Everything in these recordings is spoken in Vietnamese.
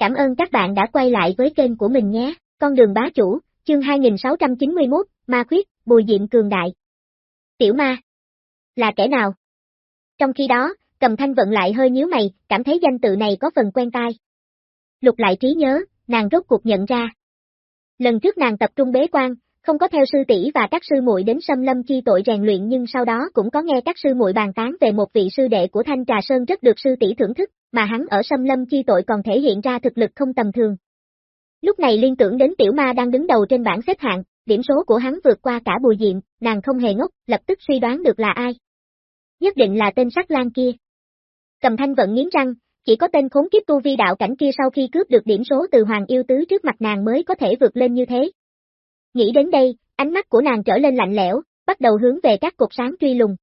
Cảm ơn các bạn đã quay lại với kênh của mình nhé. Con đường bá chủ, chương 2691, Ma Khuyết, Bùi Diệm Cường Đại. Tiểu Ma. Là kẻ nào? Trong khi đó, cầm thanh vận lại hơi nhíu mày, cảm thấy danh tự này có phần quen tai. Lục lại trí nhớ, nàng rốt cuộc nhận ra. Lần trước nàng tập trung bế quan, không có theo sư tỷ và các sư muội đến xâm lâm chi tội rèn luyện nhưng sau đó cũng có nghe các sư muội bàn tán về một vị sư đệ của Thanh Trà Sơn rất được sư tỷ thưởng thức, mà hắn ở xâm lâm chi tội còn thể hiện ra thực lực không tầm thường. Lúc này liên tưởng đến tiểu ma đang đứng đầu trên bảng xếp hạng, điểm số của hắn vượt qua cả bùi diệm, nàng không hề ngốc, lập tức suy đoán được là ai. Nhất định là tên sắc lan kia. Cầm thanh vận nghiến răng, chỉ có tên khốn kiếp tu vi đạo cảnh kia sau khi cướp được điểm số từ Hoàng Yêu Tứ trước mặt nàng mới có thể vượt lên như thế. Nghĩ đến đây, ánh mắt của nàng trở lên lạnh lẽo, bắt đầu hướng về các cột sáng truy lùng.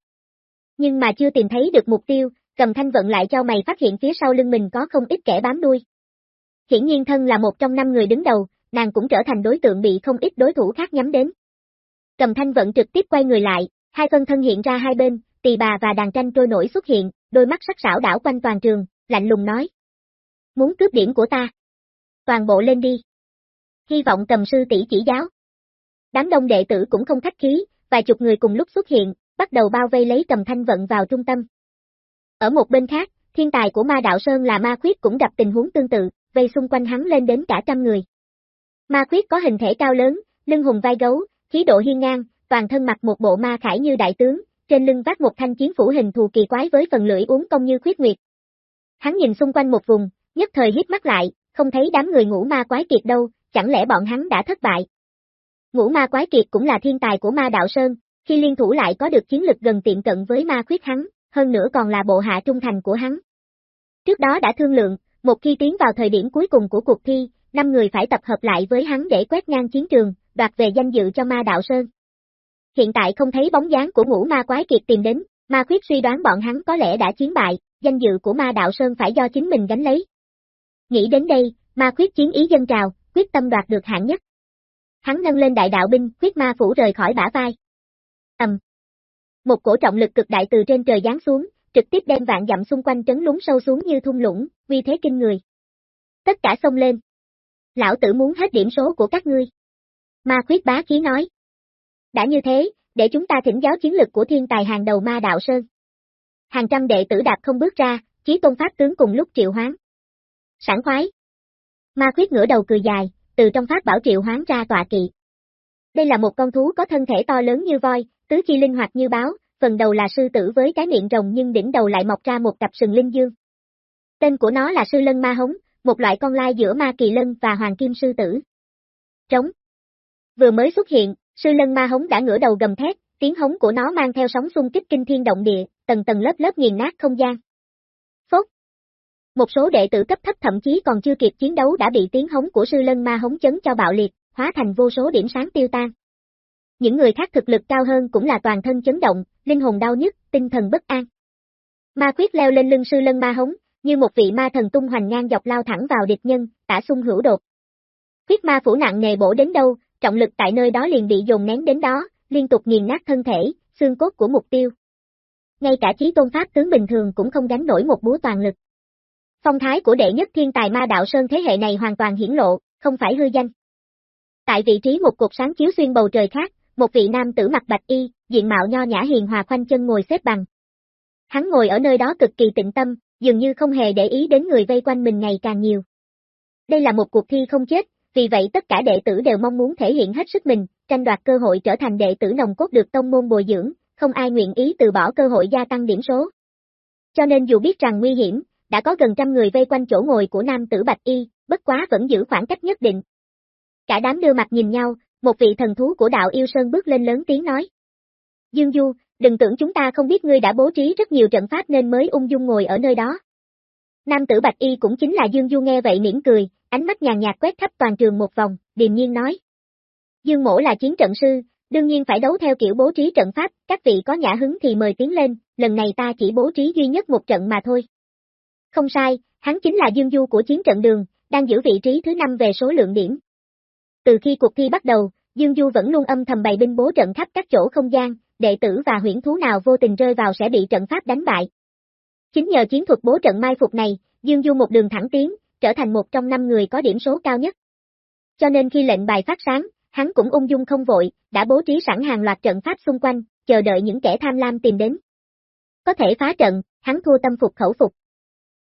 Nhưng mà chưa tìm thấy được mục tiêu, cầm thanh vận lại cho mày phát hiện phía sau lưng mình có không ít kẻ bám đuôi. Hiển nhiên thân là một trong năm người đứng đầu, nàng cũng trở thành đối tượng bị không ít đối thủ khác nhắm đến. Cầm thanh vận trực tiếp quay người lại, hai phân thân hiện ra hai bên, tỳ bà và đàn tranh trôi nổi xuất hiện, đôi mắt sắc sảo đảo quanh toàn trường, lạnh lùng nói. Muốn cướp điểm của ta. Toàn bộ lên đi. Hy vọng cầm sư tỷ chỉ giáo. Đám đông đệ tử cũng không khách khí, vài chục người cùng lúc xuất hiện, bắt đầu bao vây lấy cầm thanh vận vào trung tâm. Ở một bên khác, thiên tài của ma đạo Sơn là ma khuyết cũng gặp tình huống tương tự, vây xung quanh hắn lên đến cả trăm người. Ma khuyết có hình thể cao lớn, lưng hùng vai gấu, khí độ hiên ngang, toàn thân mặc một bộ ma khải như đại tướng, trên lưng vác một thanh chiến phủ hình thù kỳ quái với phần lưỡi uống công như khuyết nguyệt. Hắn nhìn xung quanh một vùng, nhất thời hít mắt lại, không thấy đám người ngũ ma quái kiệt đâu, chẳng lẽ bọn hắn đã thất bại. Ngũ ma quái kiệt cũng là thiên tài của ma đạo Sơn, khi liên thủ lại có được chiến lực gần tiện cận với ma khuyết hắn, hơn nữa còn là bộ hạ trung thành của hắn. Trước đó đã thương lượng, một khi tiến vào thời điểm cuối cùng của cuộc thi, năm người phải tập hợp lại với hắn để quét ngang chiến trường, đoạt về danh dự cho ma đạo Sơn. Hiện tại không thấy bóng dáng của ngũ ma quái kiệt tìm đến, ma khuyết suy đoán bọn hắn có lẽ đã chiến bại, danh dự của ma đạo Sơn phải do chính mình gánh lấy. Nghĩ đến đây, ma khuyết chiến ý dân trào, quyết tâm đoạt được hạng nhất. Hắn nâng lên đại đạo binh, quyết ma phủ rời khỏi bả vai. Ầm. Một cổ trọng lực cực đại từ trên trời giáng xuống, trực tiếp đem vạn dặm xung quanh trấn lún sâu xuống như thung lũng, uy thế kinh người. Tất cả xông lên. Lão tử muốn hết điểm số của các ngươi. Ma khuyết bá khí nói. Đã như thế, để chúng ta thỉnh giáo chiến lực của thiên tài hàng đầu ma đạo sơn. Hàng trăm đệ tử đạp không bước ra, chí tôn pháp tướng cùng lúc triệu hoán. Sảng khoái. Ma khuyết ngửa đầu cười dài, từ trong pháp bảo triệu hoán ra tọa kỵ. Đây là một con thú có thân thể to lớn như voi, tứ chi linh hoạt như báo, phần đầu là sư tử với cái miệng rồng nhưng đỉnh đầu lại mọc ra một cặp sừng linh dương. Tên của nó là sư lân ma hống, một loại con lai giữa ma kỳ lân và hoàng kim sư tử. Trống. Vừa mới xuất hiện, sư lân ma hống đã ngửa đầu gầm thét, tiếng hống của nó mang theo sóng xung kích kinh thiên động địa, tầng tầng lớp lớp nghiền nát không gian. Phốt. Một số đệ tử cấp thấp thậm chí còn chưa kịp chiến đấu đã bị tiếng hống của sư lân ma hống chấn cho bạo liệt, hóa thành vô số điểm sáng tiêu tan. Những người khác thực lực cao hơn cũng là toàn thân chấn động, linh hồn đau nhức, tinh thần bất an. Ma quyết leo lên lưng sư lân ma hống, như một vị ma thần tung hoành ngang dọc lao thẳng vào địch nhân, tả xung hữu đột. Quyết ma phủ nặng nề bổ đến đâu, trọng lực tại nơi đó liền bị dồn nén đến đó, liên tục nghiền nát thân thể, xương cốt của mục tiêu. Ngay cả chí tôn pháp tướng bình thường cũng không gánh nổi một búa toàn lực. Phong thái của đệ nhất thiên tài ma đạo sơn thế hệ này hoàn toàn hiển lộ, không phải hư danh. Tại vị trí một cột sáng chiếu xuyên bầu trời khác, một vị nam tử mặc bạch y, diện mạo nho nhã hiền hòa khoanh chân ngồi xếp bằng. Hắn ngồi ở nơi đó cực kỳ tịnh tâm, dường như không hề để ý đến người vây quanh mình ngày càng nhiều. Đây là một cuộc thi không chết, vì vậy tất cả đệ tử đều mong muốn thể hiện hết sức mình, tranh đoạt cơ hội trở thành đệ tử nồng cốt được tông môn bồi dưỡng, không ai nguyện ý từ bỏ cơ hội gia tăng điểm số. Cho nên dù biết rằng nguy hiểm, đã có gần trăm người vây quanh chỗ ngồi của nam tử Bạch Y, bất quá vẫn giữ khoảng cách nhất định. Cả đám đưa mặt nhìn nhau, một vị thần thú của đạo yêu sơn bước lên lớn tiếng nói. Dương Du, đừng tưởng chúng ta không biết ngươi đã bố trí rất nhiều trận pháp nên mới ung dung ngồi ở nơi đó. Nam tử Bạch Y cũng chính là Dương Du nghe vậy mỉm cười, ánh mắt nhàn nhạt quét khắp toàn trường một vòng, điềm nhiên nói. Dương mổ là chiến trận sư, đương nhiên phải đấu theo kiểu bố trí trận pháp, các vị có nhã hứng thì mời tiến lên, lần này ta chỉ bố trí duy nhất một trận mà thôi. Không sai, hắn chính là Dương Du của chiến trận đường, đang giữ vị trí thứ năm về số lượng điểm. Từ khi cuộc thi bắt đầu, Dương Du vẫn luôn âm thầm bày binh bố trận khắp các chỗ không gian, đệ tử và huyễn thú nào vô tình rơi vào sẽ bị trận pháp đánh bại. Chính nhờ chiến thuật bố trận mai phục này, Dương Du một đường thẳng tiến, trở thành một trong năm người có điểm số cao nhất. Cho nên khi lệnh bài phát sáng, hắn cũng ung dung không vội, đã bố trí sẵn hàng loạt trận pháp xung quanh, chờ đợi những kẻ tham lam tìm đến. Có thể phá trận, hắn thua tâm phục khẩu phục.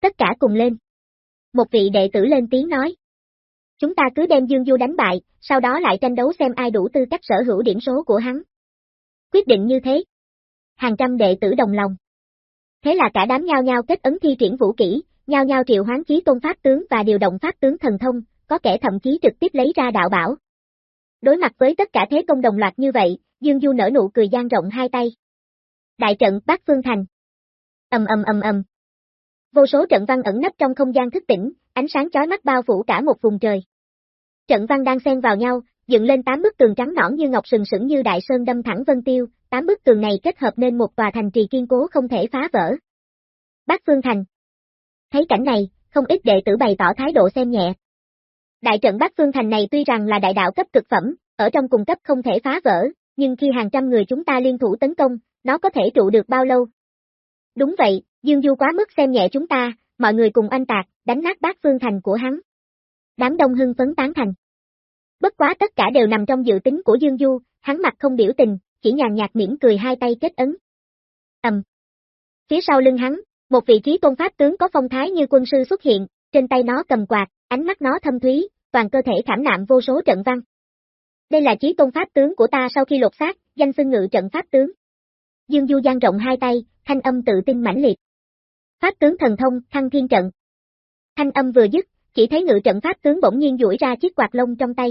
Tất cả cùng lên. Một vị đệ tử lên tiếng nói. Chúng ta cứ đem Dương Du đánh bại, sau đó lại tranh đấu xem ai đủ tư cách sở hữu điểm số của hắn. Quyết định như thế. Hàng trăm đệ tử đồng lòng. Thế là cả đám nhao nhao kết ấn thi triển vũ kỹ, nhao nhao triệu hoán chí tôn pháp tướng và điều động pháp tướng thần thông, có kẻ thậm chí trực tiếp lấy ra đạo bảo. Đối mặt với tất cả thế công đồng loạt như vậy, Dương Du nở nụ cười gian rộng hai tay. Đại trận Bát Phương Thành. Ầm ầm ầm ầm. Vô số trận văn ẩn nấp trong không gian thức tỉnh, ánh sáng chói mắt bao phủ cả một vùng trời. Trận văn đang xen vào nhau, dựng lên tám bức tường trắng nõn như ngọc sừng sững như đại sơn đâm thẳng vân tiêu, tám bức tường này kết hợp nên một tòa thành trì kiên cố không thể phá vỡ. Bác Phương Thành. Thấy cảnh này, không ít đệ tử bày tỏ thái độ xem nhẹ. Đại trận Bác Phương Thành này tuy rằng là đại đạo cấp cực phẩm, ở trong cùng cấp không thể phá vỡ, nhưng khi hàng trăm người chúng ta liên thủ tấn công, nó có thể trụ được bao lâu? Đúng vậy, Dương Du quá mức xem nhẹ chúng ta, mọi người cùng anh tạc, đánh nát Bác phương thành của hắn. Đám đông hưng phấn tán thành. Bất quá tất cả đều nằm trong dự tính của Dương Du, hắn mặt không biểu tình, chỉ nhàn nhạt mỉm cười hai tay kết ấn. Ầm. Phía sau lưng hắn, một vị trí tôn pháp tướng có phong thái như quân sư xuất hiện, trên tay nó cầm quạt, ánh mắt nó thâm thúy, toàn cơ thể khảm nạm vô số trận văn. Đây là chí tôn pháp tướng của ta sau khi lột xác, danh xưng ngự trận pháp tướng. Dương Du dang rộng hai tay, thanh âm tự tin mãnh liệt. Pháp tướng thần thông, thăng thiên trận. Thanh âm vừa dứt, chỉ thấy ngự trận pháp tướng bỗng nhiên duỗi ra chiếc quạt lông trong tay.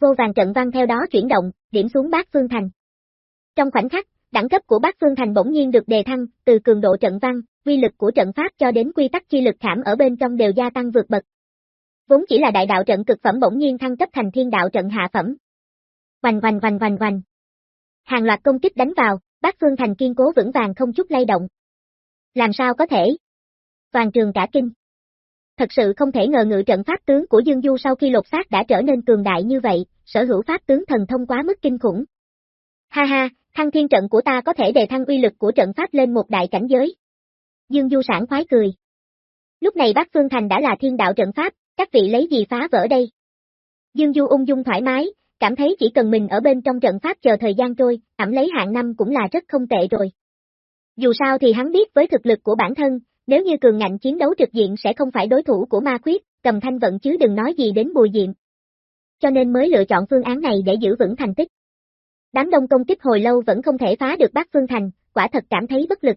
Vô vàng trận văn theo đó chuyển động, điểm xuống bát phương thành. Trong khoảnh khắc, đẳng cấp của bát phương thành bỗng nhiên được đề thăng, từ cường độ trận văn, quy lực của trận pháp cho đến quy tắc chi lực khảm ở bên trong đều gia tăng vượt bậc. Vốn chỉ là đại đạo trận cực phẩm bỗng nhiên thăng cấp thành thiên đạo trận hạ phẩm. Vành vành vành vành vành. Hàng loạt công kích đánh vào, bát phương thành kiên cố vững vàng không chút lay động. Làm sao có thể? Toàn trường cả kinh. Thật sự không thể ngờ ngự trận pháp tướng của Dương Du sau khi lột xác đã trở nên cường đại như vậy, sở hữu pháp tướng thần thông quá mức kinh khủng. Ha ha, thăng thiên trận của ta có thể đề thăng uy lực của trận pháp lên một đại cảnh giới. Dương Du sảng khoái cười. Lúc này bác Phương Thành đã là thiên đạo trận pháp, các vị lấy gì phá vỡ đây? Dương Du ung dung thoải mái, cảm thấy chỉ cần mình ở bên trong trận pháp chờ thời gian trôi, ẩm lấy hạng năm cũng là rất không tệ rồi. Dù sao thì hắn biết với thực lực của bản thân, nếu như cường ngạnh chiến đấu trực diện sẽ không phải đối thủ của ma khuyết, cầm thanh vận chứ đừng nói gì đến bùi diệm. Cho nên mới lựa chọn phương án này để giữ vững thành tích. Đám đông công kích hồi lâu vẫn không thể phá được bác phương thành, quả thật cảm thấy bất lực.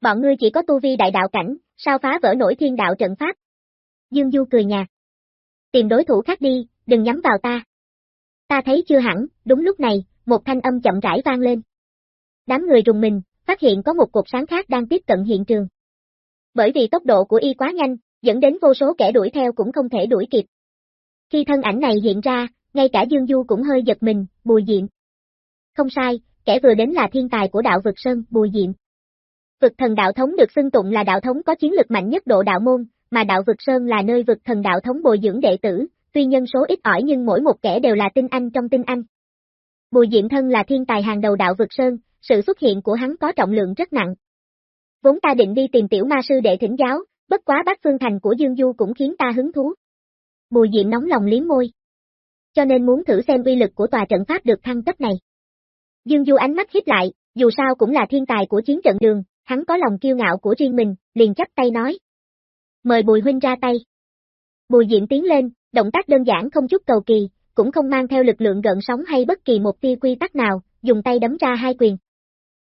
Bọn ngươi chỉ có tu vi đại đạo cảnh, sao phá vỡ nổi thiên đạo trận pháp? Dương Du cười nhạt. Tìm đối thủ khác đi, đừng nhắm vào ta. Ta thấy chưa hẳn, đúng lúc này, một thanh âm chậm rãi vang lên. Đám người rùng mình, phát hiện có một cột sáng khác đang tiếp cận hiện trường. Bởi vì tốc độ của y quá nhanh, dẫn đến vô số kẻ đuổi theo cũng không thể đuổi kịp. Khi thân ảnh này hiện ra, ngay cả Dương Du cũng hơi giật mình, bùi diệm. Không sai, kẻ vừa đến là thiên tài của đạo vực Sơn, bùi diệm. Vực thần đạo thống được xưng tụng là đạo thống có chiến lực mạnh nhất độ đạo môn, mà đạo vực Sơn là nơi vực thần đạo thống bồi dưỡng đệ tử, tuy nhân số ít ỏi nhưng mỗi một kẻ đều là tinh anh trong tinh anh. Bùi Diệm Thân là thiên tài hàng đầu đạo vực Sơn, sự xuất hiện của hắn có trọng lượng rất nặng. Vốn ta định đi tìm tiểu ma sư để thỉnh giáo, bất quá bác phương thành của Dương Du cũng khiến ta hứng thú. Bùi Diệm nóng lòng liếm môi. Cho nên muốn thử xem uy lực của tòa trận pháp được thăng cấp này. Dương Du ánh mắt hít lại, dù sao cũng là thiên tài của chiến trận đường, hắn có lòng kiêu ngạo của riêng mình, liền chắp tay nói. Mời Bùi Huynh ra tay. Bùi Diệm tiến lên, động tác đơn giản không chút cầu kỳ, cũng không mang theo lực lượng gợn sóng hay bất kỳ một tia quy tắc nào, dùng tay đấm ra hai quyền.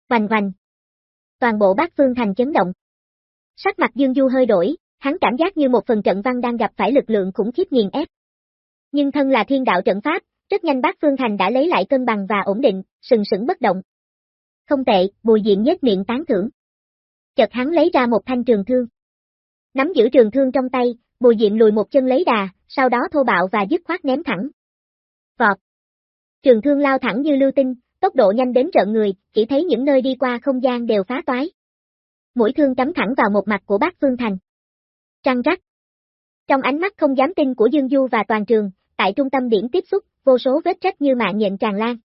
Vành vành. Toàn bộ bát phương thành chấn động. Sắc mặt Dương Du hơi đổi, hắn cảm giác như một phần trận văn đang gặp phải lực lượng khủng khiếp nghiền ép. Nhưng thân là thiên đạo trận pháp, rất nhanh bát phương thành đã lấy lại cân bằng và ổn định, sừng sững bất động. Không tệ, bùi diện nhếch miệng tán thưởng. Chợt hắn lấy ra một thanh trường thương. Nắm giữ trường thương trong tay, bùi diện lùi một chân lấy đà, sau đó thô bạo và dứt khoát ném thẳng. Vọt. Trường thương lao thẳng như lưu tinh, tốc độ nhanh đến trợn người, chỉ thấy những nơi đi qua không gian đều phá toái. Mũi thương cắm thẳng vào một mặt của bác Phương Thành. Trăng rắc. Trong ánh mắt không dám tin của Dương Du và toàn trường, tại trung tâm điểm tiếp xúc, vô số vết rách như mạng nhện tràn lan.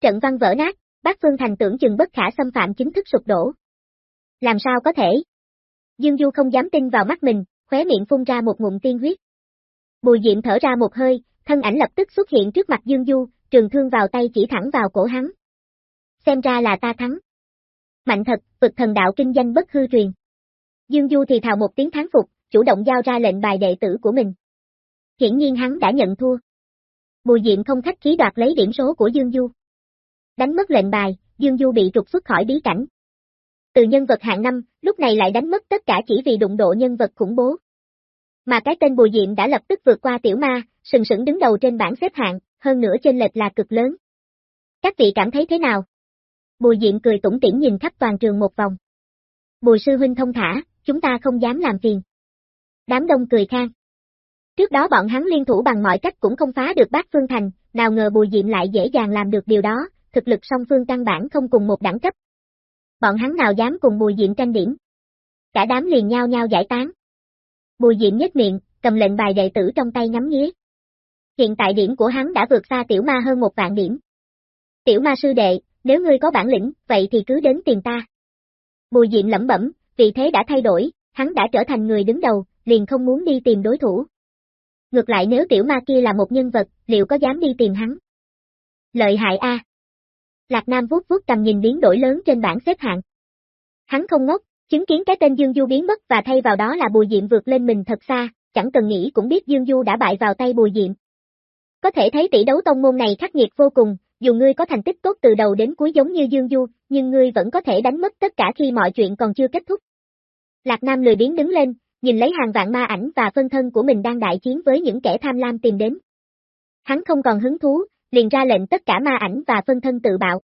Trận văn vỡ nát, bác Phương Thành tưởng chừng bất khả xâm phạm chính thức sụp đổ. Làm sao có thể? Dương Du không dám tin vào mắt mình, khóe miệng phun ra một ngụm tiên huyết. Bùi Diệm thở ra một hơi, thân ảnh lập tức xuất hiện trước mặt Dương Du, trường thương vào tay chỉ thẳng vào cổ hắn. Xem ra là ta thắng. Mạnh thật, vực thần đạo kinh danh bất hư truyền. Dương Du thì thào một tiếng thắng phục, chủ động giao ra lệnh bài đệ tử của mình. Hiển nhiên hắn đã nhận thua. Bùi Diệm không khách khí đoạt lấy điểm số của Dương Du. Đánh mất lệnh bài, Dương Du bị trục xuất khỏi bí cảnh. Từ nhân vật hạng năm, lúc này lại đánh mất tất cả chỉ vì đụng độ nhân vật khủng bố. Mà cái tên Bùi Diệm đã lập tức vượt qua tiểu ma, sừng sững đứng đầu trên bảng xếp hạng, hơn nữa trên lệch là cực lớn. Các vị cảm thấy thế nào? Bùi Diệm cười tủm tỉm nhìn khắp toàn trường một vòng. Bùi sư huynh thông thả, chúng ta không dám làm phiền. Đám đông cười khang. Trước đó bọn hắn liên thủ bằng mọi cách cũng không phá được bác Phương Thành, nào ngờ Bùi Diệm lại dễ dàng làm được điều đó, thực lực song phương căn bản không cùng một đẳng cấp. Bọn hắn nào dám cùng Bùi Diệm tranh điểm. Cả đám liền nhau nhau giải tán. Bùi Diệm nhếch miệng, cầm lệnh bài đệ tử trong tay ngắm nghía. Hiện tại điểm của hắn đã vượt xa tiểu ma hơn một vạn điểm. Tiểu ma sư đệ, nếu ngươi có bản lĩnh, vậy thì cứ đến tìm ta. Bùi Diệm lẩm bẩm, vì thế đã thay đổi, hắn đã trở thành người đứng đầu, liền không muốn đi tìm đối thủ. Ngược lại nếu tiểu ma kia là một nhân vật, liệu có dám đi tìm hắn? Lợi hại a. Lạc Nam vuốt vuốt cầm nhìn biến đổi lớn trên bảng xếp hạng. Hắn không ngốc, chứng kiến cái tên Dương Du biến mất và thay vào đó là Bùi Diệm vượt lên mình thật xa, chẳng cần nghĩ cũng biết Dương Du đã bại vào tay Bùi Diệm. Có thể thấy tỷ đấu tông môn này khắc nghiệt vô cùng, dù ngươi có thành tích tốt từ đầu đến cuối giống như Dương Du, nhưng ngươi vẫn có thể đánh mất tất cả khi mọi chuyện còn chưa kết thúc. Lạc Nam lười biến đứng lên, nhìn lấy hàng vạn ma ảnh và phân thân của mình đang đại chiến với những kẻ tham lam tìm đến. Hắn không còn hứng thú, liền ra lệnh tất cả ma ảnh và phân thân tự bạo.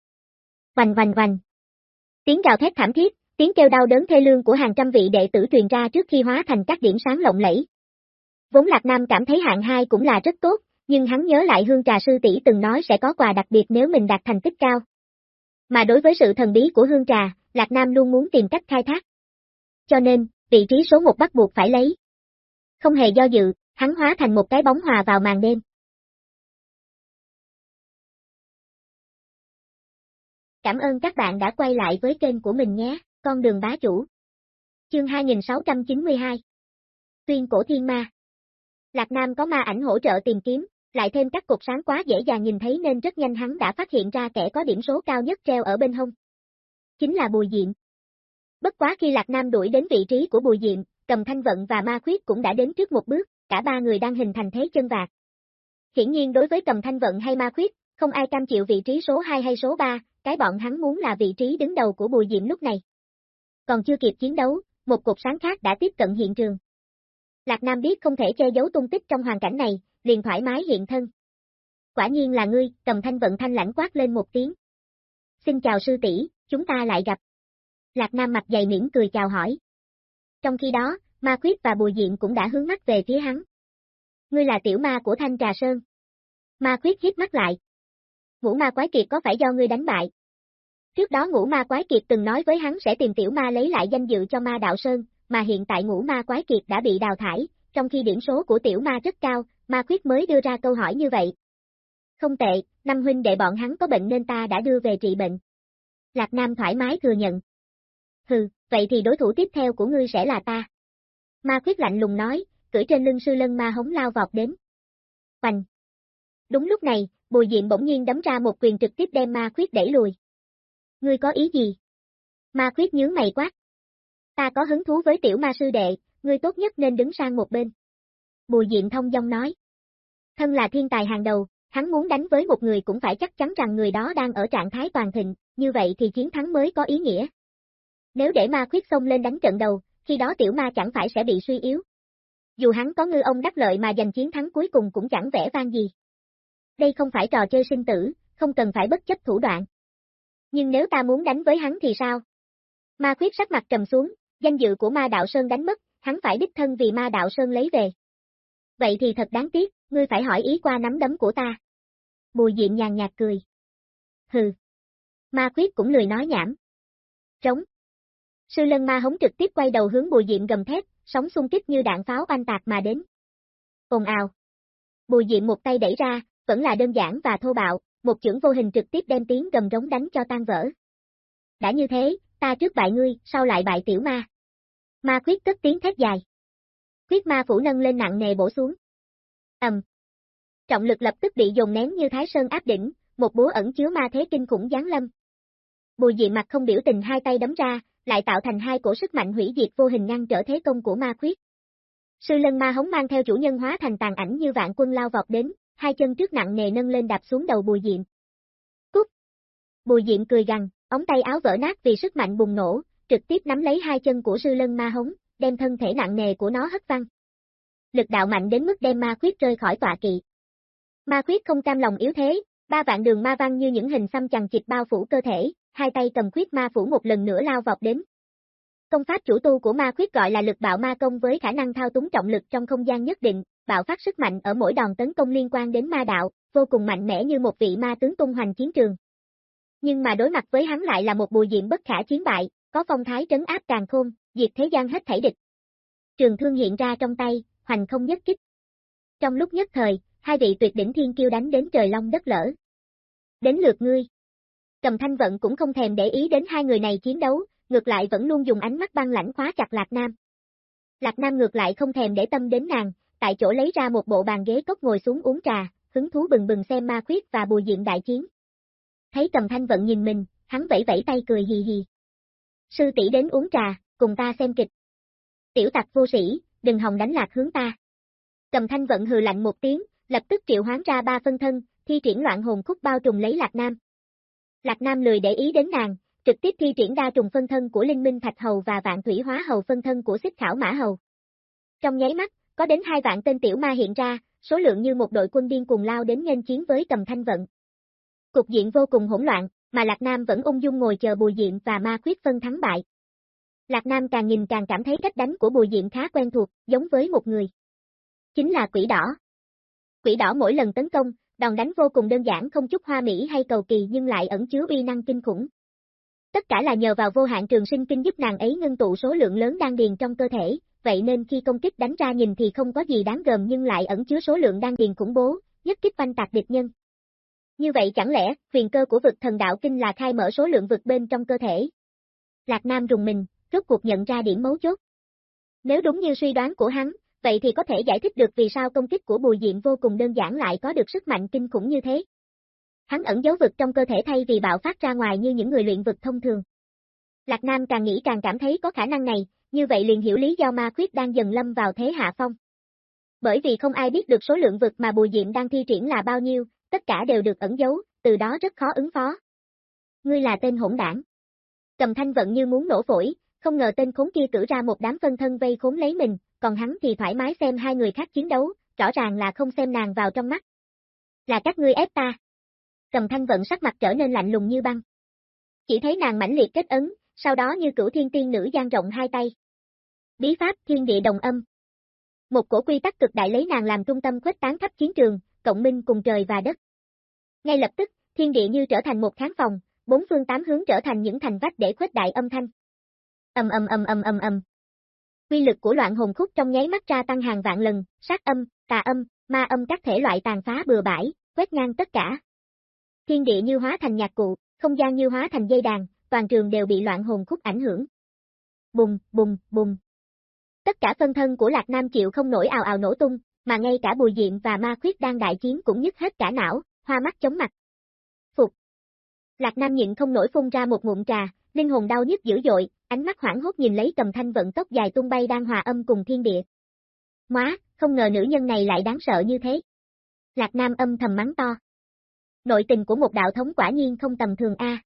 Vành vành vành. Tiếng gào thét thảm thiết, tiếng kêu đau đớn thê lương của hàng trăm vị đệ tử truyền ra trước khi hóa thành các điểm sáng lộng lẫy. Vốn Lạc Nam cảm thấy hạng 2 cũng là rất tốt, nhưng hắn nhớ lại hương trà sư tỷ từng nói sẽ có quà đặc biệt nếu mình đạt thành tích cao. Mà đối với sự thần bí của hương trà, Lạc Nam luôn muốn tìm cách khai thác. Cho nên, vị trí số 1 bắt buộc phải lấy. Không hề do dự, hắn hóa thành một cái bóng hòa vào màn đêm. Cảm ơn các bạn đã quay lại với kênh của mình nhé, con đường bá chủ. Chương 2692 Tuyên cổ thiên ma Lạc Nam có ma ảnh hỗ trợ tìm kiếm, lại thêm các cục sáng quá dễ dàng nhìn thấy nên rất nhanh hắn đã phát hiện ra kẻ có điểm số cao nhất treo ở bên hông. Chính là Bùi Diệm. Bất quá khi Lạc Nam đuổi đến vị trí của Bùi Diệm, cầm thanh vận và ma khuyết cũng đã đến trước một bước, cả ba người đang hình thành thế chân vạc. Hiển nhiên đối với cầm thanh vận hay ma khuyết, không ai cam chịu vị trí số 2 hay số 3, cái bọn hắn muốn là vị trí đứng đầu của Bùi Diệm lúc này. Còn chưa kịp chiến đấu, một cục sáng khác đã tiếp cận hiện trường. Lạc Nam biết không thể che giấu tung tích trong hoàn cảnh này, liền thoải mái hiện thân. Quả nhiên là ngươi, cầm thanh vận thanh lãnh quát lên một tiếng. Xin chào sư tỷ, chúng ta lại gặp. Lạc Nam mặt dày mỉm cười chào hỏi. Trong khi đó, Ma Quyết và Bùi Diện cũng đã hướng mắt về phía hắn. Ngươi là tiểu ma của Thanh Trà Sơn. Ma Quyết hiếp mắt lại. Ngũ ma quái kiệt có phải do ngươi đánh bại? Trước đó ngũ ma quái kiệt từng nói với hắn sẽ tìm tiểu ma lấy lại danh dự cho ma đạo Sơn, mà hiện tại ngũ ma quái kiệt đã bị đào thải, trong khi điểm số của tiểu ma rất cao, ma khuyết mới đưa ra câu hỏi như vậy. Không tệ, năm huynh đệ bọn hắn có bệnh nên ta đã đưa về trị bệnh. Lạc Nam thoải mái thừa nhận. Hừ, vậy thì đối thủ tiếp theo của ngươi sẽ là ta. Ma khuyết lạnh lùng nói, cưỡi trên lưng sư lân ma hống lao vọt đến. Hoành. Đúng lúc này, bùi diệm bỗng nhiên đấm ra một quyền trực tiếp đem ma khuyết đẩy lùi. Ngươi có ý gì? Ma khuyết nhướng mày quát. Ta có hứng thú với tiểu ma sư đệ, ngươi tốt nhất nên đứng sang một bên. Bùi Diệm thông dong nói. Thân là thiên tài hàng đầu, hắn muốn đánh với một người cũng phải chắc chắn rằng người đó đang ở trạng thái toàn thịnh, như vậy thì chiến thắng mới có ý nghĩa. Nếu để ma khuyết xông lên đánh trận đầu, khi đó tiểu ma chẳng phải sẽ bị suy yếu. Dù hắn có ngư ông đắc lợi mà giành chiến thắng cuối cùng cũng chẳng vẻ vang gì. Đây không phải trò chơi sinh tử, không cần phải bất chấp thủ đoạn. Nhưng nếu ta muốn đánh với hắn thì sao? Ma khuyết sắc mặt trầm xuống, danh dự của ma đạo Sơn đánh mất, hắn phải đích thân vì ma đạo Sơn lấy về. Vậy thì thật đáng tiếc, ngươi phải hỏi ý qua nắm đấm của ta. Bùi diện nhàn nhạt cười. Hừ. Ma khuyết cũng lười nói nhảm. Trống. Sư lân ma hống trực tiếp quay đầu hướng bùi diệm gầm thét, sóng xung kích như đạn pháo oanh tạc mà đến. Ồn ào. Bùi diệm một tay đẩy ra, vẫn là đơn giản và thô bạo, một chưởng vô hình trực tiếp đem tiếng gầm rống đánh cho tan vỡ. Đã như thế, ta trước bại ngươi, sau lại bại tiểu ma. Ma khuyết cất tiếng thét dài. Quyết ma phủ nâng lên nặng nề bổ xuống. Ầm. Trọng lực lập tức bị dồn nén như thái sơn áp đỉnh, một búa ẩn chứa ma thế kinh khủng giáng lâm. Bùi dị mặt không biểu tình hai tay đấm ra, lại tạo thành hai cổ sức mạnh hủy diệt vô hình ngăn trở thế công của ma khuyết. Sư lân ma hống mang theo chủ nhân hóa thành tàn ảnh như vạn quân lao vọt đến, hai chân trước nặng nề nâng lên đạp xuống đầu bùi diệm. Cút! Bùi diệm cười gằn, ống tay áo vỡ nát vì sức mạnh bùng nổ, trực tiếp nắm lấy hai chân của sư lân ma hống, đem thân thể nặng nề của nó hất văng. Lực đạo mạnh đến mức đem ma khuyết rơi khỏi tọa kỵ. Ma khuyết không cam lòng yếu thế, ba vạn đường ma văn như những hình xăm chằng chịt bao phủ cơ thể, hai tay cầm khuyết ma phủ một lần nữa lao vọt đến. Công pháp chủ tu của ma khuyết gọi là lực bạo ma công với khả năng thao túng trọng lực trong không gian nhất định, bạo phát sức mạnh ở mỗi đòn tấn công liên quan đến ma đạo, vô cùng mạnh mẽ như một vị ma tướng tung hoành chiến trường. Nhưng mà đối mặt với hắn lại là một bùi diện bất khả chiến bại, có phong thái trấn áp càng khôn, diệt thế gian hết thảy địch. Trường thương hiện ra trong tay, hoành không nhất kích. Trong lúc nhất thời, hai vị tuyệt đỉnh thiên kiêu đánh đến trời long đất lở. Đến lượt ngươi. Cầm thanh vận cũng không thèm để ý đến hai người này chiến đấu, ngược lại vẫn luôn dùng ánh mắt băng lãnh khóa chặt Lạc Nam. Lạc Nam ngược lại không thèm để tâm đến nàng, tại chỗ lấy ra một bộ bàn ghế cốc ngồi xuống uống trà, hứng thú bừng bừng xem ma khuyết và bùi diện đại chiến. Thấy cầm thanh vận nhìn mình, hắn vẫy vẫy tay cười hì hì. Sư tỷ đến uống trà, cùng ta xem kịch. Tiểu tặc vô sĩ, đừng hòng đánh lạc hướng ta. Cầm thanh vận hừ lạnh một tiếng, lập tức triệu hoán ra ba phân thân, thi triển loạn hồn khúc bao trùm lấy Lạc Nam. Lạc Nam lười để ý đến nàng, trực tiếp thi triển đa trùng phân thân của Linh Minh Thạch Hầu và Vạn Thủy Hóa Hầu phân thân của Xích Khảo Mã Hầu. Trong nháy mắt, có đến hai vạn tên tiểu ma hiện ra, số lượng như một đội quân điên cùng lao đến nghênh chiến với cầm thanh vận. Cục diện vô cùng hỗn loạn, mà Lạc Nam vẫn ung dung ngồi chờ Bùi Diệm và Ma Khuyết phân thắng bại. Lạc Nam càng nhìn càng cảm thấy cách đánh của Bùi Diệm khá quen thuộc, giống với một người. Chính là quỷ đỏ. Quỷ đỏ mỗi lần tấn công, đòn đánh vô cùng đơn giản không chút hoa mỹ hay cầu kỳ nhưng lại ẩn chứa uy năng kinh khủng. Tất cả là nhờ vào vô hạn trường sinh kinh giúp nàng ấy ngưng tụ số lượng lớn đan điền trong cơ thể, vậy nên khi công kích đánh ra nhìn thì không có gì đáng gờm nhưng lại ẩn chứa số lượng đan điền khủng bố, nhất kích banh tạc địch nhân. Như vậy chẳng lẽ, huyền cơ của vực thần đạo kinh là khai mở số lượng vực bên trong cơ thể? Lạc Nam rùng mình, rốt cuộc nhận ra điểm mấu chốt. Nếu đúng như suy đoán của hắn, vậy thì có thể giải thích được vì sao công kích của Bùi Diệm vô cùng đơn giản lại có được sức mạnh kinh khủng như thế. Hắn ẩn dấu vực trong cơ thể thay vì bạo phát ra ngoài như những người luyện vực thông thường. Lạc Nam càng nghĩ càng cảm thấy có khả năng này, như vậy liền hiểu lý do ma khuyết đang dần lâm vào thế hạ phong. Bởi vì không ai biết được số lượng vực mà Bùi Diệm đang thi triển là bao nhiêu, tất cả đều được ẩn giấu, từ đó rất khó ứng phó. Ngươi là tên hỗn đảng. Cầm thanh vận như muốn nổ phổi, không ngờ tên khốn kia cử ra một đám phân thân vây khốn lấy mình, còn hắn thì thoải mái xem hai người khác chiến đấu, rõ ràng là không xem nàng vào trong mắt. Là các ngươi ép ta. Cầm thanh vận sắc mặt trở nên lạnh lùng như băng. Chỉ thấy nàng mãnh liệt kết ấn, sau đó như cửu thiên tiên nữ gian rộng hai tay. Bí pháp thiên địa đồng âm. Một cổ quy tắc cực đại lấy nàng làm trung tâm khuếch tán khắp chiến trường, cộng minh cùng trời và đất. Ngay lập tức, thiên địa như trở thành một kháng phòng, bốn phương tám hướng trở thành những thành vách để khuếch đại âm thanh. Ầm ầm ầm ầm ầm ầm. Quy lực của loạn hồn khúc trong nháy mắt ra tăng hàng vạn lần, sát âm, tà âm, ma âm các thể loại tàn phá bừa bãi, quét ngang tất cả. Thiên địa như hóa thành nhạc cụ, không gian như hóa thành dây đàn, toàn trường đều bị loạn hồn khúc ảnh hưởng. Bùng, bùng, bùng. Tất cả phân thân của Lạc Nam chịu không nổi ào ào nổ tung, mà ngay cả Bùi Diệm và Ma Khuyết đang đại chiến cũng nhức hết cả não, hoa mắt chóng mặt. Phục. Lạc Nam nhịn không nổi phun ra một ngụm trà, linh hồn đau nhức dữ dội, ánh mắt hoảng hốt nhìn lấy cầm thanh vận tốc dài tung bay đang hòa âm cùng thiên địa. Móa, không ngờ nữ nhân này lại đáng sợ như thế. Lạc Nam âm thầm mắng to. Nội tình của một đạo thống quả nhiên không tầm thường a.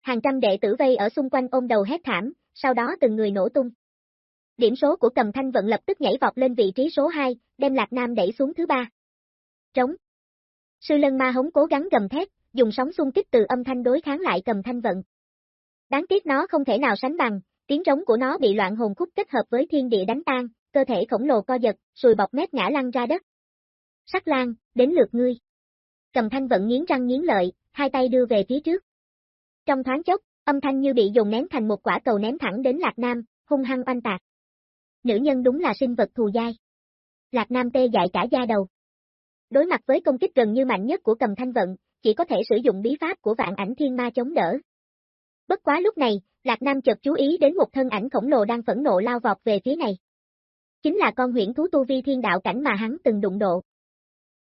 Hàng trăm đệ tử vây ở xung quanh ôm đầu hét thảm, sau đó từng người nổ tung. Điểm số của cầm thanh vận lập tức nhảy vọt lên vị trí số 2, đem Lạc Nam đẩy xuống thứ ba. Trống. Sư lân ma hống cố gắng gầm thét, dùng sóng xung kích từ âm thanh đối kháng lại cầm thanh vận. Đáng tiếc nó không thể nào sánh bằng, tiếng rống của nó bị loạn hồn khúc kết hợp với thiên địa đánh tan, cơ thể khổng lồ co giật, sùi bọc mép ngã lăn ra đất. Sắc lan, đến lượt ngươi. Cầm thanh vận nghiến răng nghiến lợi, hai tay đưa về phía trước. Trong thoáng chốc, âm thanh như bị dùng nén thành một quả cầu ném thẳng đến Lạc Nam, hung hăng oanh tạc. Nữ nhân đúng là sinh vật thù dai. Lạc Nam tê dại cả da đầu. Đối mặt với công kích gần như mạnh nhất của cầm thanh vận, chỉ có thể sử dụng bí pháp của vạn ảnh thiên ma chống đỡ. Bất quá lúc này, Lạc Nam chợt chú ý đến một thân ảnh khổng lồ đang phẫn nộ lao vọt về phía này. Chính là con huyễn thú tu vi thiên đạo cảnh mà hắn từng đụng độ.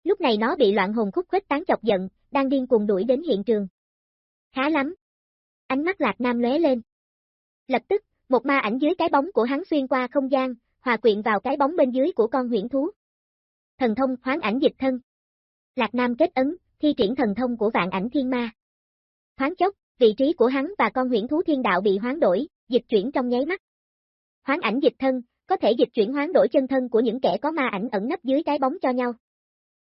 Lúc này nó bị loạn hồn khúc khuếch tán chọc giận, đang điên cuồng đuổi đến hiện trường. Khá lắm. Ánh mắt Lạc Nam lóe lên. Lập tức, một ma ảnh dưới cái bóng của hắn xuyên qua không gian, hòa quyện vào cái bóng bên dưới của con huyễn thú. Thần thông khoáng ảnh dịch thân. Lạc Nam kết ấn, thi triển thần thông của vạn ảnh thiên ma. Thoáng chốc, vị trí của hắn và con huyễn thú thiên đạo bị hoán đổi, dịch chuyển trong nháy mắt. Hoán ảnh dịch thân, có thể dịch chuyển hoán đổi chân thân của những kẻ có ma ảnh ẩn nấp dưới cái bóng cho nhau.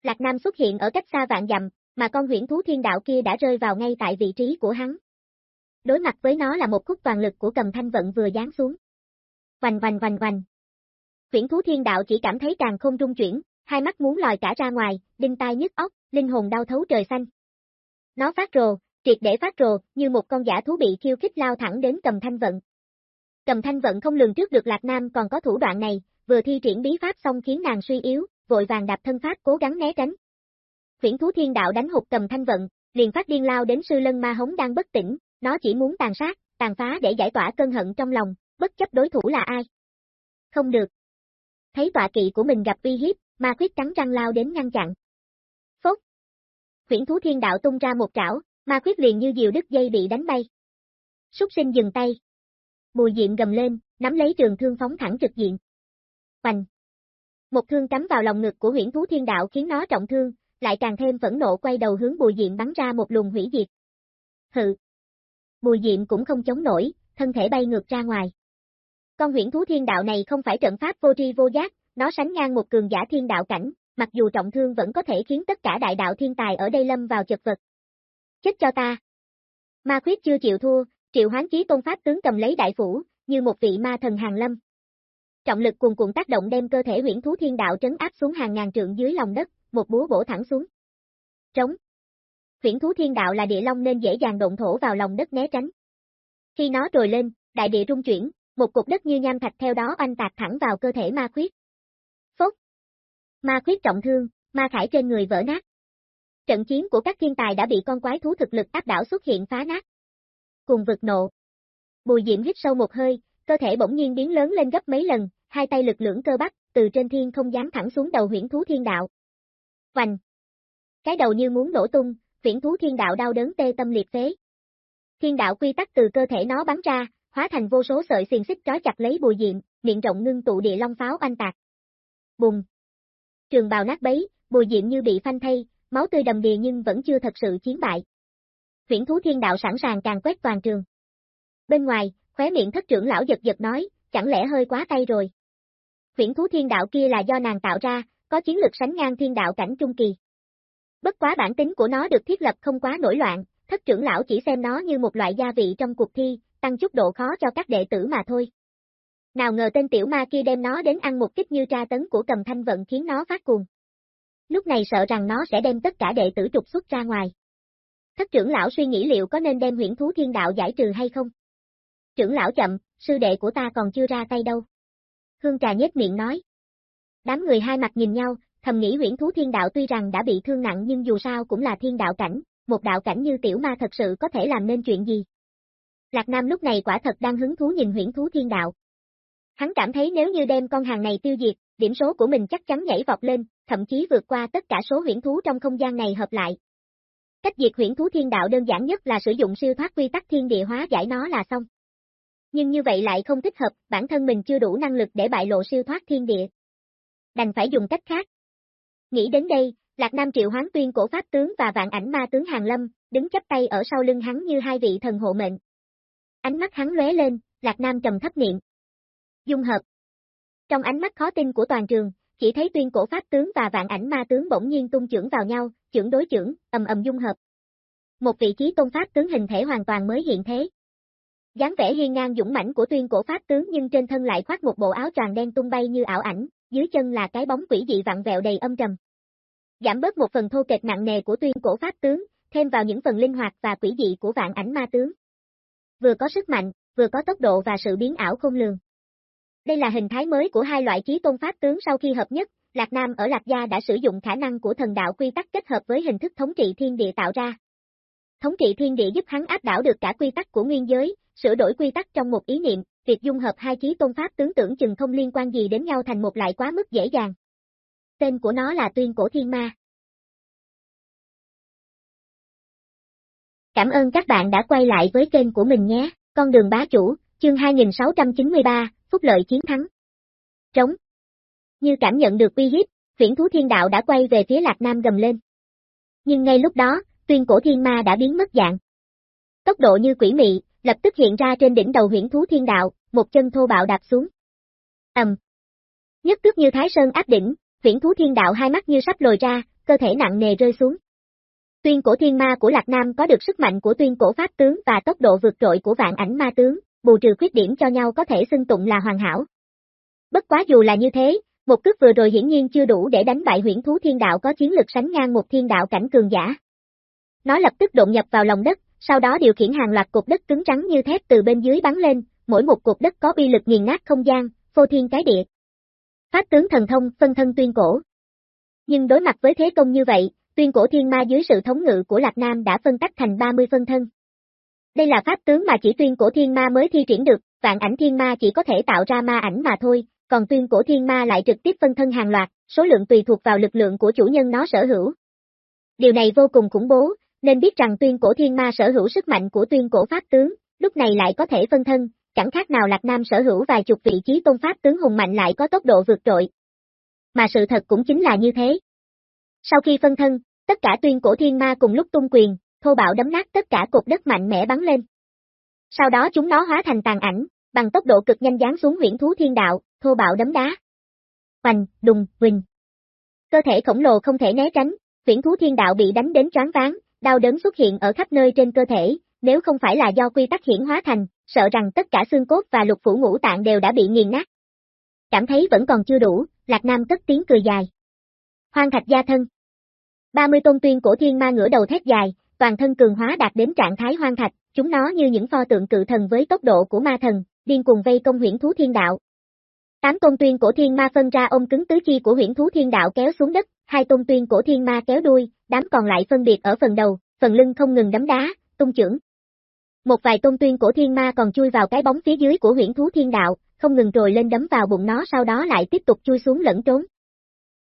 Lạc Nam xuất hiện ở cách xa vạn dặm, mà con huyễn thú thiên đạo kia đã rơi vào ngay tại vị trí của hắn. Đối mặt với nó là một khúc toàn lực của cầm thanh vận vừa giáng xuống. Vành vành vành vành. Huyễn thú thiên đạo chỉ cảm thấy càng không rung chuyển, hai mắt muốn lòi cả ra ngoài, đinh tai nhức óc, linh hồn đau thấu trời xanh. Nó phát rồ, triệt để phát rồ, như một con giả thú bị khiêu khích lao thẳng đến cầm thanh vận. Cầm thanh vận không lường trước được Lạc Nam còn có thủ đoạn này, vừa thi triển bí pháp xong khiến nàng suy yếu, vội vàng đạp thân pháp cố gắng né tránh. Huyễn thú thiên đạo đánh hụt cầm thanh vận, liền phát điên lao đến sư lân ma hống đang bất tỉnh, nó chỉ muốn tàn sát, tàn phá để giải tỏa cơn hận trong lòng, bất chấp đối thủ là ai. Không được. Thấy tọa kỵ của mình gặp uy hiếp, ma khuyết cắn răng lao đến ngăn chặn. Phốt. Huyễn thú thiên đạo tung ra một trảo, ma khuyết liền như diều đứt dây bị đánh bay. Súc sinh dừng tay. Bùi diện gầm lên, nắm lấy trường thương phóng thẳng trực diện. Hoành. Một thương cắm vào lòng ngực của huyễn thú thiên đạo khiến nó trọng thương, lại càng thêm phẫn nộ quay đầu hướng bùi diện bắn ra một luồng hủy diệt. Hự. Bùi diện cũng không chống nổi, thân thể bay ngược ra ngoài. Con huyễn thú thiên đạo này không phải trận pháp vô tri vô giác, nó sánh ngang một cường giả thiên đạo cảnh, mặc dù trọng thương vẫn có thể khiến tất cả đại đạo thiên tài ở đây lâm vào chật vật. Chết cho ta! Ma khuyết chưa chịu thua, triệu hoán chí tôn pháp tướng cầm lấy đại phủ, như một vị ma thần hàng lâm. Trọng lực cuồn cuộn tác động đem cơ thể huyễn thú thiên đạo trấn áp xuống hàng ngàn trượng dưới lòng đất, một búa bổ thẳng xuống. Trống. Huyễn thú thiên đạo là địa long nên dễ dàng động thổ vào lòng đất né tránh. Khi nó trồi lên, đại địa rung chuyển, một cục đất như nham thạch theo đó oanh tạc thẳng vào cơ thể ma khuyết. Phốc. Ma khuyết trọng thương, ma khải trên người vỡ nát. Trận chiến của các thiên tài đã bị con quái thú thực lực áp đảo xuất hiện phá nát. Cùng vực nộ. Bùi Diệm hít sâu một hơi, cơ thể bỗng nhiên biến lớn lên gấp mấy lần, hai tay lực lưỡng cơ bắp, từ trên thiên không dám thẳng xuống đầu huyễn thú thiên đạo. Vành. Cái đầu như muốn nổ tung, huyễn thú thiên đạo đau đớn tê tâm liệt phế. Thiên đạo quy tắc từ cơ thể nó bắn ra, hóa thành vô số sợi xiên xích trói chặt lấy bùi diệm, miệng rộng ngưng tụ địa long pháo anh tạc. Bùng. Trường bào nát bấy, bùi diệm như bị phanh thay, máu tươi đầm đìa nhưng vẫn chưa thật sự chiến bại. Huyễn thú thiên đạo sẵn sàng càng quét toàn trường. Bên ngoài, khóe miệng thất trưởng lão giật giật nói, chẳng lẽ hơi quá tay rồi. Huyễn thú thiên đạo kia là do nàng tạo ra, có chiến lực sánh ngang thiên đạo cảnh trung kỳ. Bất quá bản tính của nó được thiết lập không quá nổi loạn, thất trưởng lão chỉ xem nó như một loại gia vị trong cuộc thi, tăng chút độ khó cho các đệ tử mà thôi. Nào ngờ tên tiểu ma kia đem nó đến ăn một kích như tra tấn của cầm thanh vận khiến nó phát cuồng. Lúc này sợ rằng nó sẽ đem tất cả đệ tử trục xuất ra ngoài. Thất trưởng lão suy nghĩ liệu có nên đem huyễn thú thiên đạo giải trừ hay không? Trưởng lão chậm, sư đệ của ta còn chưa ra tay đâu. Hương trà nhếch miệng nói. Đám người hai mặt nhìn nhau, thầm nghĩ huyễn thú thiên đạo tuy rằng đã bị thương nặng nhưng dù sao cũng là thiên đạo cảnh, một đạo cảnh như tiểu ma thật sự có thể làm nên chuyện gì. Lạc Nam lúc này quả thật đang hứng thú nhìn huyễn thú thiên đạo. Hắn cảm thấy nếu như đem con hàng này tiêu diệt, điểm số của mình chắc chắn nhảy vọt lên, thậm chí vượt qua tất cả số huyễn thú trong không gian này hợp lại. Cách diệt huyễn thú thiên đạo đơn giản nhất là sử dụng siêu thoát quy tắc thiên địa hóa giải nó là xong. Nhưng như vậy lại không thích hợp, bản thân mình chưa đủ năng lực để bại lộ siêu thoát thiên địa. Đành phải dùng cách khác. Nghĩ đến đây, Lạc Nam triệu hoán tuyên cổ pháp tướng và vạn ảnh ma tướng Hàng Lâm, đứng chấp tay ở sau lưng hắn như hai vị thần hộ mệnh. Ánh mắt hắn lóe lên, Lạc Nam trầm thấp niệm. Dung hợp. Trong ánh mắt khó tin của toàn trường, chỉ thấy tuyên cổ pháp tướng và vạn ảnh ma tướng bỗng nhiên tung chưởng vào nhau, chưởng đối chưởng, ầm ầm dung hợp. Một vị trí tôn pháp tướng hình thể hoàn toàn mới hiện thế. dáng vẻ hiên ngang dũng mãnh của tuyên cổ pháp tướng nhưng trên thân lại khoác một bộ áo tròn đen tung bay như ảo ảnh, dưới chân là cái bóng quỷ dị vặn vẹo đầy âm trầm. Giảm bớt một phần thô kệch nặng nề của tuyên cổ pháp tướng, thêm vào những phần linh hoạt và quỷ dị của vạn ảnh ma tướng. Vừa có sức mạnh, vừa có tốc độ và sự biến ảo không lường. Đây là hình thái mới của hai loại trí tôn pháp tướng sau khi hợp nhất, Lạc Nam ở Lạc Gia đã sử dụng khả năng của thần đạo quy tắc kết hợp với hình thức thống trị thiên địa tạo ra. Thống trị thiên địa giúp hắn áp đảo được cả quy tắc của nguyên giới, sửa đổi quy tắc trong một ý niệm, việc dung hợp hai chí tôn pháp tướng tưởng chừng không liên quan gì đến nhau thành một lại quá mức dễ dàng. Tên của nó là tuyên cổ thiên ma. Cảm ơn các bạn đã quay lại với kênh của mình nhé, con đường bá chủ, chương 2693, phúc lợi chiến thắng. Trống. Như cảm nhận được uy hiếp, viễn thú thiên đạo đã quay về phía Lạc Nam gầm lên. Nhưng ngay lúc đó, tuyên cổ thiên ma đã biến mất dạng. Tốc độ như quỷ mị, lập tức hiện ra trên đỉnh đầu huyển thú thiên đạo, một chân thô bạo đạp xuống. ầm. Nhất tức như Thái Sơn áp đỉnh, huyển thú thiên đạo hai mắt như sắp lồi ra, cơ thể nặng nề rơi xuống. Tuyên cổ thiên ma của Lạc Nam có được sức mạnh của tuyên cổ pháp tướng và tốc độ vượt trội của vạn ảnh ma tướng, bù trừ khuyết điểm cho nhau có thể xưng tụng là hoàn hảo. Bất quá dù là như thế, một cước vừa rồi hiển nhiên chưa đủ để đánh bại huyển thú thiên đạo có chiến lực sánh ngang một thiên đạo cảnh cường giả. Nó lập tức đột nhập vào lòng đất, sau đó điều khiển hàng loạt cục đất cứng trắng như thép từ bên dưới bắn lên, mỗi một cục đất có bi lực nghiền nát không gian, phô thiên cái địa. Pháp tướng thần thông, phân thân tuyên cổ. Nhưng đối mặt với thế công như vậy, tuyên cổ thiên ma dưới sự thống ngự của Lạc Nam đã phân tách thành 30 phân thân. Đây là pháp tướng mà chỉ tuyên cổ thiên ma mới thi triển được, vạn ảnh thiên ma chỉ có thể tạo ra ma ảnh mà thôi, còn tuyên cổ thiên ma lại trực tiếp phân thân hàng loạt, số lượng tùy thuộc vào lực lượng của chủ nhân nó sở hữu. Điều này vô cùng khủng bố, nên biết rằng tuyên cổ thiên ma sở hữu sức mạnh của tuyên cổ pháp tướng, lúc này lại có thể phân thân, chẳng khác nào Lạc Nam sở hữu vài chục vị trí tôn pháp tướng hùng mạnh lại có tốc độ vượt trội. Mà sự thật cũng chính là như thế. Sau khi phân thân, tất cả tuyên cổ thiên ma cùng lúc tung quyền, thô bạo đấm nát tất cả cục đất mạnh mẽ bắn lên. Sau đó chúng nó hóa thành tàn ảnh, bằng tốc độ cực nhanh giáng xuống huyễn thú thiên đạo, thô bạo đấm đá. Hoành, đùng, huỳnh. Cơ thể khổng lồ không thể né tránh, huyễn thú thiên đạo bị đánh đến choáng váng, đau đớn xuất hiện ở khắp nơi trên cơ thể, nếu không phải là do quy tắc hiển hóa thành, sợ rằng tất cả xương cốt và lục phủ ngũ tạng đều đã bị nghiền nát. Cảm thấy vẫn còn chưa đủ, Lạc Nam cất tiếng cười dài. Hoang thạch gia thân. 30 tôn tuyên cổ thiên ma ngửa đầu thét dài, toàn thân cường hóa đạt đến trạng thái hoang thạch, chúng nó như những pho tượng cự thần với tốc độ của ma thần, điên cuồng vây công huyễn thú thiên đạo. Tám tôn tuyên cổ thiên ma phân ra ôm cứng tứ chi của huyễn thú thiên đạo kéo xuống đất, hai tôn tuyên cổ thiên ma kéo đuôi, đám còn lại phân biệt ở phần đầu, phần lưng không ngừng đấm đá, tung chưởng. Một vài tôn tuyên cổ thiên ma còn chui vào cái bóng phía dưới của huyễn thú thiên đạo, không ngừng rồi lên đấm vào bụng nó sau đó lại tiếp tục chui xuống lẫn trốn.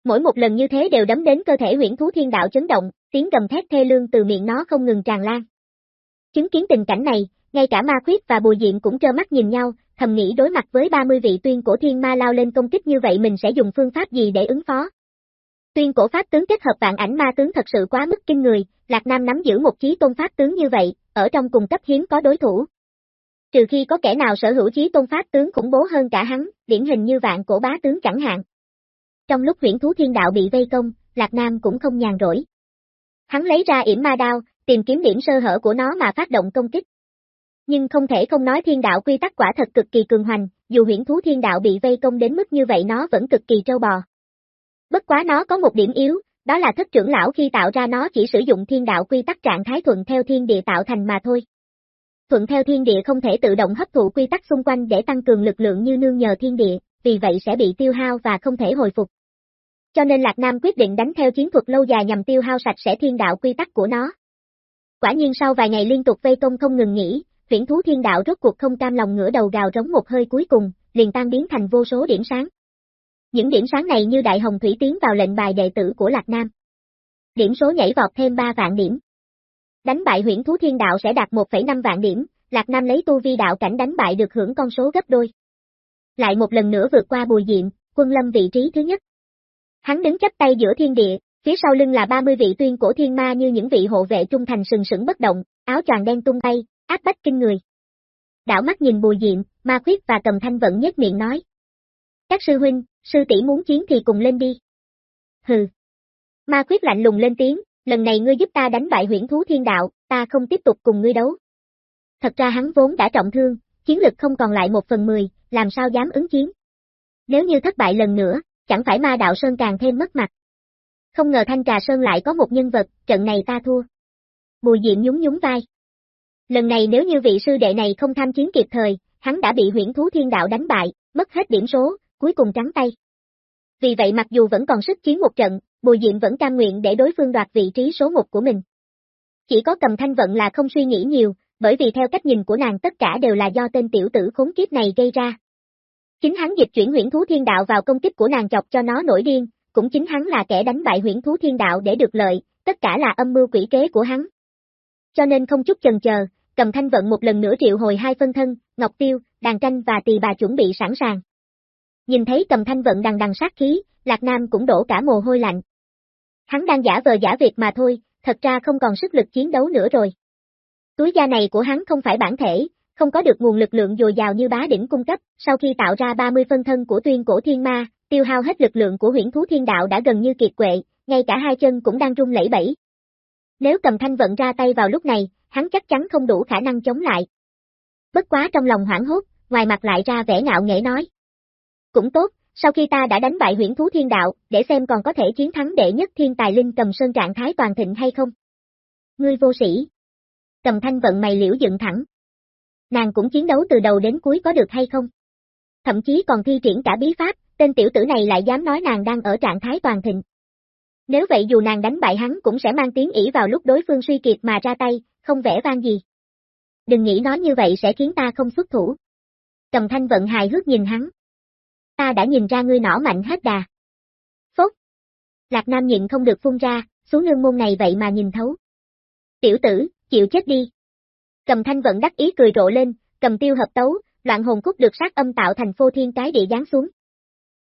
Mỗi một lần như thế đều đấm đến cơ thể huyễn thú thiên đạo chấn động, tiếng gầm thét thê lương từ miệng nó không ngừng tràn lan. Chứng kiến tình cảnh này, ngay cả ma khuyết và bùi diện cũng trơ mắt nhìn nhau, thầm nghĩ đối mặt với 30 vị tuyên cổ thiên ma lao lên công kích như vậy mình sẽ dùng phương pháp gì để ứng phó. Tuyên cổ pháp tướng kết hợp vạn ảnh ma tướng thật sự quá mức kinh người, Lạc Nam nắm giữ một chí tôn pháp tướng như vậy, ở trong cùng cấp hiếm có đối thủ. Trừ khi có kẻ nào sở hữu chí tôn pháp tướng khủng bố hơn cả hắn, điển hình như vạn cổ bá tướng chẳng hạn. Trong lúc huyển thú thiên đạo bị vây công, Lạc Nam cũng không nhàn rỗi. Hắn lấy ra yểm ma đao, tìm kiếm điểm sơ hở của nó mà phát động công kích. Nhưng không thể không nói thiên đạo quy tắc quả thật cực kỳ cường hoành, dù huyển thú thiên đạo bị vây công đến mức như vậy nó vẫn cực kỳ trâu bò. Bất quá nó có một điểm yếu, đó là thất trưởng lão khi tạo ra nó chỉ sử dụng thiên đạo quy tắc trạng thái thuận theo thiên địa tạo thành mà thôi. Thuận theo thiên địa không thể tự động hấp thụ quy tắc xung quanh để tăng cường lực lượng như nương nhờ thiên địa, vì vậy sẽ bị tiêu hao và không thể hồi phục. Cho nên Lạc Nam quyết định đánh theo chiến thuật lâu dài nhằm tiêu hao sạch sẽ thiên đạo quy tắc của nó. Quả nhiên sau vài ngày liên tục vây công không ngừng nghỉ, viễn thú thiên đạo rốt cuộc không cam lòng ngửa đầu gào rống một hơi cuối cùng, liền tan biến thành vô số điểm sáng. Những điểm sáng này như đại hồng thủy tiến vào lệnh bài đệ tử của Lạc Nam. Điểm số nhảy vọt thêm 3 vạn điểm. Đánh bại huyễn thú thiên đạo sẽ đạt 1,5 vạn điểm, Lạc Nam lấy tu vi đạo cảnh đánh bại được hưởng con số gấp đôi. Lại một lần nữa vượt qua bùi diện, quân lâm vị trí thứ nhất. Hắn đứng chấp tay giữa thiên địa, phía sau lưng là 30 vị tuyên cổ thiên ma như những vị hộ vệ trung thành sừng sững bất động, áo choàng đen tung bay, áp bách kinh người. Đảo mắt nhìn bùi diện, ma khuyết và cầm thanh vẫn nhếch miệng nói. Các sư huynh, sư tỷ muốn chiến thì cùng lên đi. Hừ. Ma khuyết lạnh lùng lên tiếng, lần này ngươi giúp ta đánh bại huyễn thú thiên đạo, ta không tiếp tục cùng ngươi đấu. Thật ra hắn vốn đã trọng thương, chiến lực không còn lại một phần mười, làm sao dám ứng chiến. Nếu như thất bại lần nữa, chẳng phải ma đạo Sơn càng thêm mất mặt. Không ngờ Thanh Trà Sơn lại có một nhân vật, trận này ta thua. Bùi Diệm nhún nhún vai. Lần này nếu như vị sư đệ này không tham chiến kịp thời, hắn đã bị huyễn thú thiên đạo đánh bại, mất hết điểm số, cuối cùng trắng tay. Vì vậy mặc dù vẫn còn sức chiến một trận, Bùi Diệm vẫn cam nguyện để đối phương đoạt vị trí số một của mình. Chỉ có cầm thanh vận là không suy nghĩ nhiều, bởi vì theo cách nhìn của nàng tất cả đều là do tên tiểu tử khốn kiếp này gây ra. Chính hắn dịch chuyển huyễn thú thiên đạo vào công kích của nàng chọc cho nó nổi điên, cũng chính hắn là kẻ đánh bại huyễn thú thiên đạo để được lợi, tất cả là âm mưu quỷ kế của hắn. Cho nên không chút chần chờ, cầm thanh vận một lần nữa triệu hồi hai phân thân, Ngọc Tiêu, Đàn Tranh và Tỳ Bà chuẩn bị sẵn sàng. Nhìn thấy cầm thanh vận đằng đằng sát khí, Lạc Nam cũng đổ cả mồ hôi lạnh. Hắn đang giả vờ giả việc mà thôi, thật ra không còn sức lực chiến đấu nữa rồi. Túi da này của hắn không phải bản thể, không có được nguồn lực lượng dồi dào như bá đỉnh cung cấp, sau khi tạo ra 30 phân thân của tuyên cổ thiên ma, tiêu hao hết lực lượng của huyễn thú thiên đạo đã gần như kiệt quệ, ngay cả hai chân cũng đang run lẩy bẩy. Nếu cầm thanh vận ra tay vào lúc này, hắn chắc chắn không đủ khả năng chống lại. Bất quá trong lòng hoảng hốt, ngoài mặt lại ra vẻ ngạo nghễ nói. Cũng tốt, sau khi ta đã đánh bại huyễn thú thiên đạo, để xem còn có thể chiến thắng đệ nhất thiên tài linh cầm sơn trạng thái toàn thịnh hay không. Ngươi vô sĩ. Cầm thanh vận mày liễu dựng thẳng. Nàng cũng chiến đấu từ đầu đến cuối có được hay không? Thậm chí còn thi triển cả bí pháp, tên tiểu tử này lại dám nói nàng đang ở trạng thái toàn thịnh. Nếu vậy dù nàng đánh bại hắn cũng sẽ mang tiếng ỷ vào lúc đối phương suy kiệt mà ra tay, không vẻ vang gì. Đừng nghĩ nói như vậy sẽ khiến ta không xuất thủ. Cầm thanh vận hài hước nhìn hắn. Ta đã nhìn ra ngươi nỏ mạnh hết đà. Phốt. Lạc Nam nhịn không được phun ra, xuống ngưng môn này vậy mà nhìn thấu. Tiểu tử, chịu chết đi. Cầm thanh vận đắc ý cười rộ lên, cầm tiêu hợp tấu, loạn hồn khúc được sát âm tạo thành phô thiên cái địa giáng xuống.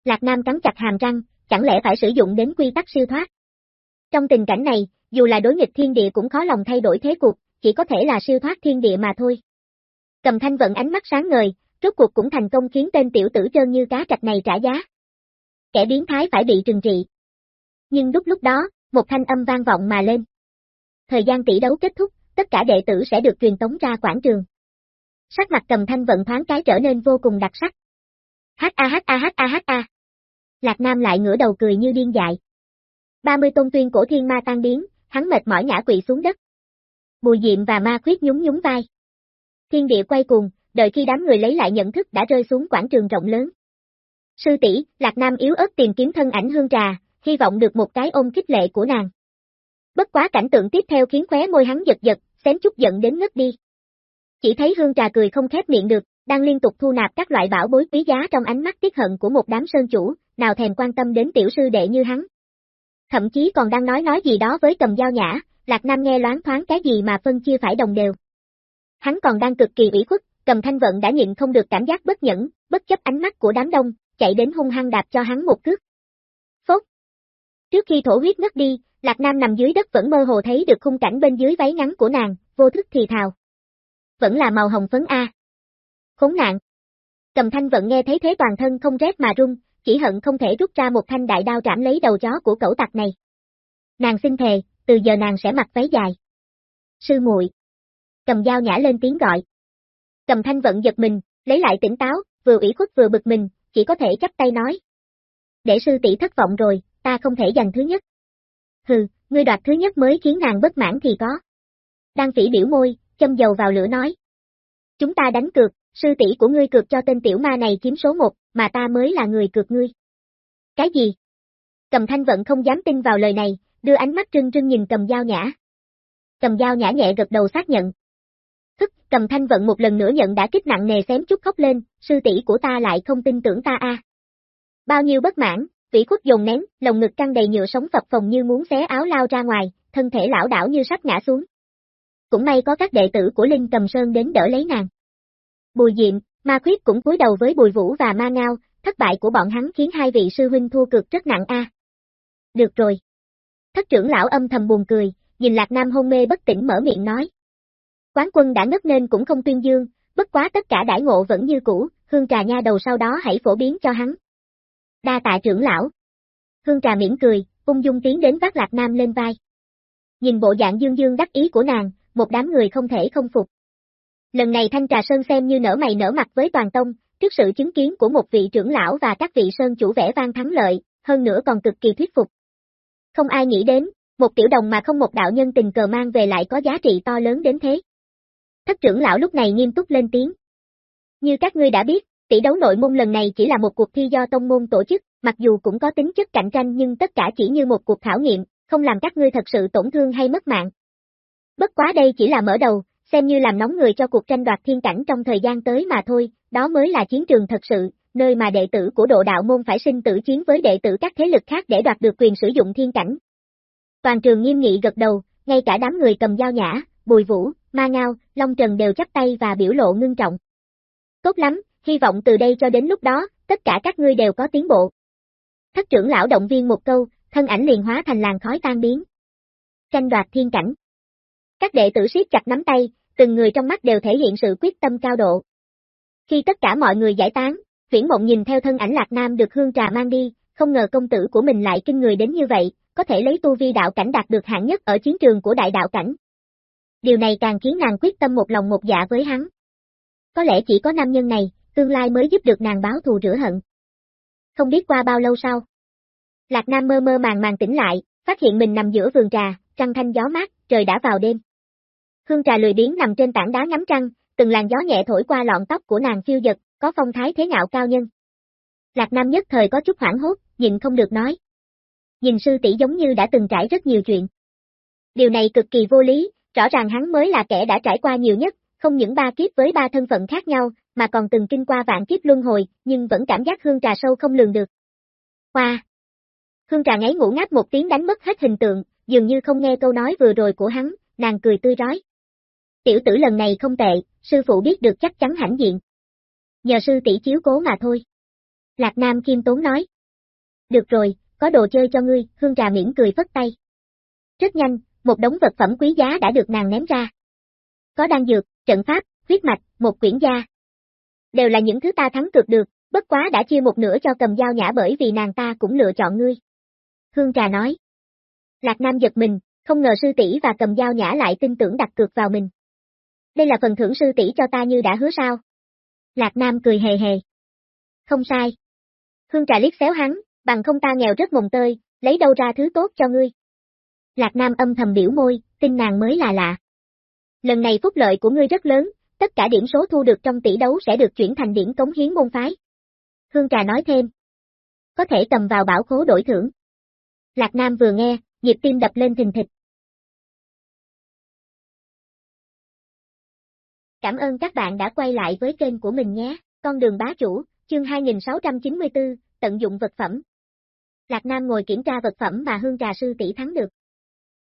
Lạc Nam cắn chặt hàm răng, chẳng lẽ phải sử dụng đến quy tắc siêu thoát. Trong tình cảnh này, dù là đối nghịch thiên địa cũng khó lòng thay đổi thế cục, chỉ có thể là siêu thoát thiên địa mà thôi. Cầm thanh vận ánh mắt sáng ngời, rốt cuộc cũng thành công khiến tên tiểu tử trơn như cá trạch này trả giá. Kẻ biến thái phải bị trừng trị. Nhưng lúc lúc đó, một thanh âm vang vọng mà lên. Thời gian tỷ đấu kết thúc, tất cả đệ tử sẽ được truyền tống ra quảng trường. Sắc mặt cầm thanh vận thoáng cái trở nên vô cùng đặc sắc. H a h a h a h a. Lạc Nam lại ngửa đầu cười như điên dại. 30 tôn tuyên cổ thiên ma tan biến, hắn mệt mỏi ngã quỵ xuống đất. Bùi Diệm và Ma Khuyết nhún nhún vai. Thiên địa quay cuồng, đợi khi đám người lấy lại nhận thức đã rơi xuống quảng trường rộng lớn. Sư tỷ, Lạc Nam yếu ớt tìm kiếm thân ảnh hương trà, hy vọng được một cái ôm khích lệ của nàng. Bất quá cảnh tượng tiếp theo khiến khóe môi hắn giật giật, xém chút giận đến ngất đi. Chỉ thấy hương trà cười không khép miệng được, đang liên tục thu nạp các loại bảo bối quý giá trong ánh mắt tiếc hận của một đám sơn chủ, nào thèm quan tâm đến tiểu sư đệ như hắn. Thậm chí còn đang nói nói gì đó với cầm dao nhã, Lạc Nam nghe loáng thoáng cái gì mà phân chia phải đồng đều. Hắn còn đang cực kỳ ủy khuất, cầm thanh vận đã nhịn không được cảm giác bất nhẫn, bất chấp ánh mắt của đám đông, chạy đến hung hăng đạp cho hắn một cước. Phốt! Trước khi thổ huyết ngất đi, Lạc Nam nằm dưới đất vẫn mơ hồ thấy được khung cảnh bên dưới váy ngắn của nàng, vô thức thì thào. Vẫn là màu hồng phấn A. Khốn nạn! Cầm thanh vẫn nghe thấy thế toàn thân không rét mà run, chỉ hận không thể rút ra một thanh đại đao trảm lấy đầu chó của cẩu tặc này. Nàng xin thề, từ giờ nàng sẽ mặc váy dài. Sư muội. Cầm dao nhã lên tiếng gọi. Cầm thanh vận giật mình, lấy lại tỉnh táo, vừa ủy khuất vừa bực mình, chỉ có thể chắp tay nói. Để sư tỷ thất vọng rồi, ta không thể giành thứ nhất. Hừ, ngươi đoạt thứ nhất mới khiến nàng bất mãn thì có. Đang phỉ biểu môi, châm dầu vào lửa nói. Chúng ta đánh cược, sư tỷ của ngươi cược cho tên tiểu ma này chiếm số một, mà ta mới là người cược ngươi. Cái gì? Cầm thanh vận không dám tin vào lời này, đưa ánh mắt trưng trưng nhìn cầm dao nhã. Cầm dao nhã nhẹ gật đầu xác nhận. Thức, cầm thanh vận một lần nữa nhận đã kích nặng nề xém chút khóc lên, sư tỷ của ta lại không tin tưởng ta a. Bao nhiêu bất mãn, vĩ khuất dồn nén, lồng ngực căng đầy nhựa sống phập phồng như muốn xé áo lao ra ngoài, thân thể lão đảo như sắp ngã xuống. Cũng may có các đệ tử của Linh Cầm Sơn đến đỡ lấy nàng. Bùi Diệm, Ma Khuyết cũng cúi đầu với Bùi Vũ và Ma Ngao, thất bại của bọn hắn khiến hai vị sư huynh thua cực rất nặng a. Được rồi. Thất trưởng lão âm thầm buồn cười, nhìn Lạc Nam hôn mê bất tỉnh mở miệng nói. Quán quân đã ngất nên cũng không tuyên dương, bất quá tất cả đãi ngộ vẫn như cũ, hương trà nha đầu sau đó hãy phổ biến cho hắn. Đa tạ trưởng lão. Hương trà mỉm cười, ung dung tiến đến vác Lạc Nam lên vai. Nhìn bộ dạng dương dương đắc ý của nàng, một đám người không thể không phục. Lần này Thanh Trà Sơn xem như nở mày nở mặt với toàn tông, trước sự chứng kiến của một vị trưởng lão và các vị sơn chủ vẻ vang thắng lợi, hơn nữa còn cực kỳ thuyết phục. Không ai nghĩ đến, một tiểu đồng mà không một đạo nhân tình cờ mang về lại có giá trị to lớn đến thế. Thất trưởng lão lúc này nghiêm túc lên tiếng. Như các ngươi đã biết, tỷ đấu nội môn lần này chỉ là một cuộc thi do tông môn tổ chức, mặc dù cũng có tính chất cạnh tranh nhưng tất cả chỉ như một cuộc khảo nghiệm, không làm các ngươi thật sự tổn thương hay mất mạng. Bất quá đây chỉ là mở đầu, xem như làm nóng người cho cuộc tranh đoạt thiên cảnh trong thời gian tới mà thôi, đó mới là chiến trường thật sự, nơi mà đệ tử của độ đạo môn phải sinh tử chiến với đệ tử các thế lực khác để đoạt được quyền sử dụng thiên cảnh. Toàn trường nghiêm nghị gật đầu, ngay cả đám người cầm dao nhã, bùi vũ, ma ngao, long trần đều chắp tay và biểu lộ ngưng trọng. Tốt lắm, hy vọng từ đây cho đến lúc đó, tất cả các ngươi đều có tiến bộ. Thất trưởng lão động viên một câu, thân ảnh liền hóa thành làn khói tan biến. Tranh đoạt thiên cảnh. Các đệ tử siết chặt nắm tay, từng người trong mắt đều thể hiện sự quyết tâm cao độ. Khi tất cả mọi người giải tán, Viễn Mộng nhìn theo thân ảnh Lạc Nam được hương trà mang đi, không ngờ công tử của mình lại kinh người đến như vậy, có thể lấy tu vi đạo cảnh đạt được hạng nhất ở chiến trường của đại đạo cảnh. Điều này càng khiến nàng quyết tâm một lòng một dạ với hắn. Có lẽ chỉ có nam nhân này, tương lai mới giúp được nàng báo thù rửa hận. Không biết qua bao lâu sau. Lạc Nam mơ mơ màng màng tỉnh lại, phát hiện mình nằm giữa vườn trà, trăng thanh gió mát, trời đã vào đêm. Hương trà lười biếng nằm trên tảng đá ngắm trăng, từng làn gió nhẹ thổi qua lọn tóc của nàng phiêu dật, có phong thái thế ngạo cao nhân. Lạc Nam nhất thời có chút hoảng hốt, nhìn không được nói. Nhìn sư tỷ giống như đã từng trải rất nhiều chuyện. Điều này cực kỳ vô lý, rõ ràng hắn mới là kẻ đã trải qua nhiều nhất, không những ba kiếp với ba thân phận khác nhau, mà còn từng kinh qua vạn kiếp luân hồi, nhưng vẫn cảm giác hương trà sâu không lường được. Hoa! Hương trà ngáy ngủ ngáp một tiếng đánh mất hết hình tượng, dường như không nghe câu nói vừa rồi của hắn, nàng cười tươi rói. Tiểu tử lần này không tệ, sư phụ biết được chắc chắn hãnh diện. Nhờ sư tỷ chiếu cố mà thôi. Lạc Nam Kim Tốn nói. Được rồi, có đồ chơi cho ngươi, hương trà miễn cười phất tay. Rất nhanh, một đống vật phẩm quý giá đã được nàng ném ra. Có đan dược, trận pháp, huyết mạch, một quyển gia. Đều là những thứ ta thắng cực được, bất quá đã chia một nửa cho cầm dao nhã bởi vì nàng ta cũng lựa chọn ngươi. Hương trà nói. Lạc Nam giật mình, không ngờ sư tỷ và cầm dao nhã lại tin tưởng đặt cược vào mình. Đây là phần thưởng sư tỷ cho ta như đã hứa sao. Lạc Nam cười hề hề. Không sai. Hương trà liếc xéo hắn, bằng không ta nghèo rất mồng tơi, lấy đâu ra thứ tốt cho ngươi. Lạc Nam âm thầm biểu môi, tin nàng mới là lạ. Lần này phúc lợi của ngươi rất lớn, tất cả điểm số thu được trong tỷ đấu sẽ được chuyển thành điểm cống hiến môn phái. Hương Trà nói thêm. Có thể cầm vào bảo khố đổi thưởng. Lạc Nam vừa nghe, nhịp tim đập lên thình thịch. Cảm ơn các bạn đã quay lại với kênh của mình nhé, con đường bá chủ, chương 2694, tận dụng vật phẩm. Lạc Nam ngồi kiểm tra vật phẩm mà hương trà sư tỷ thắng được.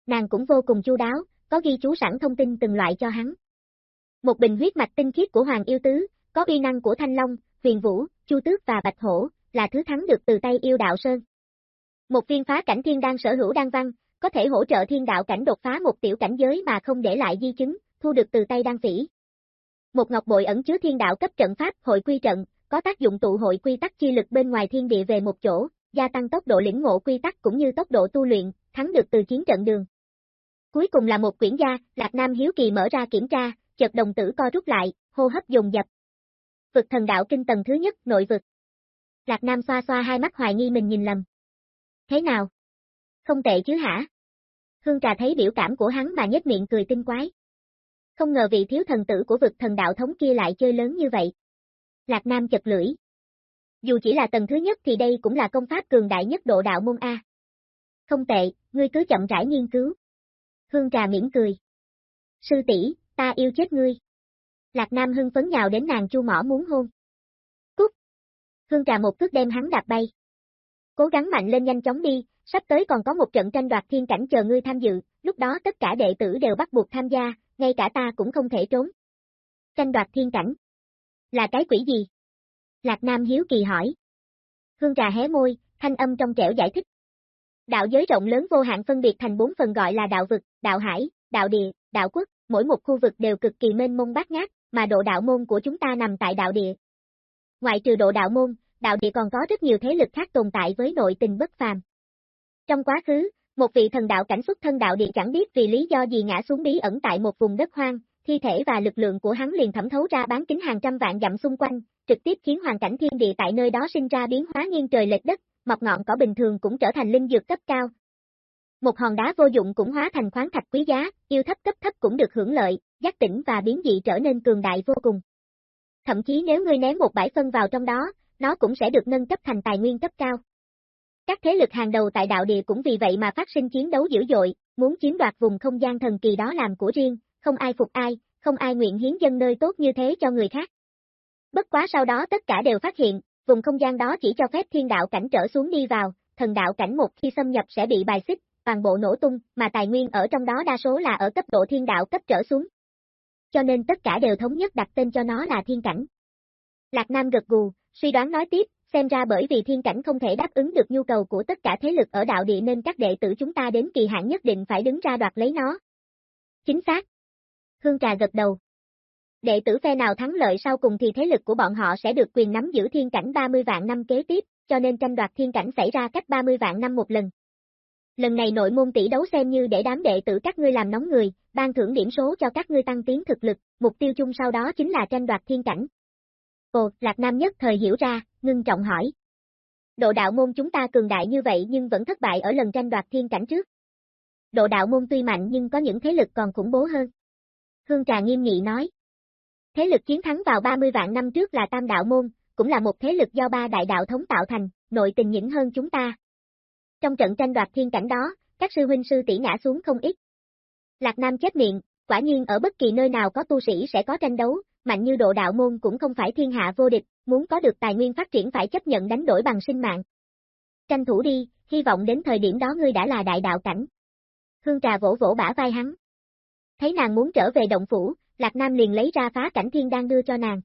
Nàng cũng vô cùng chu đáo, có ghi chú sẵn thông tin từng loại cho hắn. Một bình huyết mạch tinh khiết của Hoàng Yêu Tứ, có uy năng của Thanh Long, Huyền Vũ, Chu Tước và Bạch Hổ, là thứ thắng được từ tay yêu đạo Sơn. Một viên phá cảnh thiên đan sở hữu đan văn, có thể hỗ trợ thiên đạo cảnh đột phá một tiểu cảnh giới mà không để lại di chứng, thu được từ tay đan phỉ. Một ngọc bội ẩn chứa thiên đạo cấp trận pháp hội quy trận, có tác dụng tụ hội quy tắc chi lực bên ngoài thiên địa về một chỗ, gia tăng tốc độ lĩnh ngộ quy tắc cũng như tốc độ tu luyện, thắng được từ chiến trận đường. Cuối cùng là một quyển gia, Lạc Nam hiếu kỳ mở ra kiểm tra, chợt đồng tử co rút lại, hô hấp dồn dập. Vực thần đạo kinh tầng thứ nhất, nội vực. Lạc Nam xoa xoa hai mắt hoài nghi mình nhìn lầm. Thế nào? Không tệ chứ hả? Hương trà thấy biểu cảm của hắn mà nhếch miệng cười tinh quái. Không ngờ vị thiếu thần tử của vực thần đạo thống kia lại chơi lớn như vậy. Lạc Nam chật lưỡi. Dù chỉ là tầng thứ nhất thì đây cũng là công pháp cường đại nhất độ đạo môn A. Không tệ, ngươi cứ chậm rãi nghiên cứu. Hương trà mỉm cười. Sư tỷ, ta yêu chết ngươi. Lạc Nam hưng phấn nhào đến nàng chu mỏ muốn hôn. Cút. Hương trà một cước đem hắn đạp bay. Cố gắng mạnh lên nhanh chóng đi, sắp tới còn có một trận tranh đoạt thiên cảnh chờ ngươi tham dự, lúc đó tất cả đệ tử đều bắt buộc tham gia, ngay cả ta cũng không thể trốn. Tranh đoạt thiên cảnh. Là cái quỷ gì? Lạc Nam hiếu kỳ hỏi. Hương trà hé môi, thanh âm trong trẻo giải thích. Đạo giới rộng lớn vô hạn phân biệt thành bốn phần gọi là đạo vực, đạo hải, đạo địa, đạo quốc, mỗi một khu vực đều cực kỳ mênh mông bát ngát, mà độ đạo môn của chúng ta nằm tại đạo địa. Ngoại trừ độ đạo môn, đạo địa còn có rất nhiều thế lực khác tồn tại với nội tình bất phàm. Trong quá khứ, một vị thần đạo cảnh xuất thân đạo địa chẳng biết vì lý do gì ngã xuống bí ẩn tại một vùng đất hoang, thi thể và lực lượng của hắn liền thẩm thấu ra bán kính hàng trăm vạn dặm xung quanh, trực tiếp khiến hoàn cảnh thiên địa tại nơi đó sinh ra biến hóa nghiêng trời lệch đất, mọc ngọn cỏ bình thường cũng trở thành linh dược cấp cao. Một hòn đá vô dụng cũng hóa thành khoáng thạch quý giá, yêu thấp cấp thấp cũng được hưởng lợi, giác tỉnh và biến dị trở nên cường đại vô cùng. Thậm chí nếu ngươi ném một bãi phân vào trong đó, nó cũng sẽ được nâng cấp thành tài nguyên cấp cao. Các thế lực hàng đầu tại đạo địa cũng vì vậy mà phát sinh chiến đấu dữ dội, muốn chiếm đoạt vùng không gian thần kỳ đó làm của riêng, không ai phục ai, không ai nguyện hiến dân nơi tốt như thế cho người khác. Bất quá sau đó tất cả đều phát hiện, vùng không gian đó chỉ cho phép thiên đạo cảnh trở xuống đi vào, thần đạo cảnh một khi xâm nhập sẽ bị bài xích, toàn bộ nổ tung, mà tài nguyên ở trong đó đa số là ở cấp độ thiên đạo cấp trở xuống. Cho nên tất cả đều thống nhất đặt tên cho nó là thiên cảnh. Lạc Nam gật gù, suy đoán nói tiếp, xem ra bởi vì thiên cảnh không thể đáp ứng được nhu cầu của tất cả thế lực ở đạo địa nên các đệ tử chúng ta đến kỳ hạn nhất định phải đứng ra đoạt lấy nó. Chính xác. Hương Trà gật đầu. Đệ tử phe nào thắng lợi sau cùng thì thế lực của bọn họ sẽ được quyền nắm giữ thiên cảnh 30 vạn năm kế tiếp, cho nên tranh đoạt thiên cảnh xảy ra cách 30 vạn năm một lần. Lần này nội môn tỷ đấu xem như để đám đệ tử các ngươi làm nóng người, ban thưởng điểm số cho các ngươi tăng tiến thực lực, mục tiêu chung sau đó chính là tranh đoạt thiên cảnh. Ồ, Lạc Nam nhất thời hiểu ra, ngưng trọng hỏi. Độ đạo môn chúng ta cường đại như vậy nhưng vẫn thất bại ở lần tranh đoạt thiên cảnh trước. Độ đạo môn tuy mạnh nhưng có những thế lực còn khủng bố hơn. Hương Trà nghiêm nghị nói. Thế lực chiến thắng vào 30 vạn năm trước là Tam Đạo Môn, cũng là một thế lực do ba đại đạo thống tạo thành, nội tình nhỉnh hơn chúng ta. Trong trận tranh đoạt thiên cảnh đó, các sư huynh sư tỷ ngã xuống không ít. Lạc Nam chết miệng, quả nhiên ở bất kỳ nơi nào có tu sĩ sẽ có tranh đấu, mạnh như độ đạo môn cũng không phải thiên hạ vô địch, muốn có được tài nguyên phát triển phải chấp nhận đánh đổi bằng sinh mạng. Tranh thủ đi, hy vọng đến thời điểm đó ngươi đã là đại đạo cảnh. Hương trà vỗ vỗ bả vai hắn. Thấy nàng muốn trở về động phủ, Lạc Nam liền lấy ra phá cảnh thiên đang đưa cho nàng.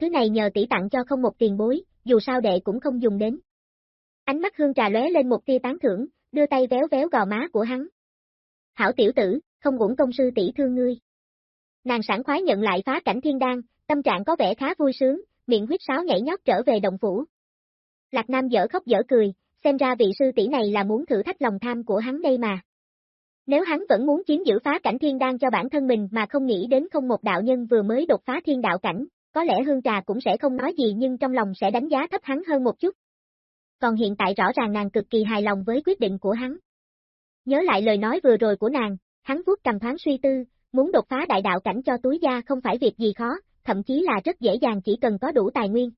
Thứ này nhờ tỷ tặng cho không một tiền bối, dù sao đệ cũng không dùng đến. Ánh mắt hương trà lóe lên một tia tán thưởng, đưa tay véo véo gò má của hắn. Hảo tiểu tử, không uổng công sư tỷ thương ngươi. Nàng sảng khoái nhận lại phá cảnh thiên đan, tâm trạng có vẻ khá vui sướng, miệng huyết sáo nhảy nhót trở về đồng phủ. Lạc Nam dở khóc dở cười, xem ra vị sư tỷ này là muốn thử thách lòng tham của hắn đây mà. Nếu hắn vẫn muốn chiếm giữ phá cảnh thiên đan cho bản thân mình mà không nghĩ đến không một đạo nhân vừa mới đột phá thiên đạo cảnh, có lẽ Hương Trà cũng sẽ không nói gì nhưng trong lòng sẽ đánh giá thấp hắn hơn một chút. Còn hiện tại rõ ràng nàng cực kỳ hài lòng với quyết định của hắn. Nhớ lại lời nói vừa rồi của nàng, hắn vuốt cầm thoáng suy tư, muốn đột phá đại đạo cảnh cho túi gia không phải việc gì khó, thậm chí là rất dễ dàng chỉ cần có đủ tài nguyên.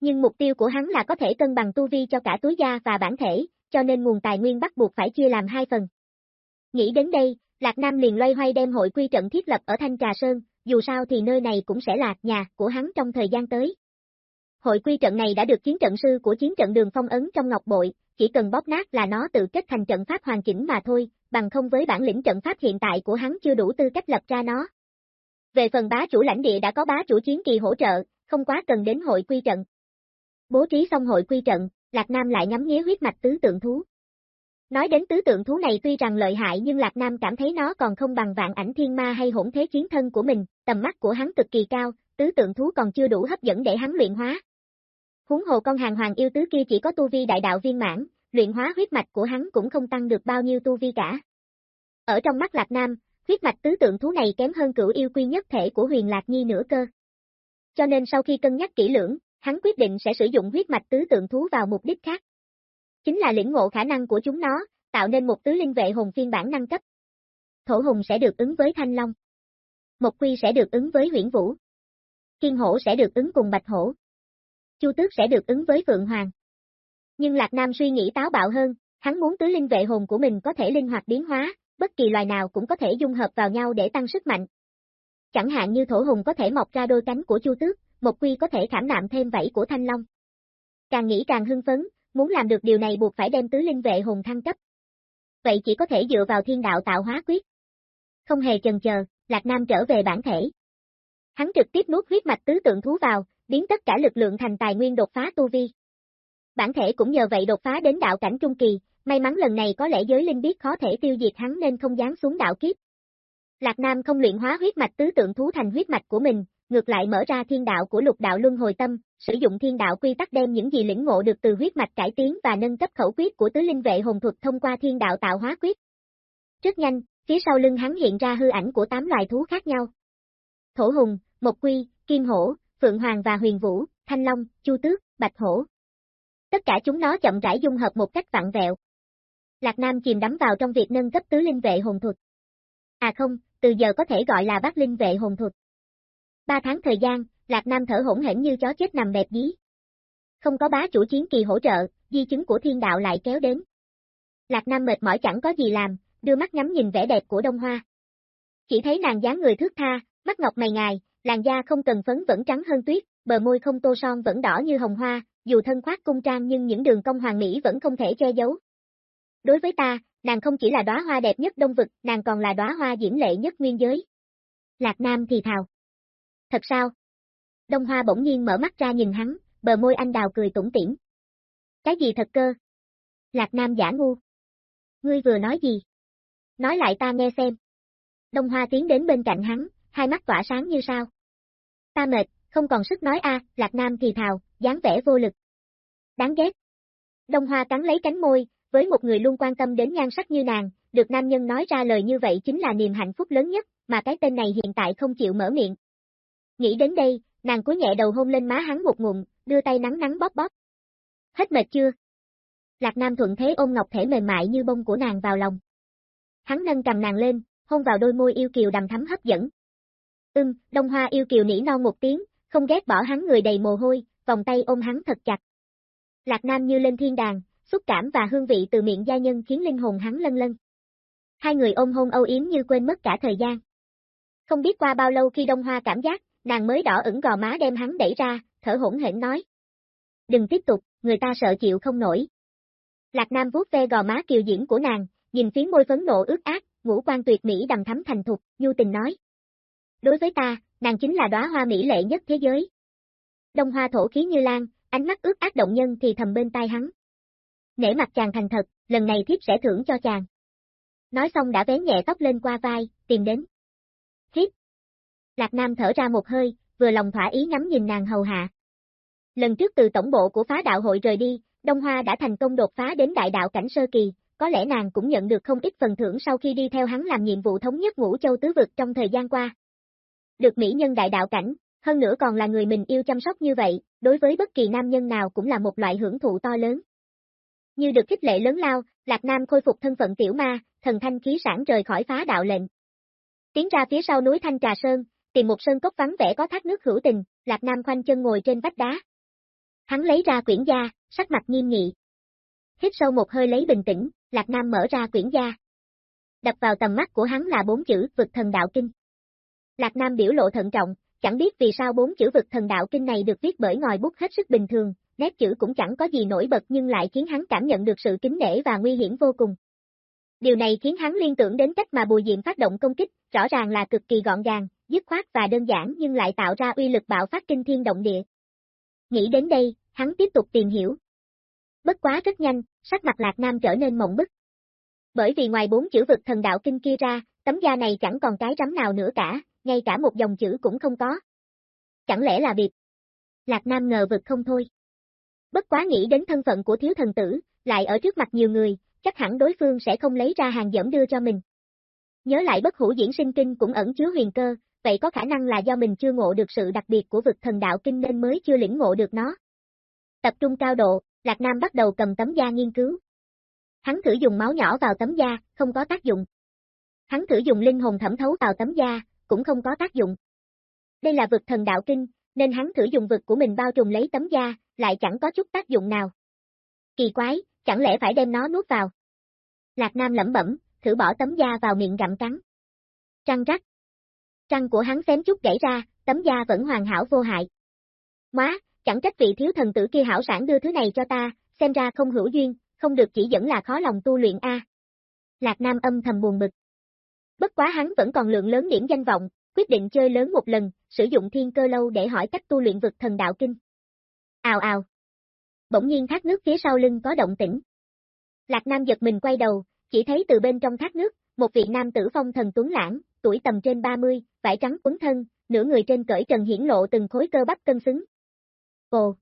Nhưng mục tiêu của hắn là có thể cân bằng tu vi cho cả túi gia và bản thể, cho nên nguồn tài nguyên bắt buộc phải chia làm hai phần. Nghĩ đến đây, Lạc Nam liền loay hoay đem hội quy trận thiết lập ở Thanh Trà Sơn, dù sao thì nơi này cũng sẽ là nhà của hắn trong thời gian tới. Hội quy trận này đã được chiến trận sư của chiến trận đường phong ấn trong ngọc bội, chỉ cần bóp nát là nó tự kết thành trận pháp hoàn chỉnh mà thôi, bằng không với bản lĩnh trận pháp hiện tại của hắn chưa đủ tư cách lập ra nó. Về phần bá chủ lãnh địa đã có bá chủ chiến kỳ hỗ trợ, không quá cần đến hội quy trận. Bố trí xong hội quy trận, Lạc Nam lại ngắm nghía huyết mạch tứ tượng thú. Nói đến tứ tượng thú này tuy rằng lợi hại nhưng Lạc Nam cảm thấy nó còn không bằng vạn ảnh thiên ma hay hỗn thế chiến thân của mình, tầm mắt của hắn cực kỳ cao, tứ tượng thú còn chưa đủ hấp dẫn để hắn luyện hóa. Huống hồ con hàng hoàng yêu tứ kia chỉ có tu vi đại đạo viên mãn, luyện hóa huyết mạch của hắn cũng không tăng được bao nhiêu tu vi cả. Ở trong mắt Lạc Nam, huyết mạch tứ tượng thú này kém hơn cửu yêu quy nhất thể của huyền Lạc Nhi nửa cơ. Cho nên sau khi cân nhắc kỹ lưỡng, hắn quyết định sẽ sử dụng huyết mạch tứ tượng thú vào mục đích khác. Chính là lĩnh ngộ khả năng của chúng nó, tạo nên một tứ linh vệ hồn phiên bản năng cấp. Thổ hùng sẽ được ứng với thanh long. Mộc quy sẽ được ứng với huyển vũ. Kiên hổ sẽ được ứng cùng bạch hổ. Chu tước sẽ được ứng với phượng hoàng. Nhưng Lạc Nam suy nghĩ táo bạo hơn, hắn muốn tứ linh vệ hồn của mình có thể linh hoạt biến hóa, bất kỳ loài nào cũng có thể dung hợp vào nhau để tăng sức mạnh. Chẳng hạn như thổ hùng có thể mọc ra đôi cánh của chu tước, một quy có thể khảm nạm thêm vảy của thanh long. Càng nghĩ càng hưng phấn, muốn làm được điều này buộc phải đem tứ linh vệ hồn thăng cấp. Vậy chỉ có thể dựa vào thiên đạo tạo hóa quyết. Không hề chần chờ, Lạc Nam trở về bản thể. Hắn trực tiếp nuốt huyết mạch tứ tượng thú vào, biến tất cả lực lượng thành tài nguyên đột phá tu vi. Bản thể cũng nhờ vậy đột phá đến đạo cảnh trung kỳ, may mắn lần này có lẽ giới linh biết khó thể tiêu diệt hắn nên không dám xuống đạo kiếp. Lạc Nam không luyện hóa huyết mạch tứ tượng thú thành huyết mạch của mình, ngược lại mở ra thiên đạo của lục đạo luân hồi tâm, sử dụng thiên đạo quy tắc đem những gì lĩnh ngộ được từ huyết mạch cải tiến và nâng cấp khẩu quyết của tứ linh vệ hồn thuật thông qua thiên đạo tạo hóa quyết. Rất nhanh, phía sau lưng hắn hiện ra hư ảnh của tám loài thú khác nhau. Thổ hùng, Mộc Quy, Kim Hổ, Phượng Hoàng và Huyền Vũ, Thanh Long, Chu Tước, Bạch Hổ. Tất cả chúng nó chậm rãi dung hợp một cách vặn vẹo. Lạc Nam chìm đắm vào trong việc nâng cấp tứ linh vệ hồn thuật. À không, từ giờ có thể gọi là bát linh vệ hồn thuật. Ba tháng thời gian, Lạc Nam thở hổn hển như chó chết nằm bẹp dí. Không có bá chủ chiến kỳ hỗ trợ, di chứng của thiên đạo lại kéo đến. Lạc Nam mệt mỏi chẳng có gì làm, đưa mắt ngắm nhìn vẻ đẹp của Đông Hoa. chỉ thấy nàng dáng người thước tha, mắt ngọc mày ngài, làn da không cần phấn vẫn trắng hơn tuyết, bờ môi không tô son vẫn đỏ như hồng hoa, dù thân khoác cung trang nhưng những đường cong hoàng mỹ vẫn không thể che giấu. Đối với ta, nàng không chỉ là đóa hoa đẹp nhất đông vực, nàng còn là đóa hoa diễm lệ nhất nguyên giới. Lạc Nam thì thào. Thật sao? Đông Hoa bỗng nhiên mở mắt ra nhìn hắn, bờ môi anh đào cười tủm tỉm. Cái gì thật cơ? Lạc Nam giả ngu. Ngươi vừa nói gì? Nói lại ta nghe xem. Đông Hoa tiến đến bên cạnh hắn, hai mắt tỏa sáng như sao. Ta mệt, không còn sức nói a, Lạc Nam thì thào, dáng vẻ vô lực. Đáng ghét. Đông Hoa cắn lấy cánh môi, với một người luôn quan tâm đến nhan sắc như nàng, được nam nhân nói ra lời như vậy chính là niềm hạnh phúc lớn nhất, mà cái tên này hiện tại không chịu mở miệng. Nghĩ đến đây, nàng cúi nhẹ đầu hôn lên má hắn một ngụm, đưa tay nắng nắng bóp bóp. Hết mệt chưa? Lạc Nam thuận thế ôm ngọc thể mềm mại như bông của nàng vào lòng. Hắn nâng cầm nàng lên, hôn vào đôi môi yêu kiều đầm thắm hấp dẫn. Ừm, Đông Hoa yêu kiều nỉ non một tiếng, không ghét bỏ hắn người đầy mồ hôi, vòng tay ôm hắn thật chặt. Lạc Nam như lên thiên đàng, xúc cảm và hương vị từ miệng gia nhân khiến linh hồn hắn lân lân. Hai người ôm hôn âu yếm như quên mất cả thời gian. Không biết qua bao lâu khi Đông Hoa cảm giác, nàng mới đỏ ửng gò má đem hắn đẩy ra, thở hỗn hển nói. Đừng tiếp tục, người ta sợ chịu không nổi. Lạc Nam vuốt ve gò má kiều diễm của nàng, nhìn phía môi phấn nộ ướt át, ngũ quan tuyệt mỹ đầm thắm thành thục, nhu tình nói. Đối với ta, nàng chính là đóa hoa mỹ lệ nhất thế giới. Đông hoa thổ khí như lan, ánh mắt ướt át động nhân thì thầm bên tai hắn. Nể mặt chàng thành thật, lần này thiếp sẽ thưởng cho chàng. Nói xong đã vén nhẹ tóc lên qua vai, tìm đến. Thiếp. Lạc Nam thở ra một hơi, vừa lòng thỏa ý ngắm nhìn nàng hầu hạ. Lần trước từ tổng bộ của phá đạo hội rời đi, Đông Hoa đã thành công đột phá đến đại đạo cảnh sơ kỳ, có lẽ nàng cũng nhận được không ít phần thưởng sau khi đi theo hắn làm nhiệm vụ thống nhất ngũ châu tứ vực trong thời gian qua. Được mỹ nhân đại đạo cảnh, hơn nữa còn là người mình yêu chăm sóc như vậy, đối với bất kỳ nam nhân nào cũng là một loại hưởng thụ to lớn. Như được khích lệ lớn lao, Lạc Nam khôi phục thân phận tiểu ma, thần thanh khí sản rời khỏi phá đạo lệnh. Tiến ra phía sau núi Thanh Trà Sơn, tìm một sơn cốc vắng vẻ có thác nước hữu tình, Lạc Nam khoanh chân ngồi trên vách đá. Hắn lấy ra quyển gia, sắc mặt nghiêm nghị. Hít sâu một hơi lấy bình tĩnh, Lạc Nam mở ra quyển gia. Đập vào tầm mắt của hắn là bốn chữ vực thần đạo kinh. Lạc Nam biểu lộ thận trọng, chẳng biết vì sao bốn chữ vực thần đạo kinh này được viết bởi ngòi bút hết sức bình thường, nét chữ cũng chẳng có gì nổi bật nhưng lại khiến hắn cảm nhận được sự kính nể và nguy hiểm vô cùng. Điều này khiến hắn liên tưởng đến cách mà Bùi Diệm phát động công kích, rõ ràng là cực kỳ gọn gàng, dứt khoát và đơn giản nhưng lại tạo ra uy lực bạo phát kinh thiên động địa. Nghĩ đến đây, hắn tiếp tục tìm hiểu. Bất quá rất nhanh, sắc mặt Lạc Nam trở nên mộng bức. Bởi vì ngoài bốn chữ vực thần đạo kinh kia ra, tấm da này chẳng còn cái rắm nào nữa cả, ngay cả một dòng chữ cũng không có. Chẳng lẽ là biệt? Lạc Nam ngờ vực không thôi. Bất quá nghĩ đến thân phận của thiếu thần tử, lại ở trước mặt nhiều người, chắc hẳn đối phương sẽ không lấy ra hàng dẫm đưa cho mình. Nhớ lại bất hủ diễn sinh kinh cũng ẩn chứa huyền cơ, vậy có khả năng là do mình chưa ngộ được sự đặc biệt của vực thần đạo kinh nên mới chưa lĩnh ngộ được nó. Tập trung cao độ, Lạc Nam bắt đầu cầm tấm da nghiên cứu. Hắn thử dùng máu nhỏ vào tấm da, không có tác dụng. Hắn thử dùng linh hồn thẩm thấu vào tấm da, cũng không có tác dụng. Đây là vực thần đạo kinh, nên hắn thử dùng vực của mình bao trùm lấy tấm da, lại chẳng có chút tác dụng nào. Kỳ quái, chẳng lẽ phải đem nó nuốt vào? Lạc Nam lẩm bẩm, thử bỏ tấm da vào miệng gặm cắn. Trăng rắc. Trăng của hắn xém chút gãy ra, tấm da vẫn hoàn hảo vô hại. Má, chẳng trách vị thiếu thần tử kia hảo sản đưa thứ này cho ta, xem ra không hữu duyên, không được chỉ dẫn là khó lòng tu luyện A. Lạc Nam âm thầm buồn bực. Bất quá hắn vẫn còn lượng lớn điểm danh vọng, quyết định chơi lớn một lần, sử dụng thiên cơ lâu để hỏi cách tu luyện vực thần đạo kinh. Ào ào. Bỗng nhiên thác nước phía sau lưng có động tĩnh. Lạc Nam giật mình quay đầu, chỉ thấy từ bên trong thác nước, một vị nam tử phong thần tuấn lãng, tuổi tầm trên 30, vải trắng quấn thân, nửa người trên cởi trần hiển lộ từng khối cơ bắp cân xứng. Ồ!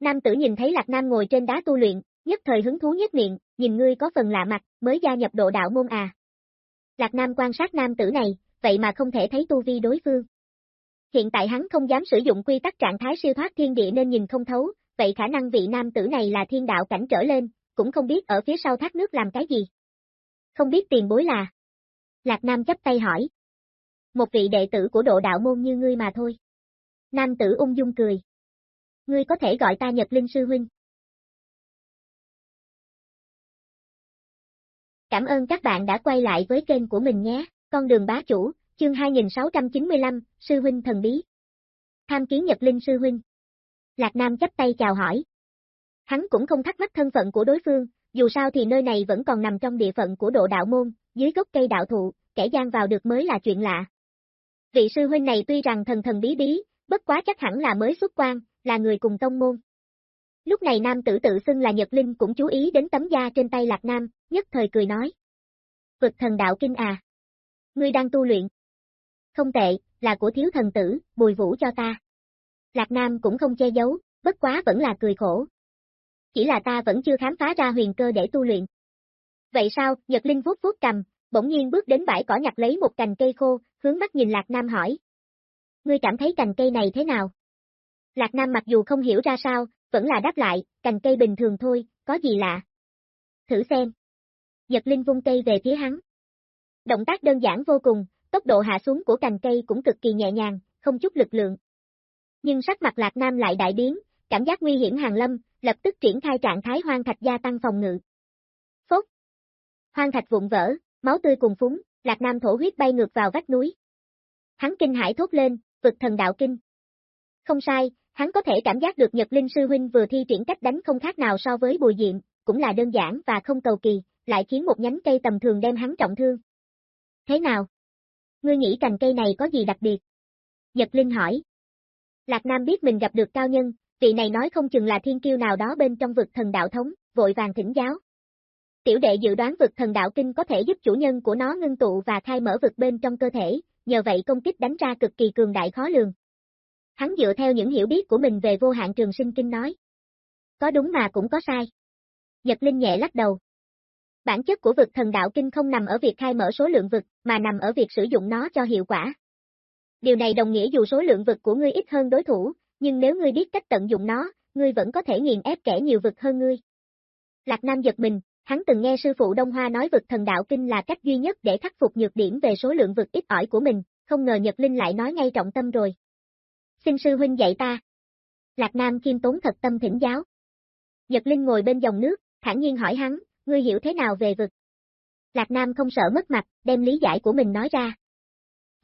Nam tử nhìn thấy Lạc Nam ngồi trên đá tu luyện, nhất thời hứng thú nhất miệng, nhìn ngươi có phần lạ mặt, mới gia nhập độ đạo môn à. Lạc Nam quan sát nam tử này, vậy mà không thể thấy tu vi đối phương. Hiện tại hắn không dám sử dụng quy tắc trạng thái siêu thoát thiên địa nên nhìn không thấu, vậy khả năng vị nam tử này là thiên đạo cảnh trở lên, cũng không biết ở phía sau thác nước làm cái gì. Không biết tiền bối là. Lạc Nam chấp tay hỏi. Một vị đệ tử của độ đạo môn như ngươi mà thôi. Nam tử ung dung cười. Ngươi có thể gọi ta Nhật Linh Sư Huynh. Cảm ơn các bạn đã quay lại với kênh của mình nhé. Con đường bá chủ, chương 2695, Sư Huynh Thần Bí. Tham kiến Nhật Linh Sư Huynh. Lạc Nam chấp tay chào hỏi. Hắn cũng không thắc mắc thân phận của đối phương, dù sao thì nơi này vẫn còn nằm trong địa phận của độ đạo môn, dưới gốc cây đạo thụ, kẻ gian vào được mới là chuyện lạ. Vị sư huynh này tuy rằng thần thần bí bí, bất quá chắc hẳn là mới xuất quan, là người cùng tông môn. Lúc này nam tử tự xưng là Nhật Linh cũng chú ý đến tấm da trên tay Lạc Nam, nhất thời cười nói. Vực thần đạo kinh à. Ngươi đang tu luyện. Không tệ, là của thiếu thần tử, bùi vũ cho ta. Lạc Nam cũng không che giấu, bất quá vẫn là cười khổ. Chỉ là ta vẫn chưa khám phá ra huyền cơ để tu luyện. Vậy sao, Nhật Linh vuốt vuốt cầm, bỗng nhiên bước đến bãi cỏ nhặt lấy một cành cây khô, hướng mắt nhìn Lạc Nam hỏi. Ngươi cảm thấy cành cây này thế nào? Lạc Nam mặc dù không hiểu ra sao, vẫn là đáp lại, cành cây bình thường thôi, có gì lạ. Thử xem. Nhật Linh vung cây về phía hắn. Động tác đơn giản vô cùng, tốc độ hạ xuống của cành cây cũng cực kỳ nhẹ nhàng, không chút lực lượng. Nhưng sắc mặt Lạc Nam lại đại biến, cảm giác nguy hiểm hàng lâm, lập tức triển khai trạng thái hoang thạch gia tăng phòng ngự. Phốt. Hoang thạch vụn vỡ, máu tươi cùng phúng, Lạc Nam thổ huyết bay ngược vào vách núi. Hắn kinh hãi thốt lên, vực thần đạo kinh. Không sai, hắn có thể cảm giác được Nhật Linh Sư Huynh vừa thi triển cách đánh không khác nào so với bùi diệm, cũng là đơn giản và không cầu kỳ, lại khiến một nhánh cây tầm thường đem hắn trọng thương. Thế nào? Ngươi nghĩ cành cây này có gì đặc biệt? Nhật Linh hỏi. Lạc Nam biết mình gặp được cao nhân, vị này nói không chừng là thiên kiêu nào đó bên trong vực thần đạo thống, vội vàng thỉnh giáo. Tiểu đệ dự đoán vực thần đạo kinh có thể giúp chủ nhân của nó ngưng tụ và khai mở vực bên trong cơ thể, nhờ vậy công kích đánh ra cực kỳ cường đại khó lường. Hắn dựa theo những hiểu biết của mình về vô hạn trường sinh kinh nói. Có đúng mà cũng có sai. Nhật Linh nhẹ lắc đầu. Bản chất của vực thần đạo kinh không nằm ở việc khai mở số lượng vực, mà nằm ở việc sử dụng nó cho hiệu quả. Điều này đồng nghĩa dù số lượng vực của ngươi ít hơn đối thủ, nhưng nếu ngươi biết cách tận dụng nó, ngươi vẫn có thể nghiền ép kẻ nhiều vực hơn ngươi. Lạc Nam giật mình, hắn từng nghe sư phụ Đông Hoa nói vực thần đạo kinh là cách duy nhất để khắc phục nhược điểm về số lượng vực ít ỏi của mình, không ngờ Nhật Linh lại nói ngay trọng tâm rồi. Xin sư huynh dạy ta. Lạc Nam khiêm tốn thật tâm thỉnh giáo. Nhật Linh ngồi bên dòng nước, thản nhiên hỏi hắn, ngươi hiểu thế nào về vực? Lạc Nam không sợ mất mặt, đem lý giải của mình nói ra.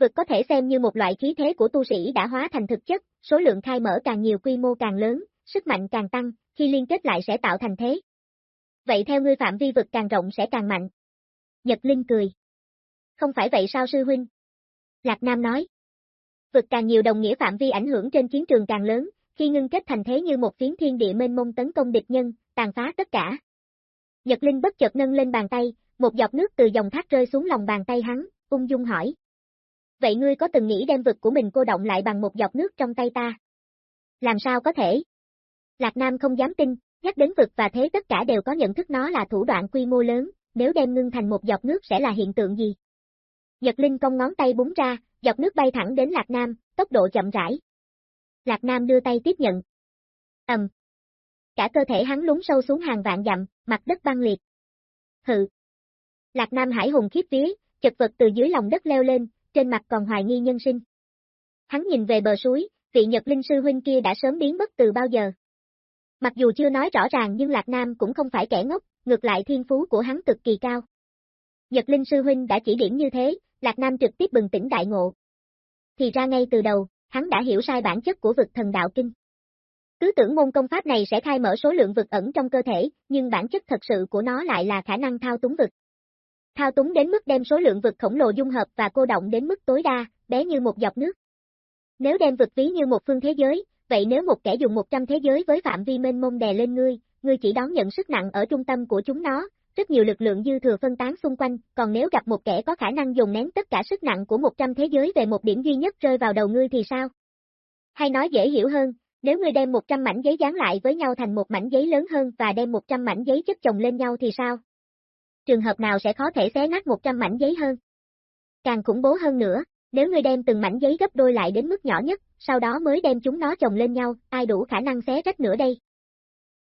Vực có thể xem như một loại khí thế của tu sĩ đã hóa thành thực chất, số lượng khai mở càng nhiều quy mô càng lớn, sức mạnh càng tăng, khi liên kết lại sẽ tạo thành thế. Vậy theo ngươi phạm vi vực càng rộng sẽ càng mạnh. Nhật Linh cười. Không phải vậy sao sư huynh? Lạc Nam nói. Vực càng nhiều đồng nghĩa phạm vi ảnh hưởng trên chiến trường càng lớn, khi ngưng kết thành thế như một phiến thiên địa mênh mông tấn công địch nhân, tàn phá tất cả. Nhật Linh bất chợt nâng lên bàn tay, một giọt nước từ dòng thác rơi xuống lòng bàn tay hắn, ung dung hỏi. Vậy ngươi có từng nghĩ đem vực của mình cô động lại bằng một giọt nước trong tay ta? Làm sao có thể? Lạc Nam không dám tin, nhắc đến vực và thế tất cả đều có nhận thức nó là thủ đoạn quy mô lớn, nếu đem ngưng thành một giọt nước sẽ là hiện tượng gì? Nhật Linh cong ngón tay búng ra, giọt nước bay thẳng đến Lạc Nam, tốc độ chậm rãi. Lạc Nam đưa tay tiếp nhận. ầm, Cả cơ thể hắn lún sâu xuống hàng vạn dặm, mặt đất băng liệt. Hự. Lạc Nam hải hùng khiếp vía, chật vật từ dưới lòng đất leo lên, trên mặt còn hoài nghi nhân sinh. Hắn nhìn về bờ suối, vị Nhật Linh sư huynh kia đã sớm biến mất từ bao giờ. Mặc dù chưa nói rõ ràng nhưng Lạc Nam cũng không phải kẻ ngốc, ngược lại thiên phú của hắn cực kỳ cao. Nhật Linh sư huynh đã chỉ điểm như thế, Lạc Nam trực tiếp bừng tỉnh đại ngộ. Thì ra ngay từ đầu, hắn đã hiểu sai bản chất của vực thần đạo kinh. Tứ tưởng môn công pháp này sẽ khai mở số lượng vực ẩn trong cơ thể, nhưng bản chất thật sự của nó lại là khả năng thao túng vực. Thao túng đến mức đem số lượng vực khổng lồ dung hợp và cô động đến mức tối đa, bé như một giọt nước. Nếu đem vực ví như một phương thế giới, vậy nếu một kẻ dùng 100 thế giới với phạm vi mênh mông đè lên ngươi, ngươi chỉ đón nhận sức nặng ở trung tâm của chúng nó, rất nhiều lực lượng dư thừa phân tán xung quanh, còn nếu gặp một kẻ có khả năng dùng nén tất cả sức nặng của 100 thế giới về một điểm duy nhất rơi vào đầu ngươi thì sao? Hay nói dễ hiểu hơn, nếu ngươi đem 100 mảnh giấy dán lại với nhau thành một mảnh giấy lớn hơn và đem 100 mảnh giấy chất chồng lên nhau thì sao? Trường hợp nào sẽ khó thể xé nát 100 mảnh giấy hơn? Càng khủng bố hơn nữa, nếu ngươi đem từng mảnh giấy gấp đôi lại đến mức nhỏ nhất, sau đó mới đem chúng nó chồng lên nhau, ai đủ khả năng xé rách nữa đây?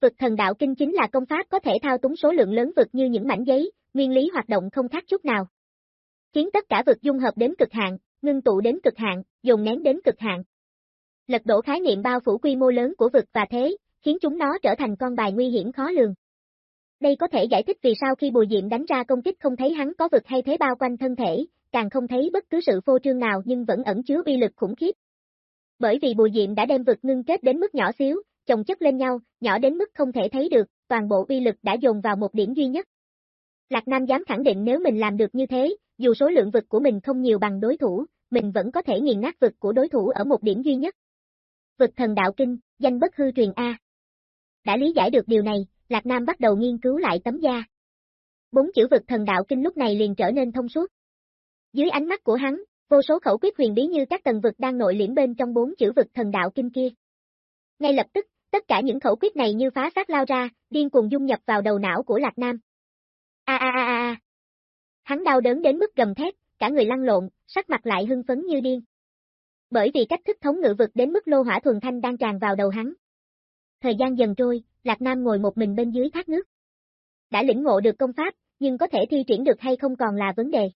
Vực thần đạo kinh chính là công pháp có thể thao túng số lượng lớn vực như những mảnh giấy, nguyên lý hoạt động không khác chút nào. Khiến tất cả vực dung hợp đến cực hạn, ngưng tụ đến cực hạn, dồn nén đến cực hạn. Lật đổ khái niệm bao phủ quy mô lớn của vực và thế, khiến chúng nó trở thành con bài nguy hiểm khó lường. Đây có thể giải thích vì sao khi Bùi Diệm đánh ra công kích không thấy hắn có vực hay thế bao quanh thân thể, càng không thấy bất cứ sự phô trương nào nhưng vẫn ẩn chứa uy lực khủng khiếp. Bởi vì bùi diệm đã đem vực ngưng kết đến mức nhỏ xíu, chồng chất lên nhau, nhỏ đến mức không thể thấy được, toàn bộ uy lực đã dồn vào một điểm duy nhất. Lạc Nam dám khẳng định nếu mình làm được như thế, dù số lượng vực của mình không nhiều bằng đối thủ, mình vẫn có thể nghiền nát vực của đối thủ ở một điểm duy nhất. Vực thần đạo kinh, danh bất hư truyền A. Đã lý giải được điều này, Lạc Nam bắt đầu nghiên cứu lại tấm da. Bốn chữ vực thần đạo kinh lúc này liền trở nên thông suốt. Dưới ánh mắt của hắn, vô số khẩu quyết huyền bí như các tầng vực đang nội liễm bên trong bốn chữ vực thần đạo kinh kia. Ngay lập tức, tất cả những khẩu quyết này như phá xác lao ra, điên cuồng dung nhập vào đầu não của Lạc Nam. A a a a. Hắn đau đớn đến mức gầm thét, cả người lăn lộn, sắc mặt lại hưng phấn như điên. Bởi vì cách thức thống ngự vực đến mức lô hỏa thuần thanh đang tràn vào đầu hắn. Thời gian dần trôi, Lạc Nam ngồi một mình bên dưới thác nước. Đã lĩnh ngộ được công pháp, nhưng có thể thi triển được hay không còn là vấn đề.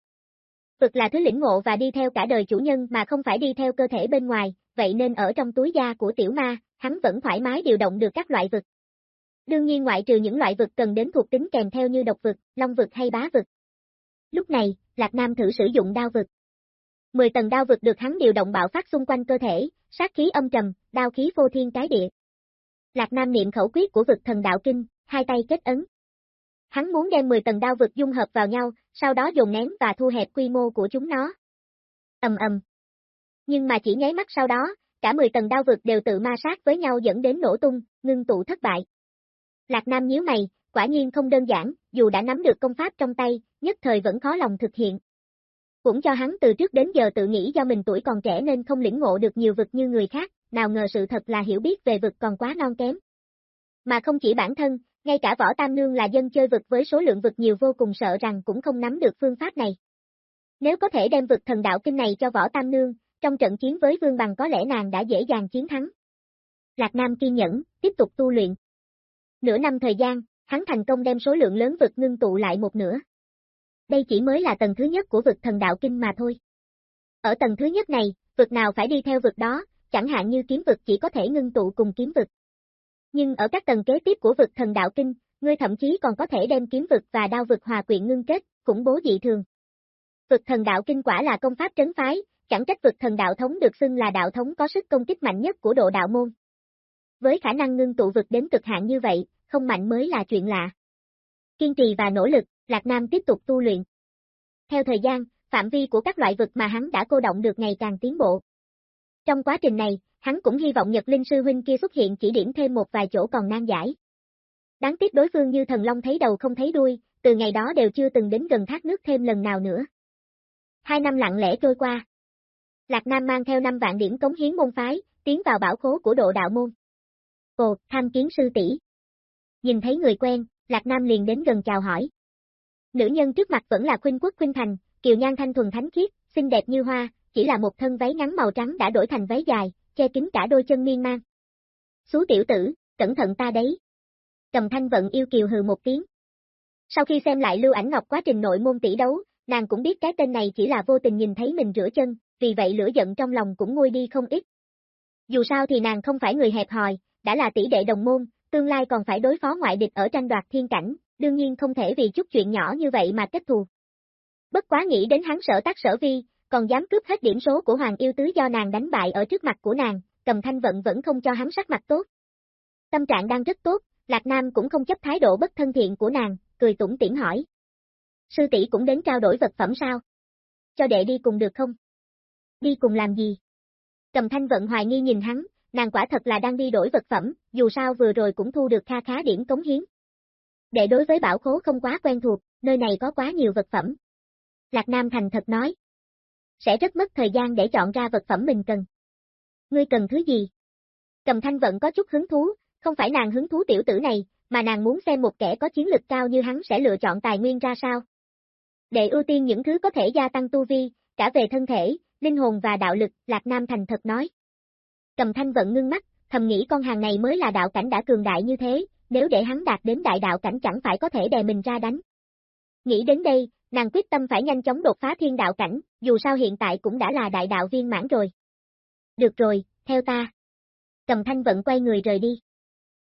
Vực là thứ lĩnh ngộ và đi theo cả đời chủ nhân mà không phải đi theo cơ thể bên ngoài, vậy nên ở trong túi da của tiểu ma, hắn vẫn thoải mái điều động được các loại vực. Đương nhiên ngoại trừ những loại vực cần đến thuộc tính kèm theo như độc vực, long vực hay bá vực. Lúc này, Lạc Nam thử sử dụng đao vực. 10 tầng đao vực được hắn điều động bạo phát xung quanh cơ thể, sát khí âm trầm, đao khí vô thiên cái địa. Lạc Nam niệm khẩu quyết của vực thần đạo kinh, hai tay kết ấn. Hắn muốn đem 10 tầng đao vực dung hợp vào nhau, sau đó dồn nén và thu hẹp quy mô của chúng nó. Ầm ầm. Nhưng mà chỉ nháy mắt sau đó, cả 10 tầng đao vực đều tự ma sát với nhau dẫn đến nổ tung, ngưng tụ thất bại. Lạc Nam nhíu mày, quả nhiên không đơn giản, dù đã nắm được công pháp trong tay, nhất thời vẫn khó lòng thực hiện. Cũng cho hắn từ trước đến giờ tự nghĩ do mình tuổi còn trẻ nên không lĩnh ngộ được nhiều vực như người khác, nào ngờ sự thật là hiểu biết về vực còn quá non kém. Mà không chỉ bản thân, ngay cả võ tam nương là dân chơi vực với số lượng vực nhiều vô cùng sợ rằng cũng không nắm được phương pháp này. Nếu có thể đem vực thần đạo kinh này cho võ tam nương, trong trận chiến với vương bằng có lẽ nàng đã dễ dàng chiến thắng. Lạc Nam kiên nhẫn, tiếp tục tu luyện. Nửa năm thời gian, hắn thành công đem số lượng lớn vực ngưng tụ lại một nửa. Đây chỉ mới là tầng thứ nhất của vực thần đạo kinh mà thôi. Ở tầng thứ nhất này, vực nào phải đi theo vực đó, chẳng hạn như kiếm vực chỉ có thể ngưng tụ cùng kiếm vực. Nhưng ở các tầng kế tiếp của vực thần đạo kinh, ngươi thậm chí còn có thể đem kiếm vực và đao vực hòa quyện ngưng kết, khủng bố dị thường. Vực thần đạo kinh quả là công pháp trấn phái, chẳng trách vực thần đạo thống được xưng là đạo thống có sức công kích mạnh nhất của độ đạo môn. Với khả năng ngưng tụ vực đến cực hạn như vậy, không mạnh mới là chuyện lạ. Kiên trì và nỗ lực, Lạc Nam tiếp tục tu luyện. Theo thời gian, phạm vi của các loại vực mà hắn đã cô động được ngày càng tiến bộ. Trong quá trình này, hắn cũng hy vọng Nhật Linh Sư Huynh kia xuất hiện chỉ điểm thêm một vài chỗ còn nan giải. Đáng tiếc đối phương như thần long thấy đầu không thấy đuôi, từ ngày đó đều chưa từng đến gần thác nước thêm lần nào nữa. Hai năm lặng lẽ trôi qua. Lạc Nam mang theo năm vạn điểm cống hiến môn phái, tiến vào bảo khố của độ đạo môn. Ồ, tham kiến sư tỷ. Nhìn thấy người quen, Lạc Nam liền đến gần chào hỏi. Nữ nhân trước mặt vẫn là Khuynh Quốc Khuynh Thành, kiều nhan thanh thuần thánh khiết, xinh đẹp như hoa, chỉ là một thân váy ngắn màu trắng đã đổi thành váy dài, che kín cả đôi chân miên man. Xú tiểu tử, cẩn thận ta đấy. Cầm thanh vận yêu kiều hừ một tiếng. Sau khi xem lại lưu ảnh ngọc quá trình nội môn tỷ đấu, nàng cũng biết cái tên này chỉ là vô tình nhìn thấy mình rửa chân, vì vậy lửa giận trong lòng cũng nguôi đi không ít. Dù sao thì nàng không phải người hẹp hòi, đã là tỷ đệ đồng môn, tương lai còn phải đối phó ngoại địch ở tranh đoạt thiên cảnh, đương nhiên không thể vì chút chuyện nhỏ như vậy mà kết thù. Bất quá nghĩ đến hắn sở tác sở vi, còn dám cướp hết điểm số của Hoàng Yêu Tứ do nàng đánh bại ở trước mặt của nàng, cầm thanh vận vẫn không cho hắn sắc mặt tốt. Tâm trạng đang rất tốt, Lạc Nam cũng không chấp thái độ bất thân thiện của nàng, cười tủm tỉm hỏi. Sư tỷ cũng đến trao đổi vật phẩm sao? Cho đệ đi cùng được không? Đi cùng làm gì? Cầm thanh vận hoài nghi nhìn hắn, nàng quả thật là đang đi đổi vật phẩm, dù sao vừa rồi cũng thu được kha khá điểm cống hiến. Đệ đối với bảo khố không quá quen thuộc, nơi này có quá nhiều vật phẩm. Lạc Nam thành thật nói. Sẽ rất mất thời gian để chọn ra vật phẩm mình cần. Ngươi cần thứ gì? Cầm thanh vẫn có chút hứng thú, không phải nàng hứng thú tiểu tử này, mà nàng muốn xem một kẻ có chiến lực cao như hắn sẽ lựa chọn tài nguyên ra sao. Để ưu tiên những thứ có thể gia tăng tu vi, cả về thân thể, linh hồn và đạo lực, Lạc Nam thành thật nói. Cầm thanh vận ngưng mắt, thầm nghĩ con hàng này mới là đạo cảnh đã cường đại như thế, nếu để hắn đạt đến đại đạo cảnh chẳng phải có thể đè mình ra đánh. Nghĩ đến đây, nàng quyết tâm phải nhanh chóng đột phá thiên đạo cảnh, dù sao hiện tại cũng đã là đại đạo viên mãn rồi. Được rồi, theo ta. Cầm thanh vận quay người rời đi.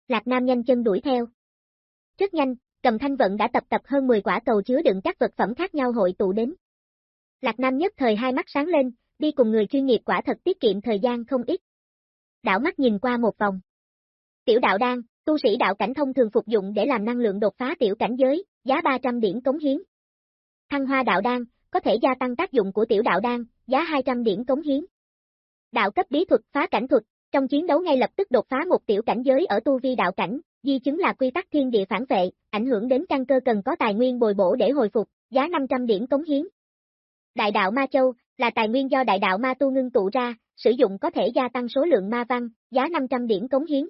Lạc Nam nhanh chân đuổi theo. Rất nhanh, cầm thanh vận đã tập tập hơn 10 quả cầu chứa đựng các vật phẩm khác nhau hội tụ đến. Lạc Nam nhất thời hai mắt sáng lên, đi cùng người chuyên nghiệp quả thật tiết kiệm thời gian không ít. Đảo mắt nhìn qua một vòng. Tiểu đạo đan, tu sĩ đạo cảnh thông thường phục dụng để làm năng lượng đột phá tiểu cảnh giới, giá 300 điểm cống hiến. Thăng hoa đạo đan, có thể gia tăng tác dụng của tiểu đạo đan, giá 200 điểm cống hiến. Đạo cấp bí thuật phá cảnh thuật, trong chiến đấu ngay lập tức đột phá một tiểu cảnh giới ở tu vi đạo cảnh, di chứng là quy tắc thiên địa phản vệ, ảnh hưởng đến căn cơ cần có tài nguyên bồi bổ để hồi phục, giá 500 điểm cống hiến. Đại đạo Ma Châu, là tài nguyên do đại đạo Ma Tu ngưng tụ ra, sử dụng có thể gia tăng số lượng ma văn, giá 500 điểm cống hiến.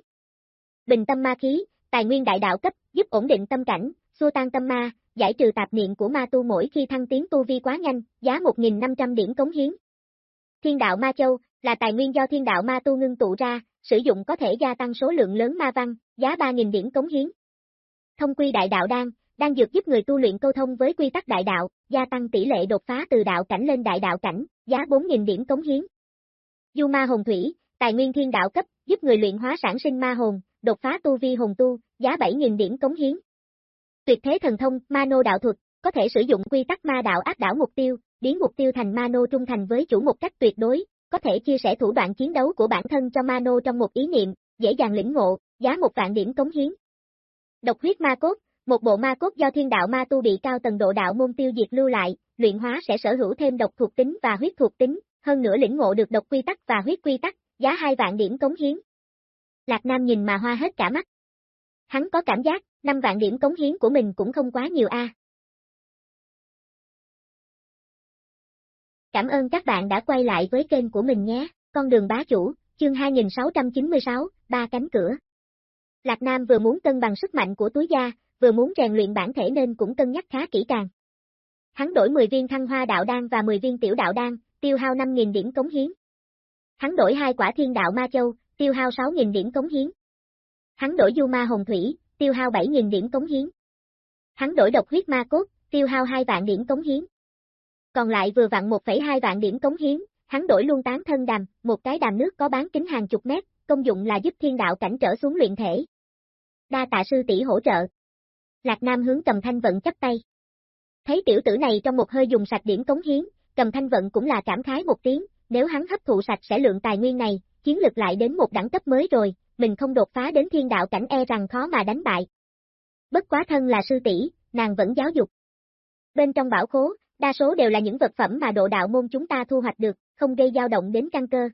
Bình tâm ma khí, tài nguyên đại đạo cấp, giúp ổn định tâm cảnh, xua tan tâm ma, giải trừ tạp niệm của ma tu mỗi khi thăng tiến tu vi quá nhanh, giá 1.500 điểm cống hiến. Thiên đạo ma châu, là tài nguyên do thiên đạo ma tu ngưng tụ ra, sử dụng có thể gia tăng số lượng lớn ma văn, giá 3.000 điểm cống hiến. Thông quy đại đạo đan, đang dược giúp người tu luyện câu thông với quy tắc đại đạo, gia tăng tỷ lệ đột phá từ đạo cảnh lên đại đạo cảnh, giá 4.000 điểm cống hiến. Du ma hồn thủy, tài nguyên thiên đạo cấp, giúp người luyện hóa sản sinh ma hồn, đột phá tu vi hồn tu, giá 7.000 điểm cống hiến. Tuyệt thế thần thông, Mano đạo thuật, có thể sử dụng quy tắc ma đạo áp đảo mục tiêu, biến mục tiêu thành Mano trung thành với chủ một cách tuyệt đối, có thể chia sẻ thủ đoạn chiến đấu của bản thân cho Mano trong một ý niệm, dễ dàng lĩnh ngộ, giá một vạn điểm cống hiến. Độc huyết ma cốt, một bộ ma cốt do thiên đạo ma tu bị cao tầng độ đạo môn tiêu diệt lưu lại, luyện hóa sẽ sở hữu thêm độc thuộc tính và huyết thuộc tính, hơn nữa lĩnh ngộ được độc quy tắc và huyết quy tắc, giá hai vạn điểm cống hiến. Lạc Nam nhìn mà hoa hết cả mắt. Hắn có cảm giác, 5 vạn điểm cống hiến của mình cũng không quá nhiều a. À. Cảm ơn các bạn đã quay lại với kênh của mình nhé, con đường bá chủ, chương 2696, ba cánh cửa. Lạc Nam vừa muốn cân bằng sức mạnh của túi da, vừa muốn rèn luyện bản thể nên cũng cân nhắc khá kỹ càng. Hắn đổi 10 viên thăng hoa đạo đan và 10 viên tiểu đạo đan, tiêu hao 5.000 điểm cống hiến. Hắn đổi hai quả thiên đạo ma châu, tiêu hao 6.000 điểm cống hiến. Hắn đổi du ma hồng thủy, tiêu hao 7.000 điểm cống hiến. Hắn đổi độc huyết ma cốt, tiêu hao 2 vạn điểm cống hiến. Còn lại vừa vặn 1,2 vạn điểm cống hiến, hắn đổi luôn tán thân đàm, một cái đàm nước có bán kính hàng chục mét, công dụng là giúp thiên đạo cảnh trở xuống luyện thể. Đa tạ sư tỷ hỗ trợ. Lạc Nam hướng cầm thanh vận chấp tay. Thấy tiểu tử này trong một hơi dùng sạch điểm cống hiến, cầm thanh vận cũng là cảm khái một tiếng, nếu hắn hấp thụ sạch sẽ lượng tài nguyên này, chiến lực lại đến một đẳng cấp mới rồi, mình không đột phá đến thiên đạo cảnh e rằng khó mà đánh bại. Bất quá thân là sư tỷ, nàng vẫn giáo dục. Bên trong bảo khố, đa số đều là những vật phẩm mà độ đạo môn chúng ta thu hoạch được, không gây dao động đến căn cơ.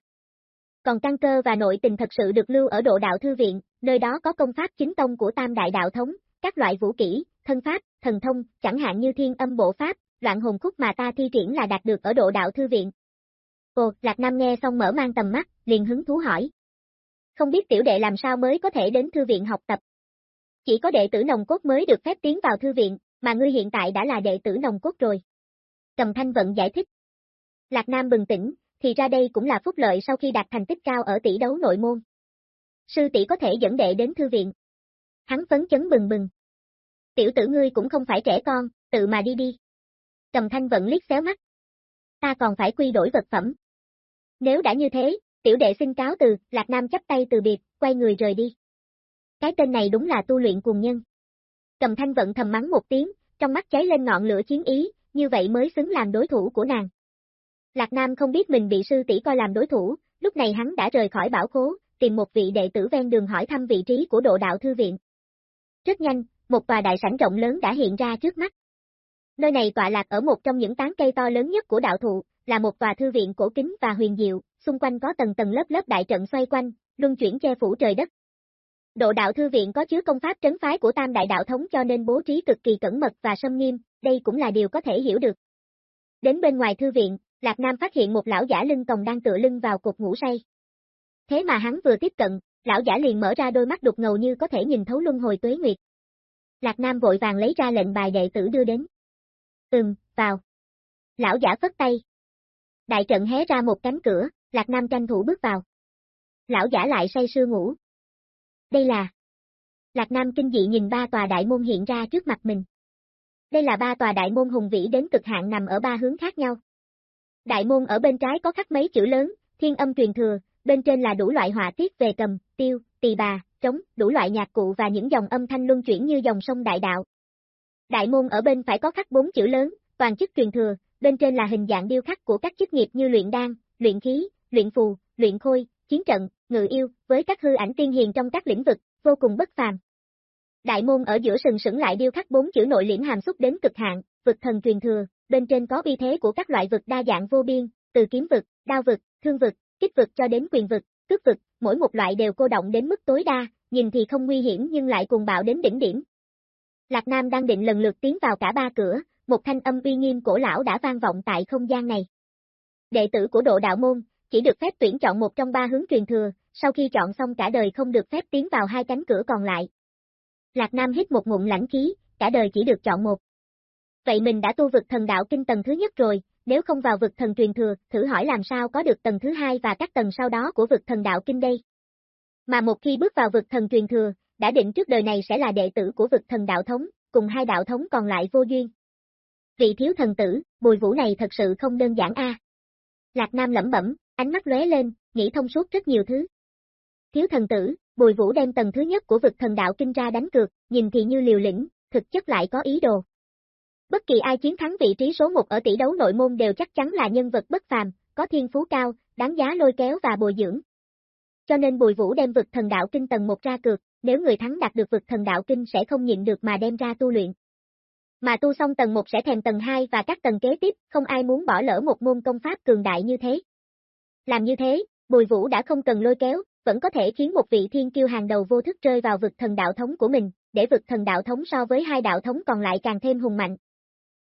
Còn căn cơ và nội tình thật sự được lưu ở độ đạo thư viện, nơi đó có công pháp chính tông của tam đại đạo thống, các loại vũ kỹ, thân pháp, thần thông, chẳng hạn như thiên âm bộ pháp, loạn hồn khúc mà ta thi triển là đạt được ở độ đạo thư viện. Ồ, Lạc Nam nghe xong mở mang tầm mắt, liền hứng thú hỏi. Không biết tiểu đệ làm sao mới có thể đến thư viện học tập. Chỉ có đệ tử nồng cốt mới được phép tiến vào thư viện, mà ngươi hiện tại đã là đệ tử nồng cốt rồi. Cầm thanh vận giải thích. Lạc Nam bừng tỉnh, thì ra đây cũng là phúc lợi sau khi đạt thành tích cao ở tỷ đấu nội môn. Sư tỷ có thể dẫn đệ đến thư viện. Hắn phấn chấn bừng bừng. Tiểu tử ngươi cũng không phải trẻ con, tự mà đi đi. Cầm thanh vận liếc xéo mắt. Ta còn phải quy đổi vật phẩm. Nếu đã như thế, tiểu đệ xin cáo từ, Lạc Nam chấp tay từ biệt, quay người rời đi. Cái tên này đúng là tu luyện cùng nhân. Cầm thanh vận thầm mắng một tiếng, trong mắt cháy lên ngọn lửa chiến ý, như vậy mới xứng làm đối thủ của nàng. Lạc Nam không biết mình bị sư tỷ coi làm đối thủ, lúc này hắn đã rời khỏi bảo khố, tìm một vị đệ tử ven đường hỏi thăm vị trí của độ đạo thư viện. Rất nhanh, một tòa đại sảnh rộng lớn đã hiện ra trước mắt. Nơi này tọa lạc ở một trong những tán cây to lớn nhất của đạo thụ, là một tòa thư viện cổ kính và huyền diệu, xung quanh có tầng tầng lớp lớp đại trận xoay quanh, luân chuyển che phủ trời đất. Độ đạo thư viện có chứa công pháp trấn phái của tam đại đạo thống cho nên bố trí cực kỳ cẩn mật và sâm nghiêm, đây cũng là điều có thể hiểu được. Đến bên ngoài thư viện, Lạc Nam phát hiện một lão giả lưng còng đang tựa lưng vào cột ngủ say. Thế mà hắn vừa tiếp cận, lão giả liền mở ra đôi mắt đục ngầu như có thể nhìn thấu luân hồi tuế nguyệt. Lạc Nam vội vàng lấy ra lệnh bài đệ tử đưa đến. Ừm, vào. Lão giả phất tay. Đại trận hé ra một cánh cửa, Lạc Nam tranh thủ bước vào. Lão giả lại say sưa ngủ. Đây là... Lạc Nam kinh dị nhìn ba tòa đại môn hiện ra trước mặt mình. Đây là ba tòa đại môn hùng vĩ đến cực hạn nằm ở ba hướng khác nhau. Đại môn ở bên trái có khắc mấy chữ lớn, thiên âm truyền thừa, bên trên là đủ loại họa tiết về cầm, tiêu, tỳ bà, trống, đủ loại nhạc cụ và những dòng âm thanh luân chuyển như dòng sông đại đạo. Đại môn ở bên phải có khắc bốn chữ lớn, toàn chức truyền thừa, bên trên là hình dạng điêu khắc của các chức nghiệp như luyện đan, luyện khí, luyện phù, luyện khôi, chiến trận, ngự yêu, với các hư ảnh tiên hiền trong các lĩnh vực, vô cùng bất phàm. Đại môn ở giữa sừng sững lại điêu khắc bốn chữ nội liễm hàm xúc đến cực hạn, vực thần truyền thừa, bên trên có uy thế của các loại vực đa dạng vô biên, từ kiếm vực, đao vực, thương vực, kích vực cho đến quyền vực, cước vực, mỗi một loại đều cô động đến mức tối đa, nhìn thì không nguy hiểm nhưng lại cuồng bạo đến đỉnh điểm. Lạc Nam đang định lần lượt tiến vào cả ba cửa, một thanh âm uy nghiêm cổ lão đã vang vọng tại không gian này. Đệ tử của độ đạo môn, chỉ được phép tuyển chọn một trong ba hướng truyền thừa, sau khi chọn xong cả đời không được phép tiến vào hai cánh cửa còn lại. Lạc Nam hít một ngụm lãnh khí, cả đời chỉ được chọn một. Vậy mình đã tu vực thần đạo kinh tầng thứ nhất rồi, nếu không vào vực thần truyền thừa, thử hỏi làm sao có được tầng thứ hai và các tầng sau đó của vực thần đạo kinh đây. Mà một khi bước vào vực thần truyền thừa, đã định trước đời này sẽ là đệ tử của vực thần đạo thống, cùng hai đạo thống còn lại vô duyên. Vị thiếu thần tử, bùi vũ này thật sự không đơn giản a. Lạc Nam lẩm bẩm, ánh mắt lóe lên, nghĩ thông suốt rất nhiều thứ. Thiếu thần tử, bùi vũ đem tầng thứ nhất của vực thần đạo kinh ra đánh cược, nhìn thì như liều lĩnh, thực chất lại có ý đồ. Bất kỳ ai chiến thắng vị trí số 1 ở tỷ đấu nội môn đều chắc chắn là nhân vật bất phàm, có thiên phú cao, đáng giá lôi kéo và bồi dưỡng. Cho nên Bùi Vũ đem vực thần đạo kinh tầng 1 ra cược, nếu người thắng đạt được vực thần đạo kinh sẽ không nhịn được mà đem ra tu luyện. Mà tu xong tầng 1 sẽ thèm tầng 2 và các tầng kế tiếp, không ai muốn bỏ lỡ một môn công pháp cường đại như thế. Làm như thế, Bùi Vũ đã không cần lôi kéo, vẫn có thể khiến một vị thiên kiêu hàng đầu vô thức rơi vào vực thần đạo thống của mình, để vực thần đạo thống so với hai đạo thống còn lại càng thêm hùng mạnh.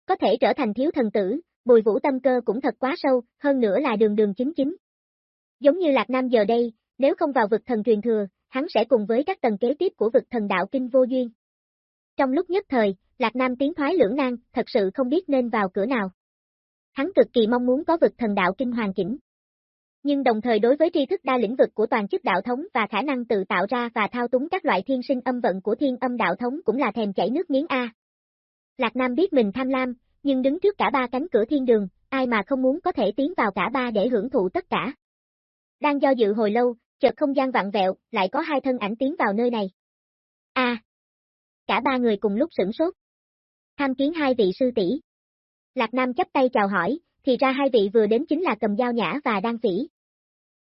Có thể trở thành thiếu thần tử, Bùi Vũ tâm cơ cũng thật quá sâu, hơn nữa là đường đường chính chính. Giống như Lạc Nam giờ đây, nếu không vào vực thần truyền thừa, hắn sẽ cùng với các tầng kế tiếp của vực thần đạo kinh vô duyên. Trong lúc nhất thời, Lạc Nam tiến thoái lưỡng nan, thật sự không biết nên vào cửa nào. Hắn cực kỳ mong muốn có vực thần đạo kinh hoàn chỉnh. Nhưng đồng thời đối với tri thức đa lĩnh vực của toàn chức đạo thống và khả năng tự tạo ra và thao túng các loại thiên sinh âm vận của thiên âm đạo thống cũng là thèm chảy nước miếng A. Lạc Nam biết mình tham lam, nhưng đứng trước cả ba cánh cửa thiên đường, ai mà không muốn có thể tiến vào cả ba để hưởng thụ tất cả. Đang do dự hồi lâu, chợt không gian vặn vẹo, lại có hai thân ảnh tiến vào nơi này. A cả ba người cùng lúc sửng sốt. Tham kiến hai vị sư tỷ. Lạc Nam chấp tay chào hỏi, thì ra hai vị vừa đến chính là cầm dao nhã và đan phỉ.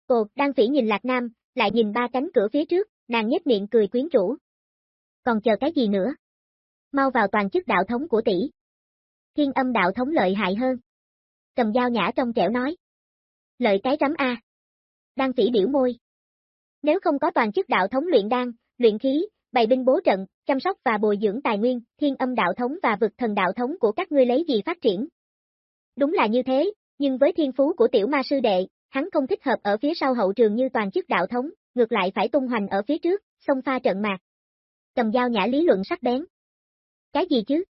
Cột đan phỉ nhìn Lạc Nam, lại nhìn ba cánh cửa phía trước, nàng nhếch miệng cười quyến rũ. Còn chờ cái gì nữa? Mau vào toàn chức đạo thống của tỷ. Thiên âm đạo thống lợi hại hơn. Cầm dao nhã trong trẻo nói. Lợi cái rắm A. Đan phỉ điểu môi. Nếu không có toàn chức đạo thống luyện đan, luyện khí, bày binh bố trận, chăm sóc và bồi dưỡng tài nguyên, thiên âm đạo thống và vực thần đạo thống của các ngươi lấy gì phát triển? Đúng là như thế, nhưng với thiên phú của tiểu ma sư đệ, hắn không thích hợp ở phía sau hậu trường như toàn chức đạo thống, ngược lại phải tung hoành ở phía trước, xông pha trận mạc. Cầm dao nhã lý luận sắc bén. Cái gì chứ?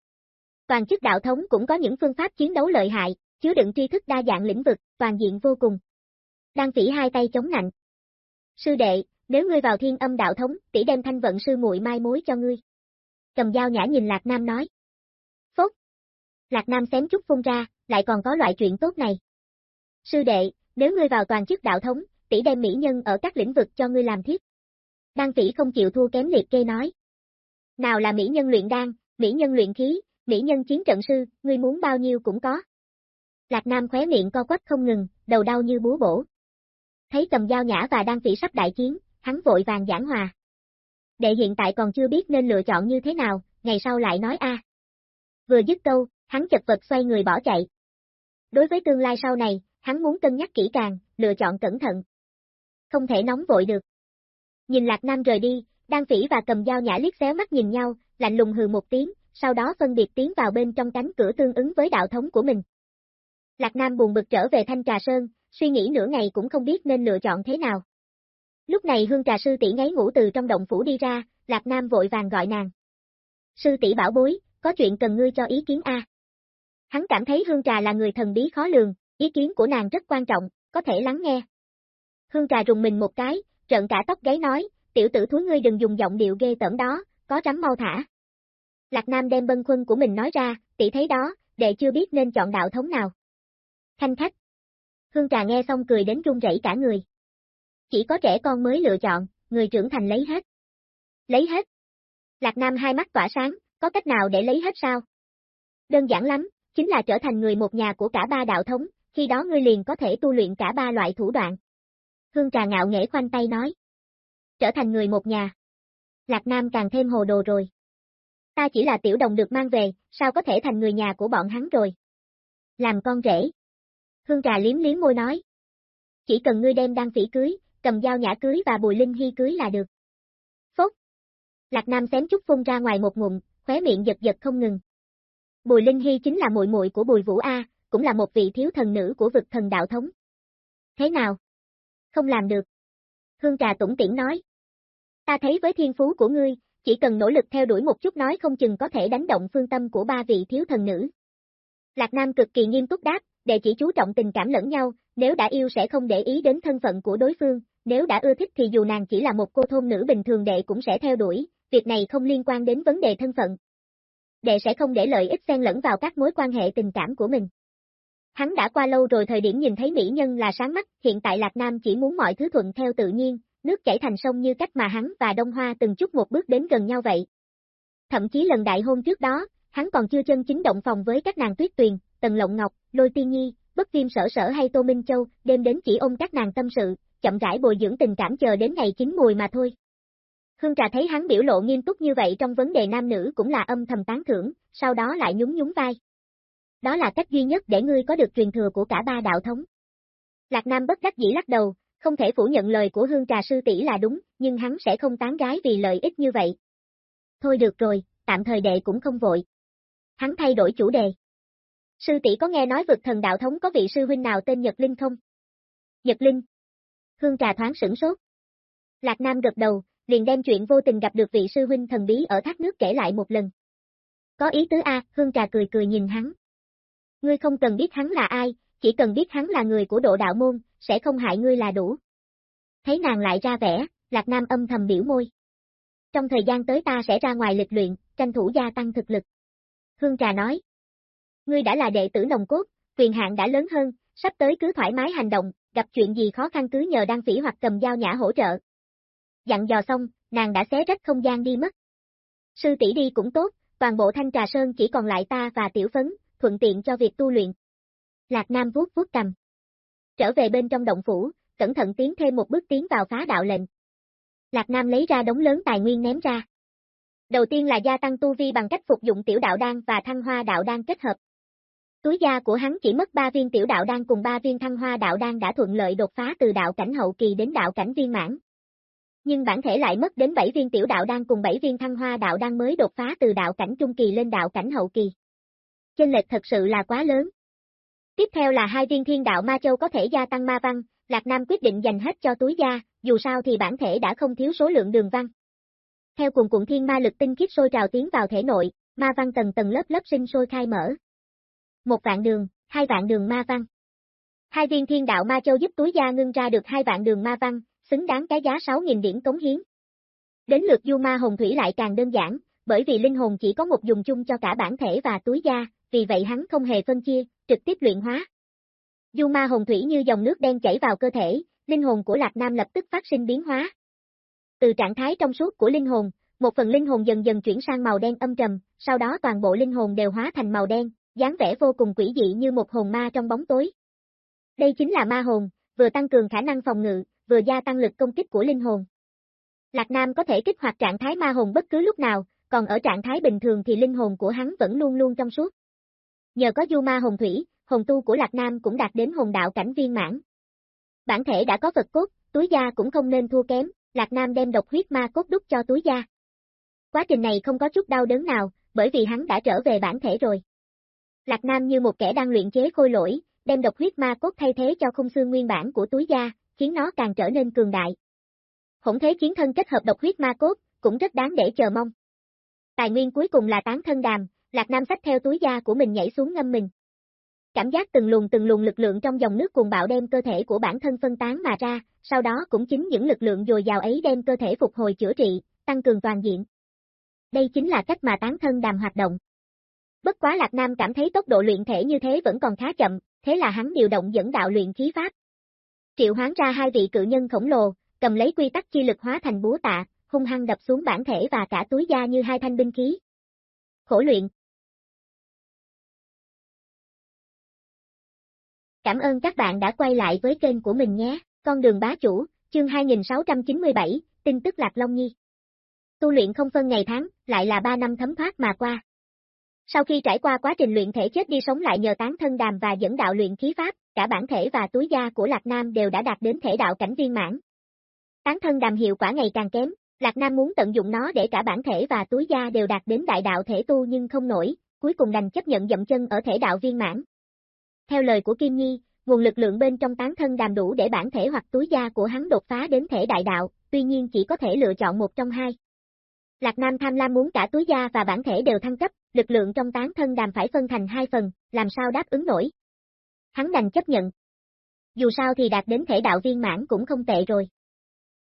Toàn chức đạo thống cũng có những phương pháp chiến đấu lợi hại, chứa đựng tri thức đa dạng lĩnh vực, toàn diện vô cùng. Đan phỉ hai tay chống nạnh. Sư đệ, nếu ngươi vào thiên âm đạo thống, tỷ đem thanh vận sư muội mai mối cho ngươi. Cầm dao nhã nhìn Lạc Nam nói. Phốt. Lạc Nam xém chút phun ra, lại còn có loại chuyện tốt này. Sư đệ, nếu ngươi vào toàn chức đạo thống, tỷ đem mỹ nhân ở các lĩnh vực cho ngươi làm thiết. Đan tỷ không chịu thua kém liệt kê nói. Nào là mỹ nhân luyện đan, mỹ nhân luyện khí, mỹ nhân chiến trận sư, ngươi muốn bao nhiêu cũng có. Lạc Nam khóe miệng co quắp không ngừng, đầu đau như búa bổ. Thấy cầm dao nhã và đăng tỷ sắp đại chiến, hắn vội vàng giảng hòa. Đệ hiện tại còn chưa biết nên lựa chọn như thế nào, ngày sau lại nói a. Vừa dứt câu, hắn chật vật xoay người bỏ chạy. Đối với tương lai sau này, hắn muốn cân nhắc kỹ càng, lựa chọn cẩn thận. Không thể nóng vội được. Nhìn Lạc Nam rời đi, Đan Phỉ và cầm dao nhã liếc xéo mắt nhìn nhau, lạnh lùng hừ một tiếng, sau đó phân biệt tiến vào bên trong cánh cửa tương ứng với đạo thống của mình. Lạc Nam buồn bực trở về Thanh Trà Sơn, suy nghĩ nửa ngày cũng không biết nên lựa chọn thế nào. Lúc này Hương Trà Sư tỷ ngáy ngủ từ trong động phủ đi ra, Lạc Nam vội vàng gọi nàng. Sư tỷ bảo bối, có chuyện cần ngươi cho ý kiến A. Hắn cảm thấy Hương Trà là người thần bí khó lường, ý kiến của nàng rất quan trọng, có thể lắng nghe. Hương Trà rùng mình một cái, trợn cả tóc gáy nói, tiểu tử thúi ngươi đừng dùng giọng điệu ghê tởm đó, có rắm mau thả. Lạc Nam đem bân khuân của mình nói ra, tỷ thấy đó, đệ chưa biết nên chọn đạo thống nào. Thanh khách. Hương Trà nghe xong cười đến run rẩy cả người. Chỉ có trẻ con mới lựa chọn, người trưởng thành lấy hết. Lấy hết. Lạc Nam hai mắt tỏa sáng, có cách nào để lấy hết sao? Đơn giản lắm, chính là trở thành người một nhà của cả ba đạo thống, khi đó ngươi liền có thể tu luyện cả ba loại thủ đoạn. Hương trà ngạo nghễ khoanh tay nói. Trở thành người một nhà. Lạc Nam càng thêm hồ đồ rồi. Ta chỉ là tiểu đồng được mang về, sao có thể thành người nhà của bọn hắn rồi? Làm con rể. Hương trà liếm liếm môi nói. Chỉ cần ngươi đem đăng phỉ cưới, cầm dao nhã cưới và bùi linh hy cưới là được. Phốc. Lạc Nam xém chút phun ra ngoài một ngụm, khóe miệng giật giật không ngừng. Bùi Linh Hy chính là muội muội của Bùi Vũ A, cũng là một vị thiếu thần nữ của vực thần đạo thống. Thế nào? Không làm được. Hương Trà tủng tiễn nói. Ta thấy với thiên phú của ngươi, chỉ cần nỗ lực theo đuổi một chút nói không chừng có thể đánh động phương tâm của ba vị thiếu thần nữ. Lạc Nam cực kỳ nghiêm túc đáp, để chỉ chú trọng tình cảm lẫn nhau, nếu đã yêu sẽ không để ý đến thân phận của đối phương, nếu đã ưa thích thì dù nàng chỉ là một cô thôn nữ bình thường đệ cũng sẽ theo đuổi, việc này không liên quan đến vấn đề thân phận. Đệ sẽ không để lợi ích xen lẫn vào các mối quan hệ tình cảm của mình. Hắn đã qua lâu rồi thời điểm nhìn thấy mỹ nhân là sáng mắt, hiện tại Lạc Nam chỉ muốn mọi thứ thuận theo tự nhiên, nước chảy thành sông như cách mà hắn và Đông Hoa từng chút một bước đến gần nhau vậy. Thậm chí lần đại hôn trước đó, hắn còn chưa chân chính động phòng với các nàng tuyết tuyền, tần lộng ngọc, lôi tiên nhi, bất viêm sở sở hay tô minh châu, đêm đến chỉ ôm các nàng tâm sự, chậm rãi bồi dưỡng tình cảm chờ đến ngày chín mùi mà thôi. Hương Trà thấy hắn biểu lộ nghiêm túc như vậy trong vấn đề nam nữ cũng là âm thầm tán thưởng, sau đó lại nhún nhún vai. Đó là cách duy nhất để ngươi có được truyền thừa của cả ba đạo thống. Lạc Nam bất đắc dĩ lắc đầu, không thể phủ nhận lời của Hương Trà sư tỷ là đúng, nhưng hắn sẽ không tán gái vì lợi ích như vậy. Thôi được rồi, tạm thời đệ cũng không vội. Hắn thay đổi chủ đề. Sư tỷ có nghe nói vực thần đạo thống có vị sư huynh nào tên Nhật Linh không? Nhật Linh. Hương Trà thoáng sửng sốt. Lạc Nam gật đầu, liền đem chuyện vô tình gặp được vị sư huynh thần bí ở thác nước kể lại một lần. Có ý tứ A, Hương Trà cười cười nhìn hắn. Ngươi không cần biết hắn là ai, chỉ cần biết hắn là người của độ đạo môn, sẽ không hại ngươi là đủ. Thấy nàng lại ra vẻ, Lạc Nam âm thầm biểu môi. Trong thời gian tới ta sẽ ra ngoài lịch luyện, tranh thủ gia tăng thực lực. Hương Trà nói. Ngươi đã là đệ tử nồng cốt, quyền hạn đã lớn hơn, sắp tới cứ thoải mái hành động, gặp chuyện gì khó khăn cứ nhờ đăng phỉ hoặc cầm dao nhã hỗ trợ, dặn dò xong, nàng đã xé rách không gian đi mất. Sư tỷ đi cũng tốt, toàn bộ thanh trà sơn chỉ còn lại ta và tiểu phấn, thuận tiện cho việc tu luyện. Lạc Nam vuốt vuốt cầm. Trở về bên trong động phủ, cẩn thận tiến thêm một bước tiến vào phá đạo lệnh. Lạc Nam lấy ra đống lớn tài nguyên ném ra. Đầu tiên là gia tăng tu vi bằng cách phục dụng tiểu đạo đan và thăng hoa đạo đan kết hợp. Túi da của hắn chỉ mất 3 viên tiểu đạo đan cùng 3 viên thăng hoa đạo đan đã thuận lợi đột phá từ đạo cảnh hậu kỳ đến đạo cảnh viên mãn, nhưng bản thể lại mất đến 7 viên tiểu đạo đan cùng 7 viên thăng hoa đạo đan mới đột phá từ đạo cảnh trung kỳ lên đạo cảnh hậu kỳ. Chênh lệch thật sự là quá lớn. Tiếp theo là hai viên thiên đạo ma châu có thể gia tăng ma văn, Lạc Nam quyết định dành hết cho túi da, dù sao thì bản thể đã không thiếu số lượng đường văn. Theo cùng cuộn thiên ma lực tinh khiết sôi trào tiến vào thể nội, ma văn tầng tầng lớp lớp sinh sôi khai mở. Một vạn đường, hai vạn đường ma văn. Hai viên thiên đạo ma châu giúp túi gia ngưng ra được hai vạn đường ma văn, xứng đáng cái giá 6.000 điểm cống hiến. Đến lượt du ma hồn thủy lại càng đơn giản, bởi vì linh hồn chỉ có một dùng chung cho cả bản thể và túi da, vì vậy hắn không hề phân chia, trực tiếp luyện hóa. Du ma hồn thủy như dòng nước đen chảy vào cơ thể, linh hồn của Lạc Nam lập tức phát sinh biến hóa. Từ trạng thái trong suốt của linh hồn, một phần linh hồn dần dần chuyển sang màu đen âm trầm, sau đó toàn bộ linh hồn đều hóa thành màu đen, dáng vẻ vô cùng quỷ dị như một hồn ma trong bóng tối. Đây chính là ma hồn, vừa tăng cường khả năng phòng ngự, vừa gia tăng lực công kích của linh hồn. Lạc Nam có thể kích hoạt trạng thái ma hồn bất cứ lúc nào, còn ở trạng thái bình thường thì linh hồn của hắn vẫn luôn luôn trong suốt. Nhờ có du ma hồn thủy, hồn tu của Lạc Nam cũng đạt đến hồn đạo cảnh viên mãn. Bản thể đã có vật cốt, túi da cũng không nên thua kém, Lạc Nam đem độc huyết ma cốt đúc cho túi da. Quá trình này không có chút đau đớn nào, bởi vì hắn đã trở về bản thể rồi. Lạc Nam như một kẻ đang luyện chế khôi lỗi, đem độc huyết ma cốt thay thế cho khung xương nguyên bản của túi da, khiến nó càng trở nên cường đại. Hỗn thế chiến thân kết hợp độc huyết ma cốt, cũng rất đáng để chờ mong. Tài nguyên cuối cùng là tán thân đàm, Lạc Nam sách theo túi da của mình nhảy xuống ngâm mình. Cảm giác từng luồng từng luồng lực lượng trong dòng nước cuồng bạo đem cơ thể của bản thân phân tán mà ra, sau đó cũng chính những lực lượng dồi dào ấy đem cơ thể phục hồi chữa trị, tăng cường toàn diện. Đây chính là cách mà tán thân đàm hoạt động. Bất quá Lạc Nam cảm thấy tốc độ luyện thể như thế vẫn còn khá chậm, thế là hắn điều động dẫn đạo luyện khí pháp triệu hoán ra hai vị cự nhân khổng lồ, cầm lấy quy tắc chi lực hóa thành búa tạ, hung hăng đập xuống bản thể và cả túi da như hai thanh binh khí. Khổ luyện, Cảm ơn các bạn đã quay lại với kênh của mình nhé. Con đường bá chủ, chương 2697, tin tức Lạc Long Nhi. Tu luyện không phân ngày tháng, lại là 3 năm thấm thoát mà qua. Sau khi trải qua quá trình luyện thể chết đi sống lại nhờ tán thân đàm và dẫn đạo luyện khí pháp, cả bản thể và túi da của Lạc Nam đều đã đạt đến thể đạo cảnh viên mãn. Tán thân đàm hiệu quả ngày càng kém, Lạc Nam muốn tận dụng nó để cả bản thể và túi da đều đạt đến đại đạo thể tu nhưng không nổi, cuối cùng đành chấp nhận dậm chân ở thể đạo viên mãn. Theo lời của Kim Nhi, nguồn lực lượng bên trong tán thân đàm đủ để bản thể hoặc túi da của hắn đột phá đến thể đại đạo, tuy nhiên chỉ có thể lựa chọn một trong hai. Lạc Nam tham lam muốn cả túi da và bản thể đều thăng cấp, lực lượng trong tán thân đàm phải phân thành hai phần, làm sao đáp ứng nổi. Hắn đành chấp nhận. Dù sao thì đạt đến thể đạo viên mãn cũng không tệ rồi.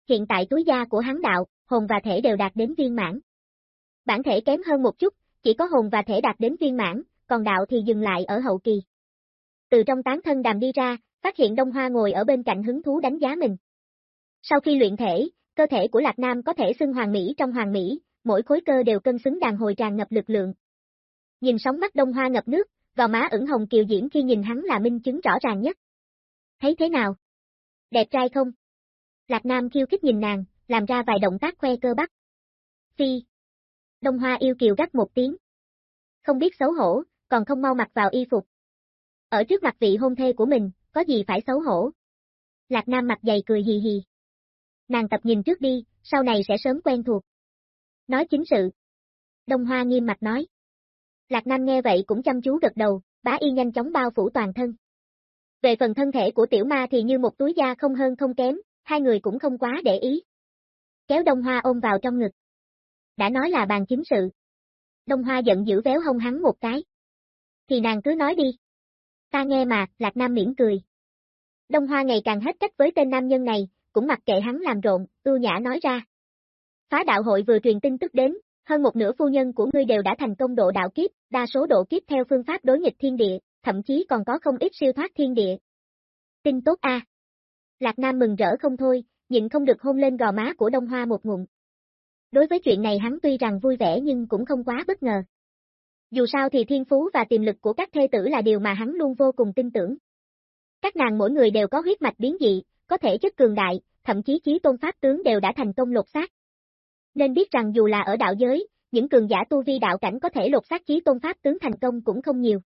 Hiện tại túi da của hắn đạo, hồn và thể đều đạt đến viên mãn. Bản thể kém hơn một chút, chỉ có hồn và thể đạt đến viên mãn, còn đạo thì dừng lại ở hậu kỳ. Từ trong tán thân đàm đi ra, phát hiện Đông Hoa ngồi ở bên cạnh hứng thú đánh giá mình. Sau khi luyện thể, cơ thể của Lạc Nam có thể xưng hoàng mỹ trong hoàng mỹ, mỗi khối cơ đều cân xứng đàn hồi tràn ngập lực lượng. Nhìn sóng mắt Đông Hoa ngập nước, vào má ửng hồng kiều diễm khi nhìn hắn là minh chứng rõ ràng nhất. Thấy thế nào? Đẹp trai không? Lạc Nam khiêu khích nhìn nàng, làm ra vài động tác khoe cơ bắp. Phi. Đông Hoa yêu kiều gắt một tiếng. Không biết xấu hổ, còn không mau mặc vào y phục. Ở trước mặt vị hôn thê của mình, có gì phải xấu hổ. Lạc Nam mặt dày cười hì hì. Nàng tập nhìn trước đi, sau này sẽ sớm quen thuộc. Nói chính sự. Đông Hoa nghiêm mặt nói. Lạc Nam nghe vậy cũng chăm chú gật đầu, bá y nhanh chóng bao phủ toàn thân. Về phần thân thể của tiểu ma thì như một túi da không hơn không kém, hai người cũng không quá để ý. Kéo Đông Hoa ôm vào trong ngực. Đã nói là bàn chính sự. Đông Hoa giận dữ véo hông hắn một cái. Thì nàng cứ nói đi. Ta nghe mà, Lạc Nam miễn cười. Đông Hoa ngày càng hết cách với tên nam nhân này, cũng mặc kệ hắn làm rộn, ưu nhã nói ra. Phá đạo hội vừa truyền tin tức đến, hơn một nửa phu nhân của ngươi đều đã thành công độ đạo kiếp, đa số độ kiếp theo phương pháp đối nghịch thiên địa, thậm chí còn có không ít siêu thoát thiên địa. Tin tốt a. Lạc Nam mừng rỡ không thôi, nhịn không được hôn lên gò má của Đông Hoa một ngụm. Đối với chuyện này hắn tuy rằng vui vẻ nhưng cũng không quá bất ngờ. Dù sao thì thiên phú và tiềm lực của các thê tử là điều mà hắn luôn vô cùng tin tưởng. Các nàng mỗi người đều có huyết mạch biến dị, có thể chất cường đại, thậm chí chí tôn pháp tướng đều đã thành công lột xác. Nên biết rằng dù là ở đạo giới, những cường giả tu vi đạo cảnh có thể lột xác chí tôn pháp tướng thành công cũng không nhiều.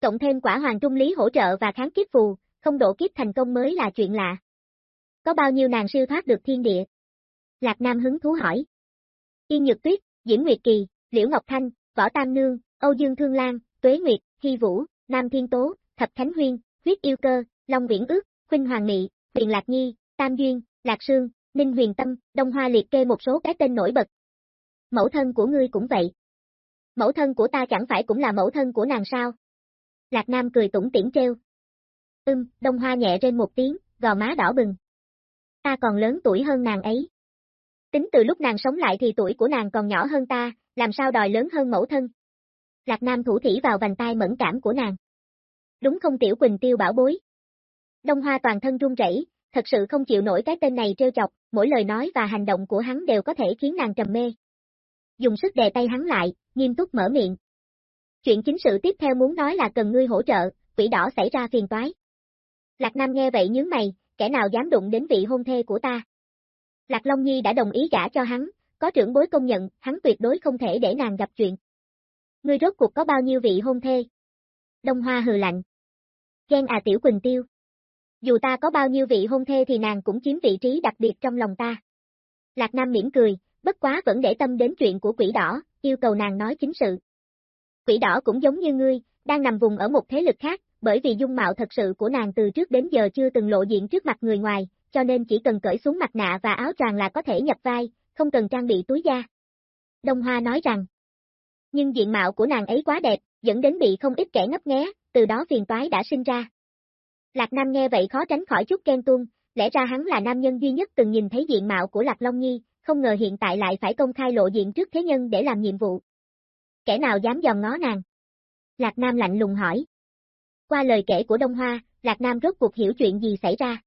Cộng thêm quả hoàng trung lý hỗ trợ và kháng kiếp phù, không độ kiếp thành công mới là chuyện lạ. Có bao nhiêu nàng siêu thoát được thiên địa? Lạc Nam hứng thú hỏi. Yên Nhược Tuyết, Diễm Nguyệt Kỳ, Liễu Ngọc Thanh, Võ Tam Nương, Âu Dương Thương Lan, Tuế Nguyệt, Hy Vũ, Nam Thiên Tố, Thập Khánh Huyên, Huyết Yêu Cơ, Long Viễn Ước, Khuynh Hoàng Nị, Tiền Lạc Nhi, Tam Duyên, Lạc Sương, Ninh Huyền Tâm, Đông Hoa liệt kê một số cái tên nổi bật. Mẫu thân của ngươi cũng vậy. Mẫu thân của ta chẳng phải cũng là mẫu thân của nàng sao? Lạc Nam cười tủm tỉm treo. Ưm, Đông Hoa nhẹ trên một tiếng, gò má đỏ bừng. Ta còn lớn tuổi hơn nàng ấy. Tính từ lúc nàng sống lại thì tuổi của nàng còn nhỏ hơn ta, làm sao đòi lớn hơn mẫu thân. Lạc Nam thủ thỉ vào vành tay mẫn cảm của nàng. Đúng không tiểu Quỳnh tiêu bảo bối. Đông Hoa toàn thân run rẩy, thật sự không chịu nổi cái tên này trêu chọc, mỗi lời nói và hành động của hắn đều có thể khiến nàng trầm mê. Dùng sức đè tay hắn lại, nghiêm túc mở miệng. Chuyện chính sự tiếp theo muốn nói là cần ngươi hỗ trợ, quỷ đỏ xảy ra phiền toái. Lạc Nam nghe vậy nhướng mày, kẻ nào dám đụng đến vị hôn thê của ta. Lạc Long Nhi đã đồng ý gả cho hắn, có trưởng bối công nhận, hắn tuyệt đối không thể để nàng gặp chuyện. Ngươi rốt cuộc có bao nhiêu vị hôn thê? Đông Hoa hừ lạnh. Ghen à tiểu Quỳnh Tiêu. Dù ta có bao nhiêu vị hôn thê thì nàng cũng chiếm vị trí đặc biệt trong lòng ta. Lạc Nam mỉm cười, bất quá vẫn để tâm đến chuyện của quỷ đỏ, yêu cầu nàng nói chính sự. Quỷ đỏ cũng giống như ngươi, đang nằm vùng ở một thế lực khác, bởi vì dung mạo thật sự của nàng từ trước đến giờ chưa từng lộ diện trước mặt người ngoài, cho nên chỉ cần cởi xuống mặt nạ và áo choàng là có thể nhập vai, không cần trang bị túi da. Đông Hoa nói rằng, nhưng diện mạo của nàng ấy quá đẹp, dẫn đến bị không ít kẻ ngấp nghé, từ đó phiền toái đã sinh ra. Lạc Nam nghe vậy khó tránh khỏi chút ghen tuông, lẽ ra hắn là nam nhân duy nhất từng nhìn thấy diện mạo của Lạc Long Nhi, không ngờ hiện tại lại phải công khai lộ diện trước thế nhân để làm nhiệm vụ. Kẻ nào dám dòm ngó nàng? Lạc Nam lạnh lùng hỏi. Qua lời kể của Đông Hoa, Lạc Nam rốt cuộc hiểu chuyện gì xảy ra.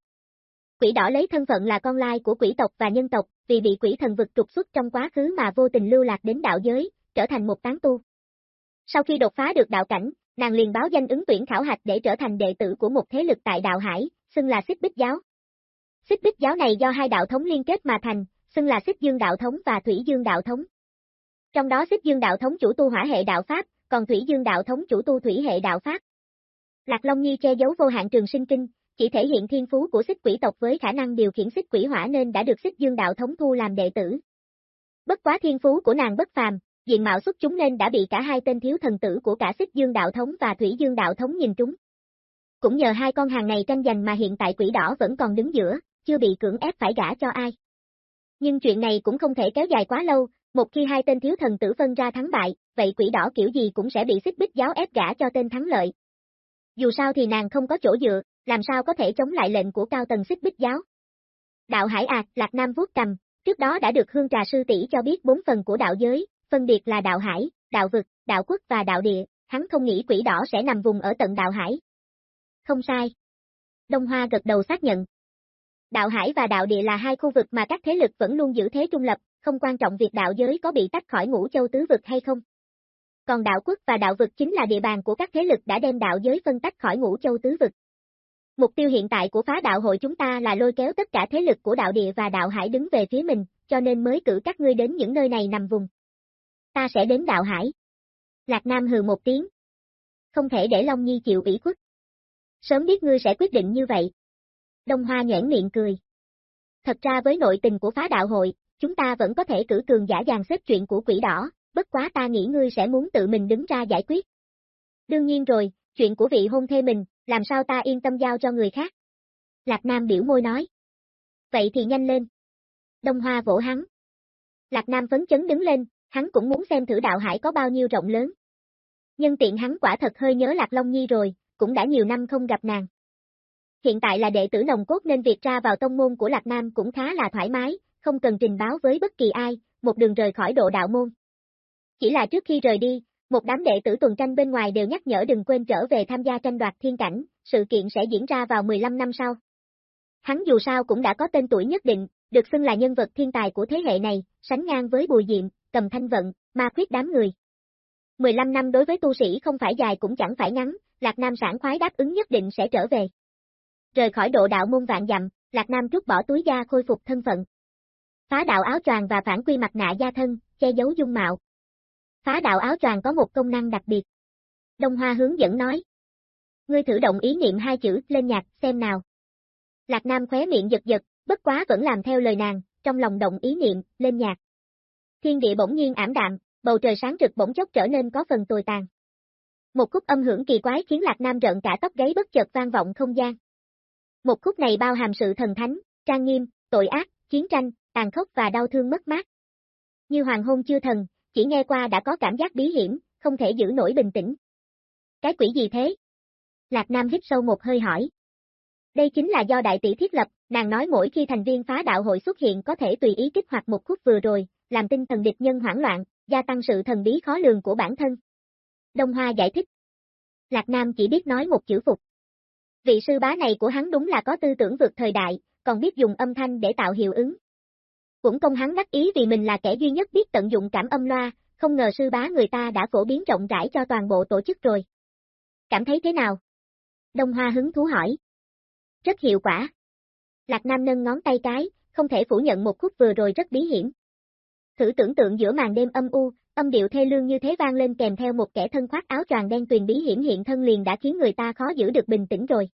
Quỷ đỏ lấy thân phận là con lai của quỷ tộc và nhân tộc, vì bị quỷ thần vực trục xuất trong quá khứ mà vô tình lưu lạc đến đạo giới, trở thành một tán tu. Sau khi đột phá được đạo cảnh, nàng liền báo danh ứng tuyển khảo hạch để trở thành đệ tử của một thế lực tại đạo Hải, xưng là Xích Bích Giáo. Xích Bích Giáo này do hai đạo thống liên kết mà thành, xưng là Xích Dương Đạo Thống và Thủy Dương Đạo Thống. Trong đó Xích Dương Đạo Thống chủ tu hỏa hệ đạo Pháp, còn Thủy Dương Đạo Thống chủ tu thủy hệ đạo Pháp. Lạc Long Nhi che giấu vô hạn trường sinh kinh, chỉ thể hiện thiên phú của xích quỷ tộc với khả năng điều khiển xích quỷ hỏa nên đã được xích dương đạo thống thu làm đệ tử. Bất quá thiên phú của nàng bất phàm, diện mạo xuất chúng nên đã bị cả hai tên thiếu thần tử của cả xích dương đạo thống và thủy dương đạo thống nhìn trúng. Cũng nhờ hai con hàng này tranh giành mà hiện tại quỷ đỏ vẫn còn đứng giữa, chưa bị cưỡng ép phải gả cho ai. Nhưng chuyện này cũng không thể kéo dài quá lâu, một khi hai tên thiếu thần tử phân ra thắng bại, vậy quỷ đỏ kiểu gì cũng sẽ bị xích bích giáo ép gả cho tên thắng lợi. Dù sao thì nàng không có chỗ dựa, làm sao có thể chống lại lệnh của cao tầng xích bích giáo. Đạo Hải Ảc, Lạc Nam vuốt cầm, trước đó đã được Hương Trà Sư tỷ cho biết bốn phần của đạo giới, phân biệt là đạo hải, đạo vực, đạo quốc và đạo địa, hắn không nghĩ quỷ đỏ sẽ nằm vùng ở tận đạo hải. Không sai. Đông Hoa gật đầu xác nhận. Đạo hải và đạo địa là hai khu vực mà các thế lực vẫn luôn giữ thế trung lập, không quan trọng việc đạo giới có bị tách khỏi ngũ châu tứ vực hay không. Còn đạo quốc và đạo vực chính là địa bàn của các thế lực đã đem đạo giới phân tách khỏi ngũ châu tứ vực. Mục tiêu hiện tại của phá đạo hội chúng ta là lôi kéo tất cả thế lực của đạo địa và đạo hải đứng về phía mình, cho nên mới cử các ngươi đến những nơi này nằm vùng. Ta sẽ đến đạo hải. Lạc Nam hừ một tiếng. Không thể để Long Nhi chịu ủy khuất. Sớm biết ngươi sẽ quyết định như vậy. Đông Hoa nhãn miệng cười. Thật ra với nội tình của phá đạo hội, chúng ta vẫn có thể cử cường giả dàn xếp chuyện của quỷ đỏ, bất quá ta nghĩ ngươi sẽ muốn tự mình đứng ra giải quyết. Đương nhiên rồi, chuyện của vị hôn thê mình, làm sao ta yên tâm giao cho người khác? Lạc Nam biểu môi nói. Vậy thì nhanh lên. Đông Hoa vỗ hắn. Lạc Nam phấn chấn đứng lên, hắn cũng muốn xem thử đạo hải có bao nhiêu rộng lớn. Nhân tiện hắn quả thật hơi nhớ Lạc Long Nhi rồi, cũng đã nhiều năm không gặp nàng. Hiện tại là đệ tử nồng cốt nên việc ra vào tông môn của Lạc Nam cũng khá là thoải mái, không cần trình báo với bất kỳ ai, một đường rời khỏi độ đạo môn. Chỉ là trước khi rời đi, một đám đệ tử tuần tranh bên ngoài đều nhắc nhở đừng quên trở về tham gia tranh đoạt thiên cảnh, sự kiện sẽ diễn ra vào 15 năm sau. Hắn dù sao cũng đã có tên tuổi nhất định, được xưng là nhân vật thiên tài của thế hệ này, sánh ngang với Bùi Diệm, Cầm Thanh Vận, Ma Khuyết đám người. 15 năm đối với tu sĩ không phải dài cũng chẳng phải ngắn, Lạc Nam sẵn khoái đáp ứng nhất định sẽ trở về. Rời khỏi độ đạo môn vạn dặm, Lạc Nam rút bỏ túi da khôi phục thân phận. Phá đạo áo choàng và phản quy mặt nạ da thân, che giấu dung mạo, Phá đạo áo choàng có một công năng đặc biệt. Đông Hoa hướng dẫn nói. Ngươi thử động ý niệm hai chữ lên nhạc xem nào. Lạc Nam khóe miệng giật giật, bất quá vẫn làm theo lời nàng, trong lòng động ý niệm, lên nhạc. Thiên địa bỗng nhiên ảm đạm, bầu trời sáng rực bỗng chốc trở nên có phần tồi tàn. Một khúc âm hưởng kỳ quái khiến Lạc Nam rợn cả tóc gáy bất chợt vang vọng không gian. Một khúc này bao hàm sự thần thánh, trang nghiêm, tội ác, chiến tranh, tàn khốc và đau thương mất mát. Như hoàng hôn chưa thần, chỉ nghe qua đã có cảm giác bí hiểm, không thể giữ nổi bình tĩnh. Cái quỷ gì thế? Lạc Nam hít sâu một hơi hỏi. Đây chính là do đại tỷ thiết lập, nàng nói mỗi khi thành viên phá đạo hội xuất hiện có thể tùy ý kích hoạt một khúc vừa rồi, làm tinh thần địch nhân hoảng loạn, gia tăng sự thần bí khó lường của bản thân. Đông Hoa giải thích. Lạc Nam chỉ biết nói một chữ phục. Vị sư bá này của hắn đúng là có tư tưởng vượt thời đại, còn biết dùng âm thanh để tạo hiệu ứng, cũng công hắn đắc ý vì mình là kẻ duy nhất biết tận dụng cảm âm loa, không ngờ sư bá người ta đã phổ biến rộng rãi cho toàn bộ tổ chức rồi. Cảm thấy thế nào? Đông Hoa hứng thú hỏi. Rất hiệu quả. Lạc Nam nâng ngón tay cái, không thể phủ nhận một khúc vừa rồi rất bí hiểm. Thử tưởng tượng giữa màn đêm âm u, âm điệu thê lương như thế vang lên kèm theo một kẻ thân khoác áo choàng đen tuyền bí hiểm hiện thân liền đã khiến người ta khó giữ được bình tĩnh rồi.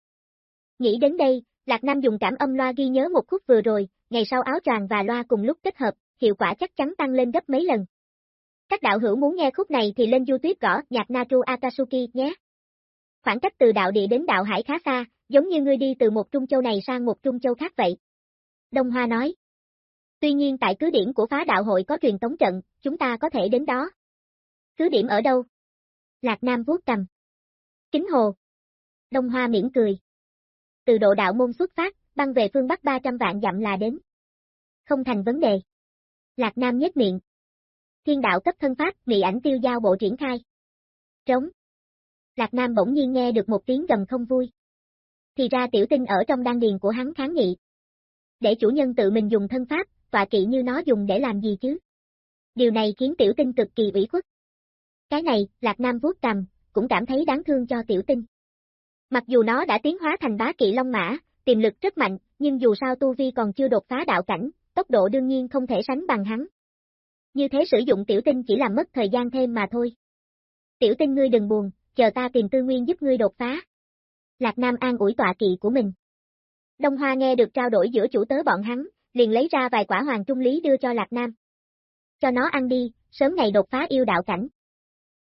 Nghĩ đến đây, Lạc Nam dùng cảm âm loa ghi nhớ một khúc vừa rồi, ngày sau áo choàng và loa cùng lúc kết hợp, hiệu quả chắc chắn tăng lên gấp mấy lần. Các đạo hữu muốn nghe khúc này thì lên YouTube gõ nhạc Naru Akatsuki nhé. Khoảng cách từ đạo địa đến đạo hải khá xa, giống như ngươi đi từ một trung châu này sang một trung châu khác vậy. Đông Hoa nói. Tuy nhiên tại cứ điểm của phá đạo hội có truyền tống trận, chúng ta có thể đến đó. Cứ điểm ở đâu? Lạc Nam vuốt cầm. Kính hồ. Đông Hoa miễn cười. Từ độ đạo môn xuất phát, băng về phương Bắc 300 vạn dặm là đến. Không thành vấn đề. Lạc Nam nhếch miệng. Thiên đạo cấp thân pháp, bị ảnh tiêu giao bộ triển khai. Trống. Lạc Nam bỗng nhiên nghe được một tiếng gầm không vui. Thì ra tiểu tinh ở trong đan điền của hắn kháng nghị. Để chủ nhân tự mình dùng thân pháp, tọa kỵ như nó dùng để làm gì chứ? Điều này khiến tiểu tinh cực kỳ ủy khuất. Cái này, Lạc Nam vuốt cầm, cũng cảm thấy đáng thương cho tiểu tinh. Mặc dù nó đã tiến hóa thành bá kỵ long mã, tiềm lực rất mạnh, nhưng dù sao tu vi còn chưa đột phá đạo cảnh, tốc độ đương nhiên không thể sánh bằng hắn. Như thế sử dụng tiểu tinh chỉ làm mất thời gian thêm mà thôi. Tiểu tinh ngươi đừng buồn, chờ ta tìm tư nguyên giúp ngươi đột phá. Lạc Nam an ủi tọa kỵ của mình. Đông Hoa nghe được trao đổi giữa chủ tớ bọn hắn, liền lấy ra vài quả hoàng trung lý đưa cho Lạc Nam. Cho nó ăn đi, sớm ngày đột phá yêu đạo cảnh.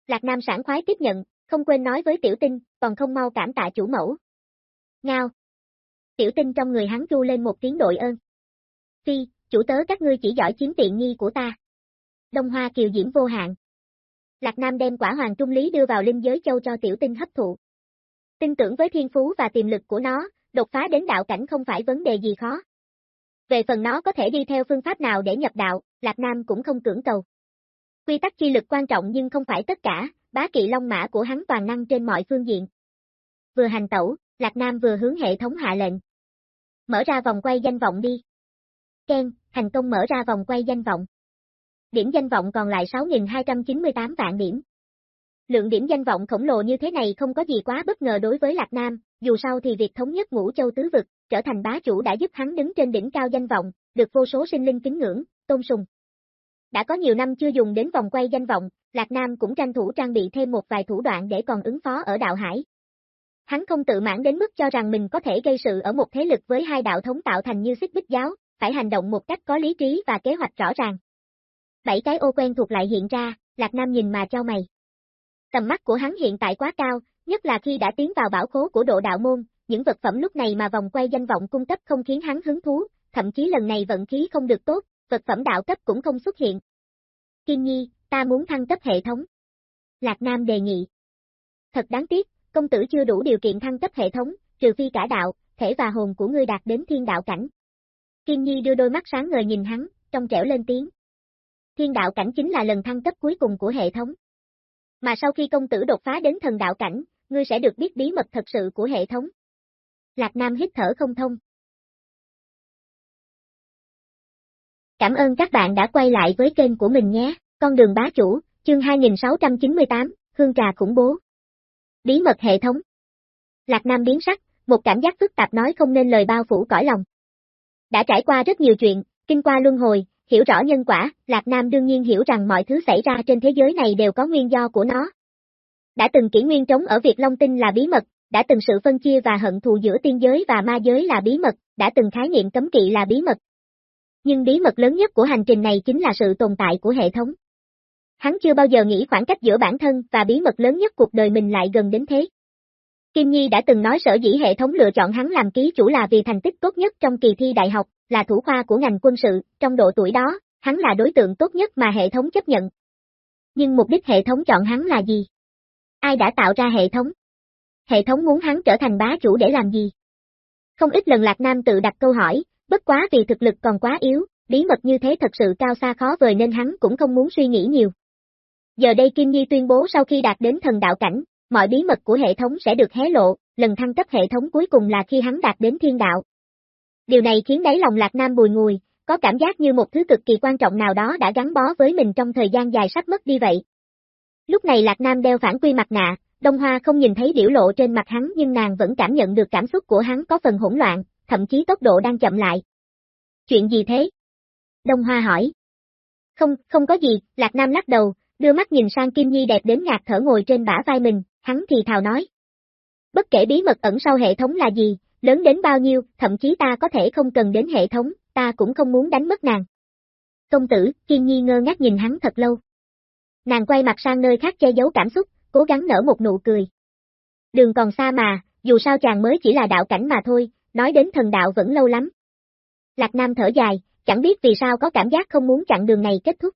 Lạc Nam sảng khoái tiếp nhận, không quên nói với tiểu tinh, còn không mau cảm tạ chủ mẫu. Ngao. Tiểu tinh trong người hắn chu lên một tiếng đội ơn. Phi, chủ tớ các ngươi chỉ giỏi chiếm tiện nghi của ta. Đông Hoa kiều diễm vô hạn. Lạc Nam đem quả hoàng trung lý đưa vào linh giới châu cho tiểu tinh hấp thụ. Tin tưởng với thiên phú và tiềm lực của nó, đột phá đến đạo cảnh không phải vấn đề gì khó. Về phần nó có thể đi theo phương pháp nào để nhập đạo, Lạc Nam cũng không cưỡng cầu. Quy tắc chi lực quan trọng nhưng không phải tất cả, bá kỵ long mã của hắn toàn năng trên mọi phương diện. Vừa hành tẩu, Lạc Nam vừa hướng hệ thống hạ lệnh. Mở ra vòng quay danh vọng đi. Ken, thành công mở ra vòng quay danh vọng. Điểm danh vọng còn lại 6.298 vạn điểm. Lượng điểm danh vọng khổng lồ như thế này không có gì quá bất ngờ đối với Lạc Nam, dù sao thì việc thống nhất ngũ châu tứ vực, trở thành bá chủ đã giúp hắn đứng trên đỉnh cao danh vọng, được vô số sinh linh kính ngưỡng, tôn sùng. Đã có nhiều năm chưa dùng đến vòng quay danh vọng, Lạc Nam cũng tranh thủ trang bị thêm một vài thủ đoạn để còn ứng phó ở đạo hải. Hắn không tự mãn đến mức cho rằng mình có thể gây sự ở một thế lực với hai đạo thống tạo thành như xích bích giáo, phải hành động một cách có lý trí và kế hoạch rõ ràng. Bảy cái ô quen thuộc lại hiện ra, Lạc Nam nhìn mà cho mày. Tầm mắt của hắn hiện tại quá cao, nhất là khi đã tiến vào bảo khố của độ đạo môn, những vật phẩm lúc này mà vòng quay danh vọng cung cấp không khiến hắn hứng thú, thậm chí lần này vận khí không được tốt, vật phẩm đạo cấp cũng không xuất hiện. Kim Nhi, ta muốn thăng cấp hệ thống. Lạc Nam đề nghị. Thật đáng tiếc, công tử chưa đủ điều kiện thăng cấp hệ thống, trừ phi cả đạo, thể và hồn của ngươi đạt đến thiên đạo cảnh. Kim Nhi đưa đôi mắt sáng ngời nhìn hắn, trong trẻo lên tiếng. Thiên đạo cảnh chính là lần thăng cấp cuối cùng của hệ thống. Mà sau khi công tử đột phá đến thần đạo cảnh, ngươi sẽ được biết bí mật thật sự của hệ thống. Lạc Nam hít thở không thông. Cảm ơn các bạn đã quay lại với kênh của mình nhé, con đường bá chủ, chương 2698, hương trà khủng bố. Bí mật hệ thống. Lạc Nam biến sắc, một cảm giác phức tạp nói không nên lời bao phủ cõi lòng. Đã trải qua rất nhiều chuyện, kinh qua luân hồi, hiểu rõ nhân quả, Lạc Nam đương nhiên hiểu rằng mọi thứ xảy ra trên thế giới này đều có nguyên do của nó. Đã từng kỷ nguyên trống ở Việt Long Tinh là bí mật, đã từng sự phân chia và hận thù giữa tiên giới và ma giới là bí mật, đã từng khái niệm cấm kỵ là bí mật. Nhưng bí mật lớn nhất của hành trình này chính là sự tồn tại của hệ thống. Hắn chưa bao giờ nghĩ khoảng cách giữa bản thân và bí mật lớn nhất cuộc đời mình lại gần đến thế. Kim Nhi đã từng nói sở dĩ hệ thống lựa chọn hắn làm ký chủ là vì thành tích tốt nhất trong kỳ thi đại học, là thủ khoa của ngành quân sự, trong độ tuổi đó, hắn là đối tượng tốt nhất mà hệ thống chấp nhận. Nhưng mục đích hệ thống chọn hắn là gì? Ai đã tạo ra hệ thống? Hệ thống muốn hắn trở thành bá chủ để làm gì? Không ít lần Lạc Nam tự đặt câu hỏi, bất quá vì thực lực còn quá yếu, bí mật như thế thật sự cao xa khó vời nên hắn cũng không muốn suy nghĩ nhiều. Giờ đây Kim Nhi tuyên bố sau khi đạt đến thần đạo cảnh, mọi bí mật của hệ thống sẽ được hé lộ, lần thăng cấp hệ thống cuối cùng là khi hắn đạt đến thiên đạo. Điều này khiến đáy lòng Lạc Nam bùi ngùi, có cảm giác như một thứ cực kỳ quan trọng nào đó đã gắn bó với mình trong thời gian dài sắp mất đi vậy. Lúc này Lạc Nam đeo phản quy mặt nạ, Đông Hoa không nhìn thấy biểu lộ trên mặt hắn nhưng nàng vẫn cảm nhận được cảm xúc của hắn có phần hỗn loạn, thậm chí tốc độ đang chậm lại. Chuyện gì thế? Đông Hoa hỏi. Không, không có gì, Lạc Nam lắc đầu, đưa mắt nhìn sang Kim Nhi đẹp đến ngạt thở ngồi trên bả vai mình, hắn thì thào nói. Bất kể bí mật ẩn sau hệ thống là gì, lớn đến bao nhiêu, thậm chí ta có thể không cần đến hệ thống, ta cũng không muốn đánh mất nàng. Công tử, Kim Nhi ngơ ngác nhìn hắn thật lâu. Nàng quay mặt sang nơi khác che giấu cảm xúc, cố gắng nở một nụ cười. Đường còn xa mà, dù sao chàng mới chỉ là đạo cảnh mà thôi, nói đến thần đạo vẫn lâu lắm. Lạc Nam thở dài, chẳng biết vì sao có cảm giác không muốn chặn đường này kết thúc.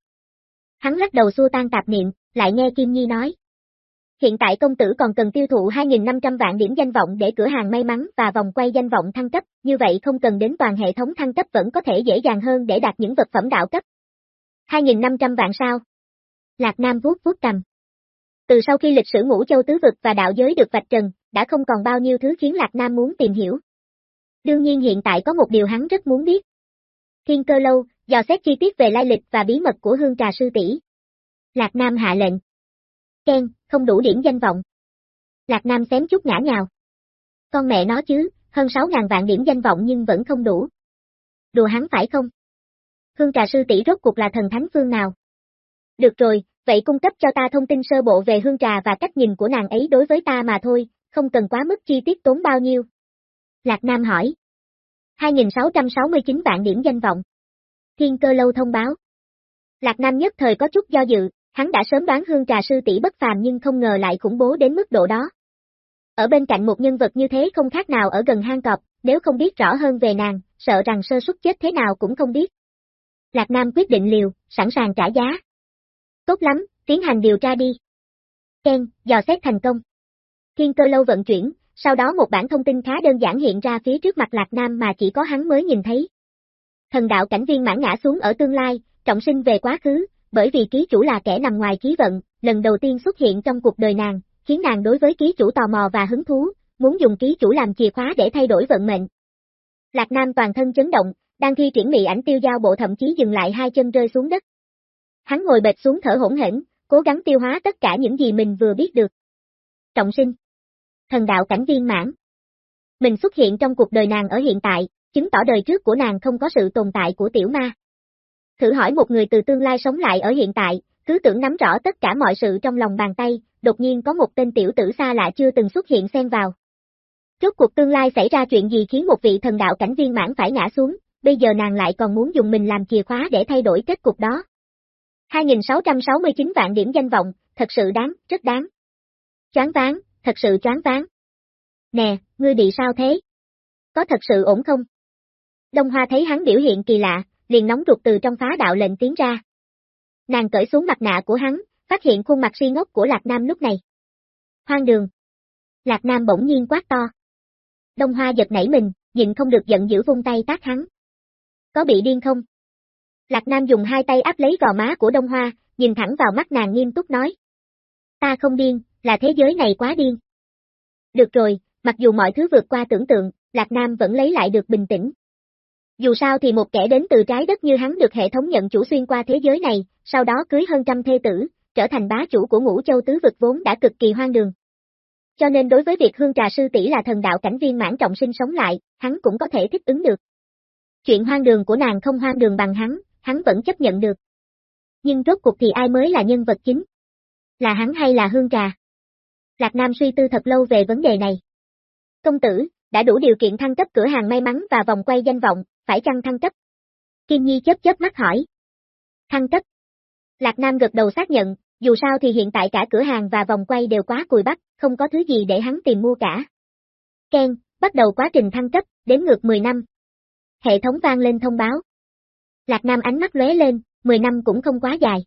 Hắn lắc đầu xua tan tạp niệm, lại nghe Kim Nhi nói. Hiện tại công tử còn cần tiêu thụ 2.500 vạn điểm danh vọng để cửa hàng may mắn và vòng quay danh vọng thăng cấp, như vậy không cần đến toàn hệ thống thăng cấp vẫn có thể dễ dàng hơn để đạt những vật phẩm đạo cấp. 2.500 vạn sao? Lạc Nam vuốt vuốt cầm. Từ sau khi lịch sử ngũ châu tứ vực và đạo giới được vạch trần, đã không còn bao nhiêu thứ khiến Lạc Nam muốn tìm hiểu. Đương nhiên hiện tại có một điều hắn rất muốn biết. Thiên cơ lâu, dò xét chi tiết về lai lịch và bí mật của hương trà sư tỷ. Lạc Nam hạ lệnh. Ken, không đủ điểm danh vọng, Lạc Nam xém chút ngã nhào. Con mẹ nó chứ, hơn 6.000 vạn điểm danh vọng nhưng vẫn không đủ. Đùa hắn phải không? Hương trà sư tỷ rốt cuộc là thần thánh phương nào? Được rồi, vậy cung cấp cho ta thông tin sơ bộ về hương trà và cách nhìn của nàng ấy đối với ta mà thôi, không cần quá mức chi tiết tốn bao nhiêu. Lạc Nam hỏi. 2.669 vạn điểm danh vọng. Thiên cơ lâu thông báo. Lạc Nam nhất thời có chút do dự, hắn đã sớm đoán hương trà sư tỷ bất phàm nhưng không ngờ lại khủng bố đến mức độ đó. Ở bên cạnh một nhân vật như thế không khác nào ở gần hang cọp, nếu không biết rõ hơn về nàng, sợ rằng sơ suất chết thế nào cũng không biết. Lạc Nam quyết định liều, sẵn sàng trả giá. Tốt lắm, tiến hành điều tra đi. Ken, dò xét thành công. Thiên cơ lâu vận chuyển, sau đó một bản thông tin khá đơn giản hiện ra phía trước mặt Lạc Nam mà chỉ có hắn mới nhìn thấy. Thần đạo cảnh viên mãn ngã xuống ở tương lai, trọng sinh về quá khứ, bởi vì ký chủ là kẻ nằm ngoài khí vận, lần đầu tiên xuất hiện trong cuộc đời nàng, khiến nàng đối với ký chủ tò mò và hứng thú, muốn dùng ký chủ làm chìa khóa để thay đổi vận mệnh. Lạc Nam toàn thân chấn động, đang thi triển mị ảnh tiêu giao bộ thậm chí dừng lại hai chân rơi xuống đất. Hắn ngồi bệt xuống thở hỗn hển, cố gắng tiêu hóa tất cả những gì mình vừa biết được. Trọng sinh. Thần đạo cảnh viên mãn. Mình xuất hiện trong cuộc đời nàng ở hiện tại, chứng tỏ đời trước của nàng không có sự tồn tại của tiểu ma. Thử hỏi một người từ tương lai sống lại ở hiện tại, cứ tưởng nắm rõ tất cả mọi sự trong lòng bàn tay, đột nhiên có một tên tiểu tử xa lạ chưa từng xuất hiện xen vào. Rốt cuộc tương lai xảy ra chuyện gì khiến một vị thần đạo cảnh viên mãn phải ngã xuống, bây giờ nàng lại còn muốn dùng mình làm chìa khóa để thay đổi kết cục đó. 2.669 vạn điểm danh vọng, thật sự đáng, rất đáng. Choáng ván, thật sự choáng ván. Nè, ngươi bị sao thế? Có thật sự ổn không? Đông Hoa thấy hắn biểu hiện kỳ lạ, liền nóng ruột từ trong phá đạo lệnh tiến ra. Nàng cởi xuống mặt nạ của hắn, phát hiện khuôn mặt si ngốc của Lạc Nam lúc này. Hoang đường. Lạc Nam bỗng nhiên quát to. Đông Hoa giật nảy mình, nhịn không được giận dữ vung tay tác hắn. Có bị điên không? Lạc Nam dùng hai tay áp lấy gò má của Đông Hoa, nhìn thẳng vào mắt nàng nghiêm túc nói. Ta không điên, là thế giới này quá điên. Được rồi, mặc dù mọi thứ vượt qua tưởng tượng, Lạc Nam vẫn lấy lại được bình tĩnh. Dù sao thì một kẻ đến từ trái đất như hắn được hệ thống nhận chủ xuyên qua thế giới này, sau đó cưới hơn trăm thê tử, trở thành bá chủ của ngũ châu tứ vực vốn đã cực kỳ hoang đường. Cho nên đối với việc hương trà sư tỷ là thần đạo cảnh viên mãn trọng sinh sống lại, hắn cũng có thể thích ứng được. Chuyện hoang đường của nàng không hoang đường bằng hắn, hắn vẫn chấp nhận được. Nhưng rốt cuộc thì ai mới là nhân vật chính? Là hắn hay là hương trà? Lạc Nam suy tư thật lâu về vấn đề này. Công tử, đã đủ điều kiện thăng cấp cửa hàng may mắn và vòng quay danh vọng, phải chăng thăng cấp? Kim Nhi chớp chớp mắt hỏi. Thăng cấp. Lạc Nam gật đầu xác nhận, dù sao thì hiện tại cả cửa hàng và vòng quay đều quá cùi bắp, không có thứ gì để hắn tìm mua cả. Ken, bắt đầu quá trình thăng cấp, đến ngược 10 năm. Hệ thống vang lên thông báo. Lạc Nam ánh mắt lóe lên, 10 năm cũng không quá dài.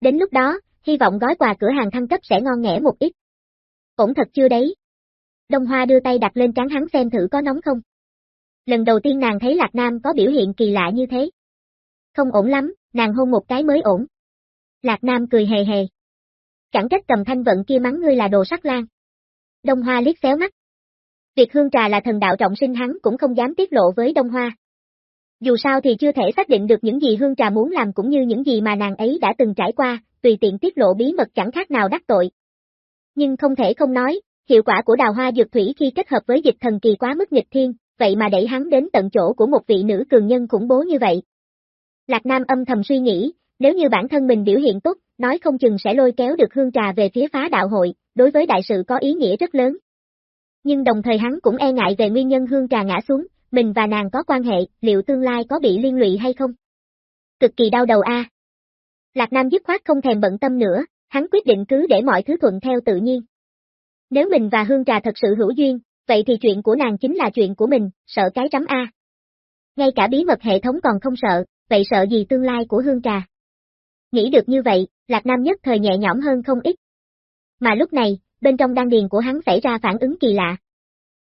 Đến lúc đó, hy vọng gói quà cửa hàng thăng cấp sẽ ngon nghẻ một ít. Ổn thật chưa đấy? Đông Hoa đưa tay đặt lên trán hắn xem thử có nóng không. Lần đầu tiên nàng thấy Lạc Nam có biểu hiện kỳ lạ như thế. Không ổn lắm, nàng hôn một cái mới ổn. Lạc Nam cười hề hề. Chẳng trách cầm thanh vận kia mắng ngươi là đồ sắc lan. Đông Hoa liếc xéo mắt. Việc hương trà là thần đạo trọng sinh hắn cũng không dám tiết lộ với Đông Hoa. Dù sao thì chưa thể xác định được những gì hương trà muốn làm cũng như những gì mà nàng ấy đã từng trải qua, tùy tiện tiết lộ bí mật chẳng khác nào đắc tội. Nhưng không thể không nói, hiệu quả của đào hoa dược thủy khi kết hợp với dịch thần kỳ quá mức nghịch thiên, vậy mà đẩy hắn đến tận chỗ của một vị nữ cường nhân khủng bố như vậy. Lạc Nam âm thầm suy nghĩ, nếu như bản thân mình biểu hiện tốt, nói không chừng sẽ lôi kéo được hương trà về phía phá đạo hội, đối với đại sự có ý nghĩa rất lớn. Nhưng đồng thời hắn cũng e ngại về nguyên nhân hương trà ngã xuống, mình và nàng có quan hệ, liệu tương lai có bị liên lụy hay không? Cực kỳ đau đầu a. Lạc Nam dứt khoát không thèm bận tâm nữa, hắn quyết định cứ để mọi thứ thuận theo tự nhiên. Nếu mình và Hương Trà thật sự hữu duyên, vậy thì chuyện của nàng chính là chuyện của mình, sợ cái rắm A. Ngay cả bí mật hệ thống còn không sợ, vậy sợ gì tương lai của Hương Trà. Nghĩ được như vậy, Lạc Nam nhất thời nhẹ nhõm hơn không ít. Mà lúc này, bên trong đan điền của hắn xảy ra phản ứng kỳ lạ.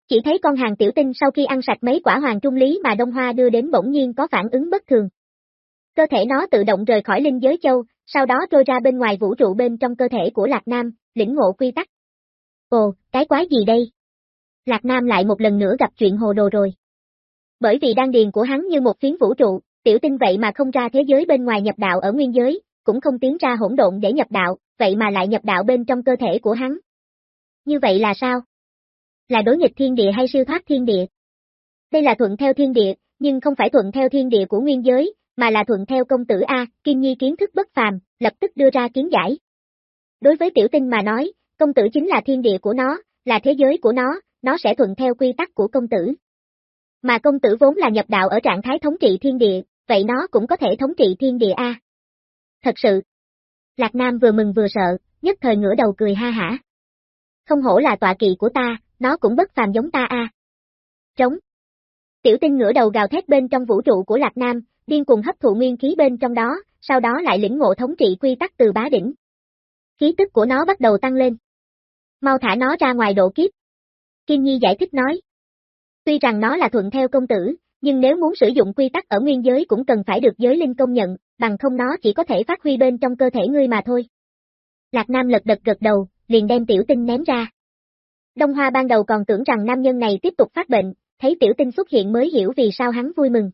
Chỉ thấy con hàng tiểu tinh sau khi ăn sạch mấy quả hoàng trung lý mà Đông Hoa đưa đến bỗng nhiên có phản ứng bất thường. Cơ thể nó tự động rời khỏi linh giới châu, sau đó trôi ra bên ngoài vũ trụ bên trong cơ thể của Lạc Nam, lĩnh ngộ quy tắc. Ồ, cái quái gì đây? Lạc Nam lại một lần nữa gặp chuyện hồ đồ rồi. Bởi vì đan điền của hắn như một phiến vũ trụ, tiểu tinh vậy mà không ra thế giới bên ngoài nhập đạo ở nguyên giới, cũng không tiến ra hỗn độn để nhập đạo, vậy mà lại nhập đạo bên trong cơ thể của hắn. Như vậy là sao? Là đối nghịch thiên địa hay siêu thoát thiên địa? Đây là thuận theo thiên địa, nhưng không phải thuận theo thiên địa của nguyên giới, mà là thuận theo công tử A, Kim Nhi kiến thức bất phàm, lập tức đưa ra kiến giải. Đối với tiểu tinh mà nói, công tử chính là thiên địa của nó, là thế giới của nó, nó sẽ thuận theo quy tắc của công tử. Mà công tử vốn là nhập đạo ở trạng thái thống trị thiên địa, vậy nó cũng có thể thống trị thiên địa A. Thật sự. Lạc Nam vừa mừng vừa sợ, nhất thời ngửa đầu cười ha hả. Không hổ là tọa kỵ của ta, nó cũng bất phàm giống ta A. Trống. Tiểu tinh ngửa đầu gào thét bên trong vũ trụ của Lạc Nam, điên cùng hấp thụ nguyên khí bên trong đó, sau đó lại lĩnh ngộ thống trị quy tắc từ bá đỉnh. Khí tức của nó bắt đầu tăng lên. Mau thả nó ra ngoài độ kiếp. Kim Nhi giải thích nói. Tuy rằng nó là thuận theo công tử, nhưng nếu muốn sử dụng quy tắc ở nguyên giới cũng cần phải được giới linh công nhận, bằng không nó chỉ có thể phát huy bên trong cơ thể ngươi mà thôi. Lạc Nam lật đật gật đầu, liền đem tiểu tinh ném ra. Đông Hoa ban đầu còn tưởng rằng nam nhân này tiếp tục phát bệnh, thấy tiểu tinh xuất hiện mới hiểu vì sao hắn vui mừng.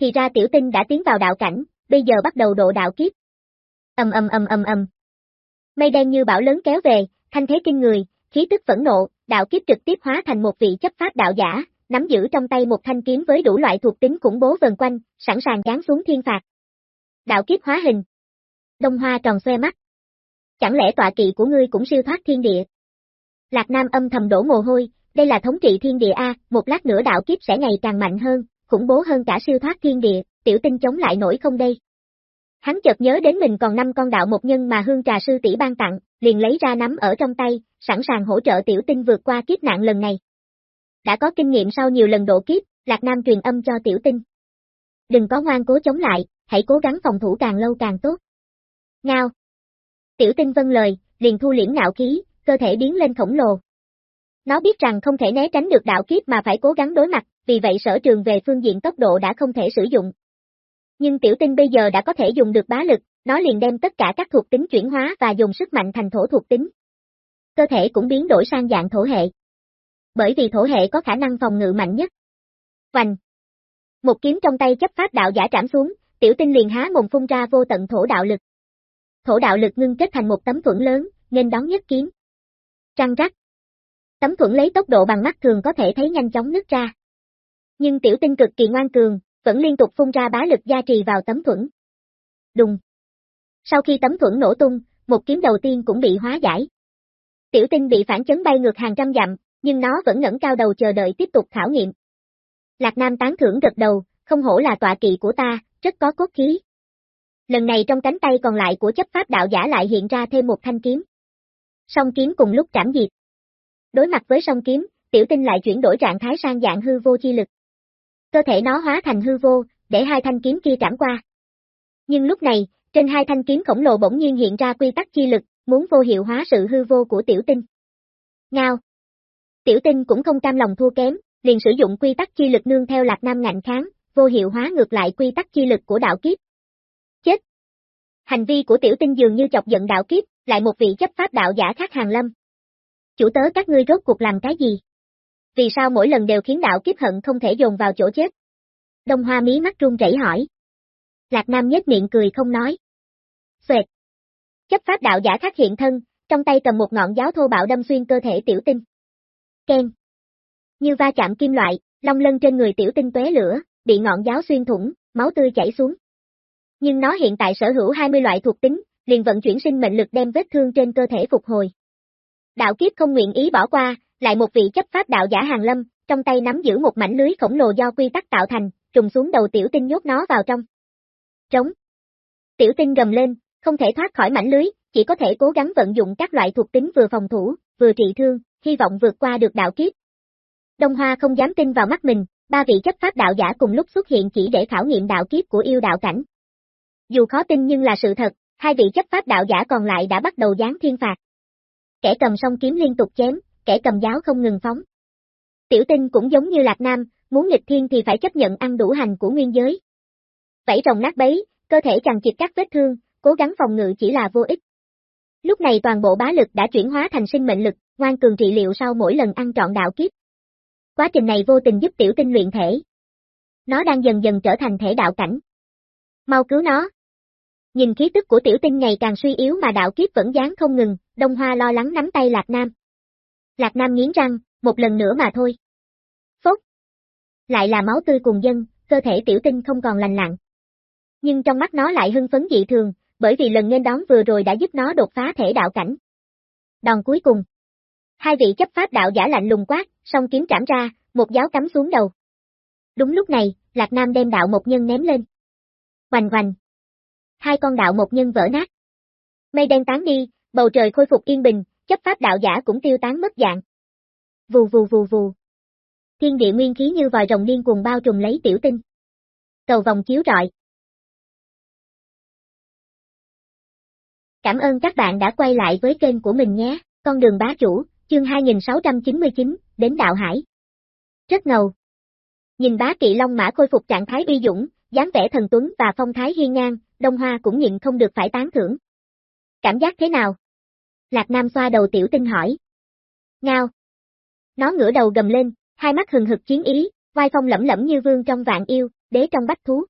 Thì ra tiểu tinh đã tiến vào đạo cảnh, bây giờ bắt đầu độ đạo kiếp. Ầm ầm ầm ầm ầm. Mây đen như bão lớn kéo về, thanh thế kinh người, khí tức phẫn nộ, đạo kiếp trực tiếp hóa thành một vị chấp pháp đạo giả, nắm giữ trong tay một thanh kiếm với đủ loại thuộc tính khủng bố vần quanh, sẵn sàng giáng xuống thiên phạt. Đạo kiếp hóa hình. Đông Hoa tròn xoe mắt. Chẳng lẽ tọa kỵ của ngươi cũng siêu thoát thiên địa? Lạc Nam âm thầm đổ mồ hôi, đây là thống trị thiên địa A, một lát nữa đạo kiếp sẽ ngày càng mạnh hơn, khủng bố hơn cả siêu thoát thiên địa, tiểu tinh chống lại nổi không đây? Hắn chợt nhớ đến mình còn năm con đạo một nhân mà hương trà sư tỷ ban tặng, liền lấy ra nắm ở trong tay, sẵn sàng hỗ trợ tiểu tinh vượt qua kiếp nạn lần này. Đã có kinh nghiệm sau nhiều lần độ kiếp, Lạc Nam truyền âm cho tiểu tinh. Đừng có ngoan cố chống lại, hãy cố gắng phòng thủ càng lâu càng tốt. Ngao. Tiểu tinh vâng lời, liền thu liễm ngạo khí, cơ thể biến lên khổng lồ. Nó biết rằng không thể né tránh được đạo kiếp mà phải cố gắng đối mặt, vì vậy sở trường về phương diện tốc độ đã không thể sử dụng. Nhưng tiểu tinh bây giờ đã có thể dùng được bá lực, nó liền đem tất cả các thuộc tính chuyển hóa và dùng sức mạnh thành thổ thuộc tính. Cơ thể cũng biến đổi sang dạng thổ hệ. Bởi vì thổ hệ có khả năng phòng ngự mạnh nhất. Hoành. Một kiếm trong tay chấp pháp đạo giả trảm xuống, tiểu tinh liền há mồm phun ra vô tận thổ đạo lực. Thổ đạo lực ngưng kết thành một tấm thuẫn lớn, nên đón nhất kiếm. Trăng rắc. Tấm thuẫn lấy tốc độ bằng mắt thường có thể thấy nhanh chóng nứt ra. Nhưng tiểu tinh cực kỳ ngoan cường, vẫn liên tục phun ra bá lực gia trì vào tấm thuẫn. Đùng. Sau khi tấm thuẫn nổ tung, một kiếm đầu tiên cũng bị hóa giải. Tiểu tinh bị phản chấn bay ngược hàng trăm dặm, nhưng nó vẫn ngẩng cao đầu chờ đợi tiếp tục khảo nghiệm. Lạc Nam tán thưởng gật đầu, không hổ là tọa kỵ của ta, rất có cốt khí. Lần này trong cánh tay còn lại của chấp pháp đạo giả lại hiện ra thêm một thanh kiếm. Song kiếm cùng lúc trảm diệt. Đối mặt với song kiếm, tiểu tinh lại chuyển đổi trạng thái sang dạng hư vô chi lực. Cơ thể nó hóa thành hư vô, để hai thanh kiếm kia trảm qua. Nhưng lúc này, trên hai thanh kiếm khổng lồ bỗng nhiên hiện ra quy tắc chi lực, muốn vô hiệu hóa sự hư vô của tiểu tinh. Ngao. Tiểu tinh cũng không cam lòng thua kém, liền sử dụng quy tắc chi lực nương theo lạc nam ngạnh kháng, vô hiệu hóa ngược lại quy tắc chi lực của đạo kiếp. Chết! Hành vi của tiểu tinh dường như chọc giận đạo kiếp, lại một vị chấp pháp đạo giả khác hàng lâm. Chủ tớ các ngươi rốt cuộc làm cái gì? Vì sao mỗi lần đều khiến đạo kiếp hận không thể dồn vào chỗ chết? Đông Hoa mí mắt run rẩy hỏi. Lạc Nam nhếch miệng cười không nói. Xoẹt. Chấp pháp đạo giả khác hiện thân, trong tay cầm một ngọn giáo thô bạo đâm xuyên cơ thể tiểu tinh. Ken. Như va chạm kim loại, long lân trên người tiểu tinh tóe lửa, bị ngọn giáo xuyên thủng, máu tươi chảy xuống. Nhưng nó hiện tại sở hữu 20 loại thuộc tính, liền vận chuyển sinh mệnh lực đem vết thương trên cơ thể phục hồi. Đạo kiếp không nguyện ý bỏ qua, lại một vị chấp pháp đạo giả hàng lâm, trong tay nắm giữ một mảnh lưới khổng lồ do quy tắc tạo thành, trùng xuống đầu tiểu tinh nhốt nó vào trong. Trống. Tiểu tinh gầm lên, không thể thoát khỏi mảnh lưới, chỉ có thể cố gắng vận dụng các loại thuộc tính vừa phòng thủ, vừa trị thương, hy vọng vượt qua được đạo kiếp. Đông Hoa không dám tin vào mắt mình, ba vị chấp pháp đạo giả cùng lúc xuất hiện chỉ để khảo nghiệm đạo kiếp của yêu đạo cảnh. Dù khó tin nhưng là sự thật, hai vị chấp pháp đạo giả còn lại đã bắt đầu giáng thiên phạt. Kẻ cầm song kiếm liên tục chém, kẻ cầm giáo không ngừng phóng. Tiểu tinh cũng giống như Lạc Nam, muốn nghịch thiên thì phải chấp nhận ăn đủ hành của nguyên giới. Vảy rồng nát bấy, cơ thể chằng chịt các vết thương, cố gắng phòng ngự chỉ là vô ích. Lúc này toàn bộ bá lực đã chuyển hóa thành sinh mệnh lực, ngoan cường trị liệu sau mỗi lần ăn trọn đạo kiếp. Quá trình này vô tình giúp tiểu tinh luyện thể. Nó đang dần dần trở thành thể đạo cảnh. Mau cứu nó. Nhìn khí tức của tiểu tinh ngày càng suy yếu mà đạo kiếp vẫn dán không ngừng, Đông Hoa lo lắng nắm tay Lạc Nam. Lạc Nam nghiến răng, một lần nữa mà thôi. Phốt. Lại là máu tươi cùng dân, cơ thể tiểu tinh không còn lành lặng. Nhưng trong mắt nó lại hưng phấn dị thường, bởi vì lần nên đón vừa rồi đã giúp nó đột phá thể đạo cảnh. Đòn cuối cùng. Hai vị chấp pháp đạo giả lạnh lùng quát, song kiếm trảm ra, một giáo cắm xuống đầu. Đúng lúc này, Lạc Nam đem đạo một nhân ném lên. Hoành hoành. Hai con đạo một nhân vỡ nát. Mây đen tán đi, bầu trời khôi phục yên bình, chấp pháp đạo giả cũng tiêu tán mất dạng. Vù vù vù vù. Thiên địa nguyên khí như vòi rồng điên cuồng bao trùm lấy tiểu tinh. Cầu vòng chiếu rọi. Cảm ơn các bạn đã quay lại với kênh của mình nhé, con đường bá chủ, chương 2699, đến đạo hải. Rất ngầu. Nhìn bá kỵ long mã khôi phục trạng thái uy dũng, dáng vẻ thần tuấn và phong thái hiên ngang, Đông Hoa cũng nhịn không được phải tán thưởng. Cảm giác thế nào? Lạc Nam xoa đầu tiểu tinh hỏi. Ngao. Nó ngửa đầu gầm lên, hai mắt hừng hực chiến ý, vai phong lẫm lẫm như vương trong vạn yêu, đế trong bách thú.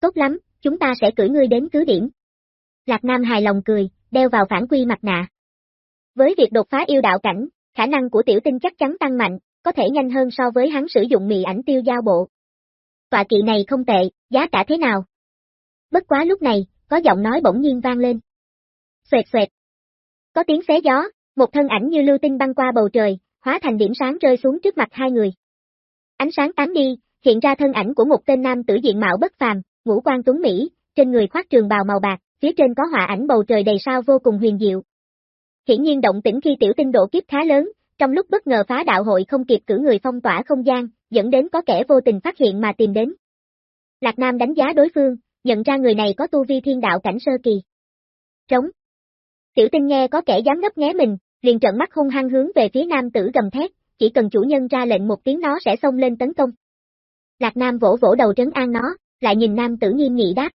Tốt lắm, chúng ta sẽ cử ngươi đến cứ điểm. Lạc Nam hài lòng cười, đeo vào phản quy mặt nạ. Với việc đột phá yêu đạo cảnh, khả năng của tiểu tinh chắc chắn tăng mạnh, có thể nhanh hơn so với hắn sử dụng mì ảnh tiêu giao bộ. Tọa kỵ này không tệ, giá cả thế nào? Bất quá lúc này, có giọng nói bỗng nhiên vang lên. Xoẹt xoẹt. Có tiếng xé gió, một thân ảnh như lưu tinh băng qua bầu trời, hóa thành điểm sáng rơi xuống trước mặt hai người. Ánh sáng tán đi, hiện ra thân ảnh của một tên nam tử diện mạo bất phàm, ngũ quan tuấn mỹ, trên người khoác trường bào màu bạc, phía trên có họa ảnh bầu trời đầy sao vô cùng huyền diệu. Hiển nhiên động tĩnh khi tiểu tinh độ kiếp khá lớn, trong lúc bất ngờ phá đạo hội không kịp cử người phong tỏa không gian, dẫn đến có kẻ vô tình phát hiện mà tìm đến. Lạc Nam đánh giá đối phương, nhận ra người này có tu vi thiên đạo cảnh sơ kỳ. Trống. Tiểu tinh nghe có kẻ dám ngấp nghé mình, liền trợn mắt hung hăng hướng về phía nam tử gầm thét, chỉ cần chủ nhân ra lệnh một tiếng nó sẽ xông lên tấn công. Lạc Nam vỗ vỗ đầu trấn an nó, lại nhìn nam tử nghiêm nghị đáp.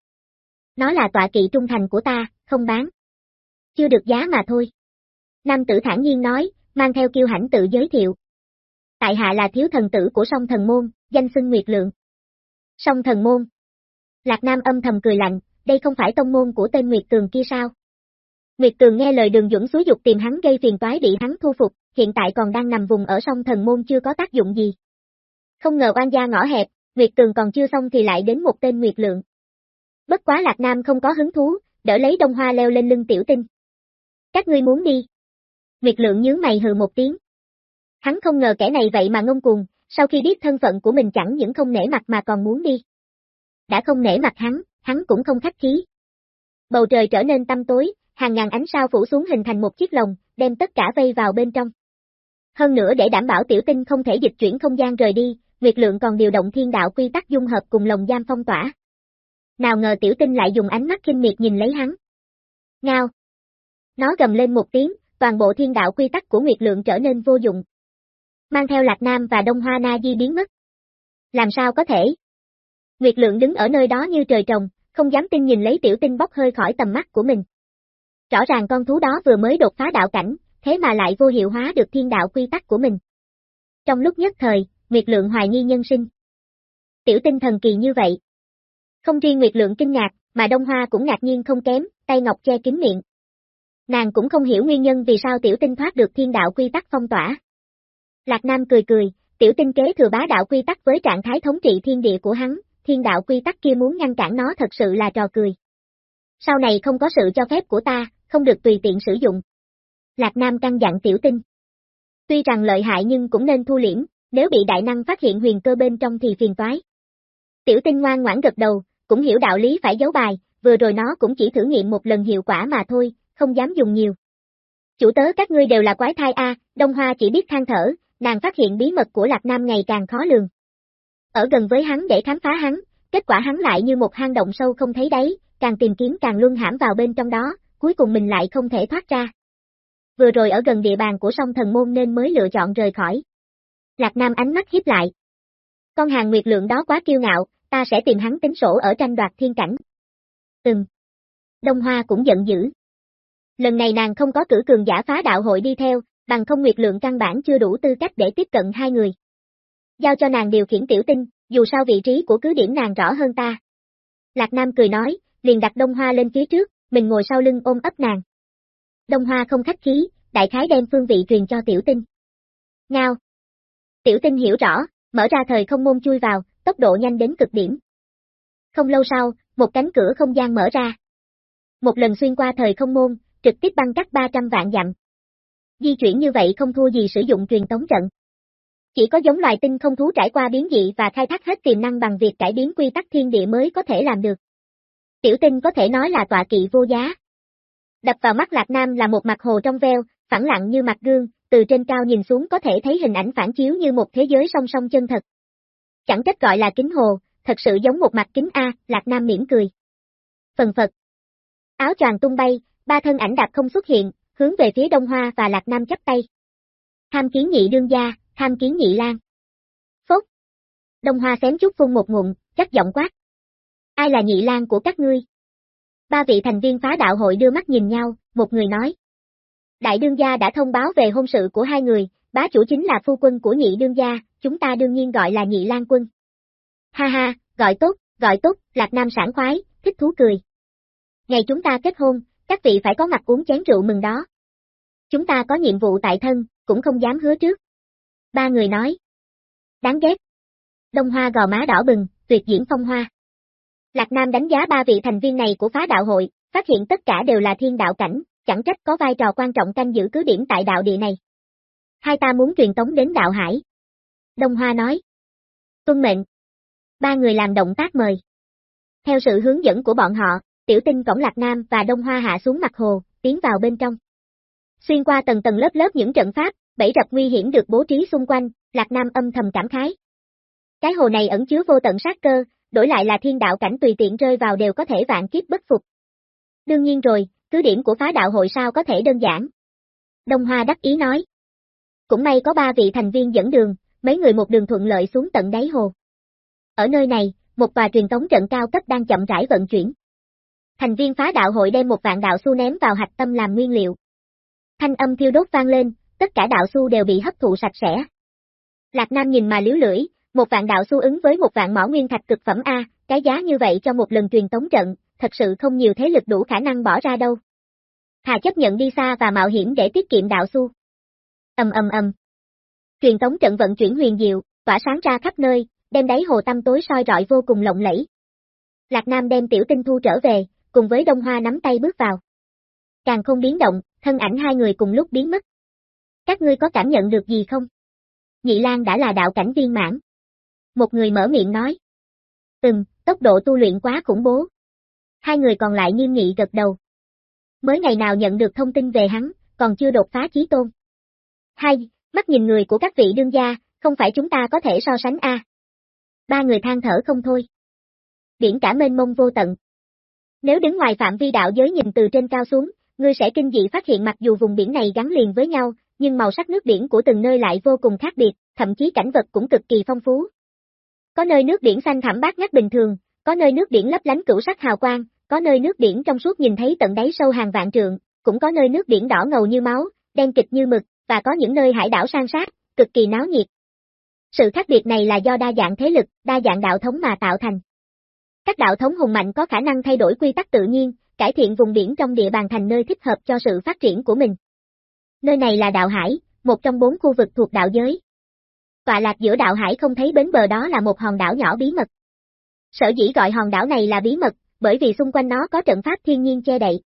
Nó là tọa kỵ trung thành của ta, không bán. Chưa được giá mà thôi. Nam tử thản nhiên nói, mang theo kiêu hãnh tự giới thiệu. Tại hạ là thiếu thần tử của song thần môn, danh xưng Nguyệt Lượng. Song thần môn. Lạc Nam âm thầm cười lạnh, đây không phải tông môn của tên Nguyệt Tường kia sao? Nguyệt Tường nghe lời đường dũng xúi dục tìm hắn gây phiền toái bị hắn thu phục, hiện tại còn đang nằm vùng ở sông thần môn chưa có tác dụng gì. Không ngờ oan gia ngõ hẹp, Nguyệt Tường còn chưa xong thì lại đến một tên Nguyệt Lượng. Bất quá Lạc Nam không có hứng thú, đỡ lấy đông hoa leo lên lưng tiểu tinh. Các ngươi muốn đi. Nguyệt Lượng nhớ mày hừ một tiếng. Hắn không ngờ kẻ này vậy mà ngông cuồng, sau khi biết thân phận của mình chẳng những không nể mặt mà còn muốn đi. Đã không nể mặt hắn, hắn cũng không khách khí. Bầu trời trở nên tăm tối, hàng ngàn ánh sao phủ xuống hình thành một chiếc lồng, đem tất cả vây vào bên trong. Hơn nữa để đảm bảo tiểu tinh không thể dịch chuyển không gian rời đi, Nguyệt Lượng còn điều động thiên đạo quy tắc dung hợp cùng lồng giam phong tỏa. Nào ngờ tiểu tinh lại dùng ánh mắt kinh miệt nhìn lấy hắn. Ngao. Nó gầm lên một tiếng, toàn bộ thiên đạo quy tắc của Nguyệt Lượng trở nên vô dụng. Mang theo Lạc Nam và Đông Hoa Na Di biến mất. Làm sao có thể? Nguyệt Lượng đứng ở nơi đó như trời trồng, không dám tin nhìn lấy tiểu tinh bốc hơi khỏi tầm mắt của mình. Rõ ràng con thú đó vừa mới đột phá đạo cảnh, thế mà lại vô hiệu hóa được thiên đạo quy tắc của mình. Trong lúc nhất thời, Nguyệt Lượng hoài nghi nhân sinh. Tiểu tinh thần kỳ như vậy. Không riêng Nguyệt Lượng kinh ngạc, mà Đông Hoa cũng ngạc nhiên không kém, tay ngọc che kín miệng. Nàng cũng không hiểu nguyên nhân vì sao tiểu tinh thoát được thiên đạo quy tắc phong tỏa. Lạc Nam cười cười, tiểu tinh kế thừa bá đạo quy tắc với trạng thái thống trị thiên địa của hắn, thiên đạo quy tắc kia muốn ngăn cản nó thật sự là trò cười. Sau này không có sự cho phép của ta, không được tùy tiện sử dụng. Lạc Nam căn dặn tiểu tinh. Tuy rằng lợi hại nhưng cũng nên thu liễm, nếu bị đại năng phát hiện huyền cơ bên trong thì phiền toái. Tiểu tinh ngoan ngoãn gật đầu, cũng hiểu đạo lý phải giấu bài, vừa rồi nó cũng chỉ thử nghiệm một lần hiệu quả mà thôi, không dám dùng nhiều. Chủ tớ các ngươi đều là quái thai A, Đông Hoa chỉ biết than thở, nàng phát hiện bí mật của Lạc Nam ngày càng khó lường. Ở gần với hắn để khám phá hắn, kết quả hắn lại như một hang động sâu không thấy đáy, càng tìm kiếm càng luân hãm vào bên trong đó, cuối cùng mình lại không thể thoát ra. Vừa rồi ở gần địa bàn của song thần môn nên mới lựa chọn rời khỏi. Lạc Nam ánh mắt hiếp lại. Con hàng nguyệt lượng đó quá kiêu ngạo, ta sẽ tìm hắn tính sổ ở tranh đoạt thiên cảnh. Ừm. Đông Hoa cũng giận dữ. Lần này nàng không có cử cường giả phá đạo hội đi theo, bằng không nguyệt lượng căn bản chưa đủ tư cách để tiếp cận hai người. Giao cho nàng điều khiển tiểu tinh, dù sao vị trí của cứ điểm nàng rõ hơn ta. Lạc Nam cười nói, liền đặt Đông Hoa lên phía trước, mình ngồi sau lưng ôm ấp nàng. Đông Hoa không khách khí, đại khái đem phương vị truyền cho tiểu tinh. Ngao. Tiểu tinh hiểu rõ, mở ra thời không môn chui vào, tốc độ nhanh đến cực điểm. Không lâu sau, một cánh cửa không gian mở ra. Một lần xuyên qua thời không môn, trực tiếp băng cắt 300 vạn dặm. Di chuyển như vậy không thua gì sử dụng truyền tống trận. Chỉ có giống loài tinh không thú trải qua biến dị và khai thác hết tiềm năng bằng việc cải biến quy tắc thiên địa mới có thể làm được. Tiểu tinh có thể nói là tọa kỵ vô giá. Đập vào mắt Lạc Nam là một mặt hồ trong veo, phẳng lặng như mặt gương, từ trên cao nhìn xuống có thể thấy hình ảnh phản chiếu như một thế giới song song chân thật. Chẳng trách gọi là kính hồ, thật sự giống một mặt kính A, Lạc Nam mỉm cười. Phần phật. Áo choàng tung bay, ba thân ảnh đạp không xuất hiện, hướng về phía Đông Hoa và Lạc Nam chắp tay. Tham kiến nhị đương gia, tham kiến nhị lan. Phốt. Đông Hoa xém chút phun một ngụm, chắc giọng quát. Ai là nhị lan của các ngươi? Ba vị thành viên phá đạo hội đưa mắt nhìn nhau, một người nói. Đại đương gia đã thông báo về hôn sự của hai người, bá chủ chính là phu quân của nhị đương gia, chúng ta đương nhiên gọi là nhị lan quân. Ha ha, gọi tốt, gọi tốt, Lạc Nam sảng khoái, thích thú cười. Ngày chúng ta kết hôn, các vị phải có mặt uống chén rượu mừng đó. Chúng ta có nhiệm vụ tại thân, cũng không dám hứa trước. Ba người nói. Đáng ghét. Đông Hoa gò má đỏ bừng, tuyệt diễn phong hoa. Lạc Nam đánh giá ba vị thành viên này của phá đạo hội, phát hiện tất cả đều là thiên đạo cảnh, chẳng trách có vai trò quan trọng canh giữ cứ điểm tại đạo địa này. Hai ta muốn truyền tống đến đạo hải. Đông Hoa nói. Tuân mệnh. Ba người làm động tác mời. Theo sự hướng dẫn của bọn họ, tiểu tinh cổng Lạc Nam và Đông Hoa hạ xuống mặt hồ, tiến vào bên trong. Xuyên qua tầng tầng lớp lớp những trận pháp, bẫy rập nguy hiểm được bố trí xung quanh, Lạc Nam âm thầm cảm khái. Cái hồ này ẩn chứa vô tận sát cơ, đổi lại là thiên đạo cảnh tùy tiện rơi vào đều có thể vạn kiếp bất phục. Đương nhiên rồi, cứ điểm của phá đạo hội sao có thể đơn giản. Đông Hoa đắc ý nói. Cũng may có ba vị thành viên dẫn đường, mấy người một đường thuận lợi xuống tận đáy hồ. Ở nơi này, một tòa truyền tống trận cao cấp đang chậm rãi vận chuyển. Thành viên phá đạo hội đem một vạn đạo xu ném vào hạch tâm làm nguyên liệu. Thanh âm thiêu đốt vang lên, tất cả đạo xu đều bị hấp thụ sạch sẽ. Lạc Nam nhìn mà liếu lưỡi, một vạn đạo xu ứng với một vạn mỏ nguyên thạch cực phẩm A, cái giá như vậy cho một lần truyền tống trận, thật sự không nhiều thế lực đủ khả năng bỏ ra đâu. Thà chấp nhận đi xa và mạo hiểm để tiết kiệm đạo xu. Âm âm âm. Truyền tống trận vận chuyển huyền diệu, tỏa sáng ra khắp nơi, đem đáy hồ tâm tối soi rọi vô cùng lộng lẫy. Lạc Nam đem tiểu tinh thu trở về, cùng với Đông Hoa nắm tay bước vào. Càng không biến động, thân ảnh hai người cùng lúc biến mất. Các ngươi có cảm nhận được gì không? Nhị Lan đã là đạo cảnh viên mãn. Một người mở miệng nói. Ừm, tốc độ tu luyện quá khủng bố. Hai người còn lại nghiêm nghị gật đầu. Mới ngày nào nhận được thông tin về hắn, còn chưa đột phá chí tôn. Hai, mắt nhìn người của các vị đương gia, không phải chúng ta có thể so sánh a. Ba người than thở không thôi. Biển cả mênh mông vô tận. Nếu đứng ngoài phạm vi đạo giới nhìn từ trên cao xuống, ngươi sẽ kinh dị phát hiện mặc dù vùng biển này gắn liền với nhau, nhưng màu sắc nước biển của từng nơi lại vô cùng khác biệt, thậm chí cảnh vật cũng cực kỳ phong phú. Có nơi nước biển xanh thẳm bát ngát bình thường, có nơi nước biển lấp lánh cửu sắc hào quang, có nơi nước biển trong suốt nhìn thấy tận đáy sâu hàng vạn trượng, cũng có nơi nước biển đỏ ngầu như máu, đen kịch như mực, và có những nơi hải đảo san sát, cực kỳ náo nhiệt. Sự khác biệt này là do đa dạng thế lực, đa dạng đạo thống mà tạo thành. Các đạo thống hùng mạnh có khả năng thay đổi quy tắc tự nhiên, cải thiện vùng biển trong địa bàn thành nơi thích hợp cho sự phát triển của mình. Nơi này là đạo hải, một trong bốn khu vực thuộc đạo giới. Tọa lạc giữa đạo hải không thấy bến bờ đó là một hòn đảo nhỏ bí mật. Sở dĩ gọi hòn đảo này là bí mật, bởi vì xung quanh nó có trận pháp thiên nhiên che đậy.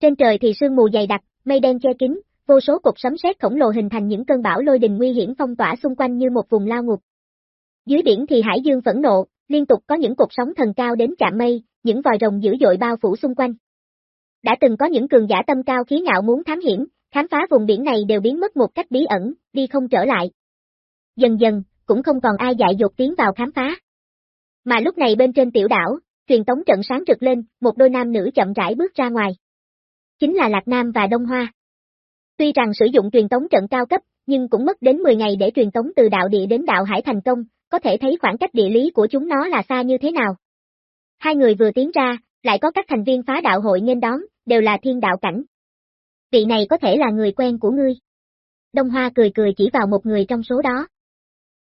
Trên trời thì sương mù dày đặc, mây đen che kín, vô số cục sấm sét khổng lồ hình thành những cơn bão lôi đình nguy hiểm phong tỏa xung quanh như một vùng lao ngục. Dưới biển thì hải dương phẫn nộ, liên tục có những cột sóng thần cao đến chạm mây, những vòi rồng dữ dội bao phủ xung quanh. Đã từng có những cường giả tâm cao khí ngạo muốn thám hiểm, khám phá vùng biển này đều biến mất một cách bí ẩn, đi không trở lại. Dần dần, cũng không còn ai dại dột tiến vào khám phá. Mà lúc này bên trên tiểu đảo, truyền tống trận sáng rực lên, một đôi nam nữ chậm rãi bước ra ngoài. Chính là Lạc Nam và Đông Hoa. Tuy rằng sử dụng truyền tống trận cao cấp, nhưng cũng mất đến 10 ngày để truyền tống từ đạo địa đến đạo hải thành công, có thể thấy khoảng cách địa lý của chúng nó là xa như thế nào. Hai người vừa tiến ra, lại có các thành viên phá đạo hội nghênh đón, đều là thiên đạo cảnh. Vị này có thể là người quen của ngươi. Đông Hoa cười cười chỉ vào một người trong số đó.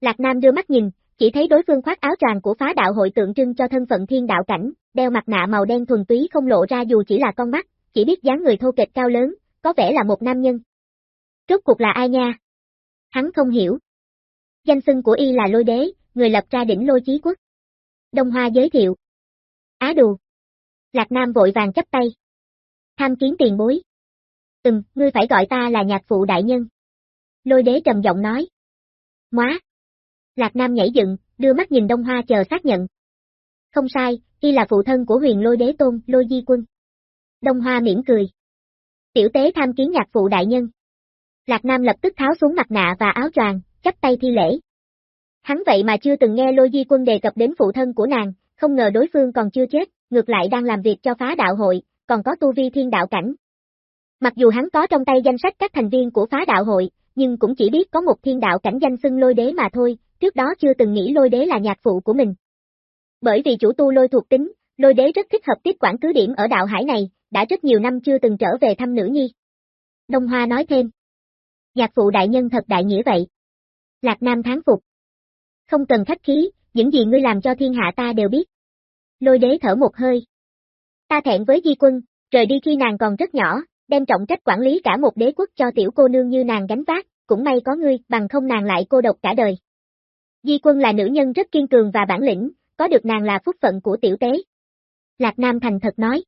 Lạc Nam đưa mắt nhìn, chỉ thấy đối phương khoác áo tràng của phá đạo hội tượng trưng cho thân phận thiên đạo cảnh, đeo mặt nạ màu đen thuần túy không lộ ra dù chỉ là con mắt, chỉ biết dáng người thô kệch cao lớn, có vẻ là một nam nhân. Rốt cuộc là ai nha? Hắn không hiểu. Danh xưng của y là lôi đế, người lập ra đỉnh lôi chí quốc. Đông Hoa giới thiệu. Á đù. Lạc Nam vội vàng chấp tay. Tham kiến tiền bối. Ừm, ngươi phải gọi ta là nhạc phụ đại nhân. Lôi đế trầm giọng nói. Móa. Lạc Nam nhảy dựng, đưa mắt nhìn Đông Hoa chờ xác nhận. Không sai, y là phụ thân của huyền lôi đế tôn, lôi di quân. Đông Hoa mỉm cười. Tiểu tế tham kiến nhạc phụ đại nhân. Lạc Nam lập tức tháo xuống mặt nạ và áo choàng, chắp tay thi lễ. Hắn vậy mà chưa từng nghe lôi di quân đề cập đến phụ thân của nàng, không ngờ đối phương còn chưa chết, ngược lại đang làm việc cho phá đạo hội, còn có tu vi thiên đạo cảnh. Mặc dù hắn có trong tay danh sách các thành viên của phá đạo hội, nhưng cũng chỉ biết có một thiên đạo cảnh danh xưng lôi đế mà thôi, trước đó chưa từng nghĩ lôi đế là nhạc phụ của mình. Bởi vì chủ tu lôi thuộc tính, lôi đế rất thích hợp tiếp quản cứ điểm ở đạo hải này, đã rất nhiều năm chưa từng trở về thăm nữ nhi. Đông Hoa nói thêm. Nhạc phụ đại nhân thật đại nghĩa vậy. Lạc Nam tháng phục. Không cần khách khí, những gì ngươi làm cho thiên hạ ta đều biết. Lôi đế thở một hơi. Ta thẹn với di quân, rời đi khi nàng còn rất nhỏ, đem trọng trách quản lý cả một đế quốc cho tiểu cô nương như nàng gánh vác, cũng may có ngươi, bằng không nàng lại cô độc cả đời. Di quân là nữ nhân rất kiên cường và bản lĩnh, có được nàng là phúc phận của tiểu tế. Lạc Nam thành thật nói.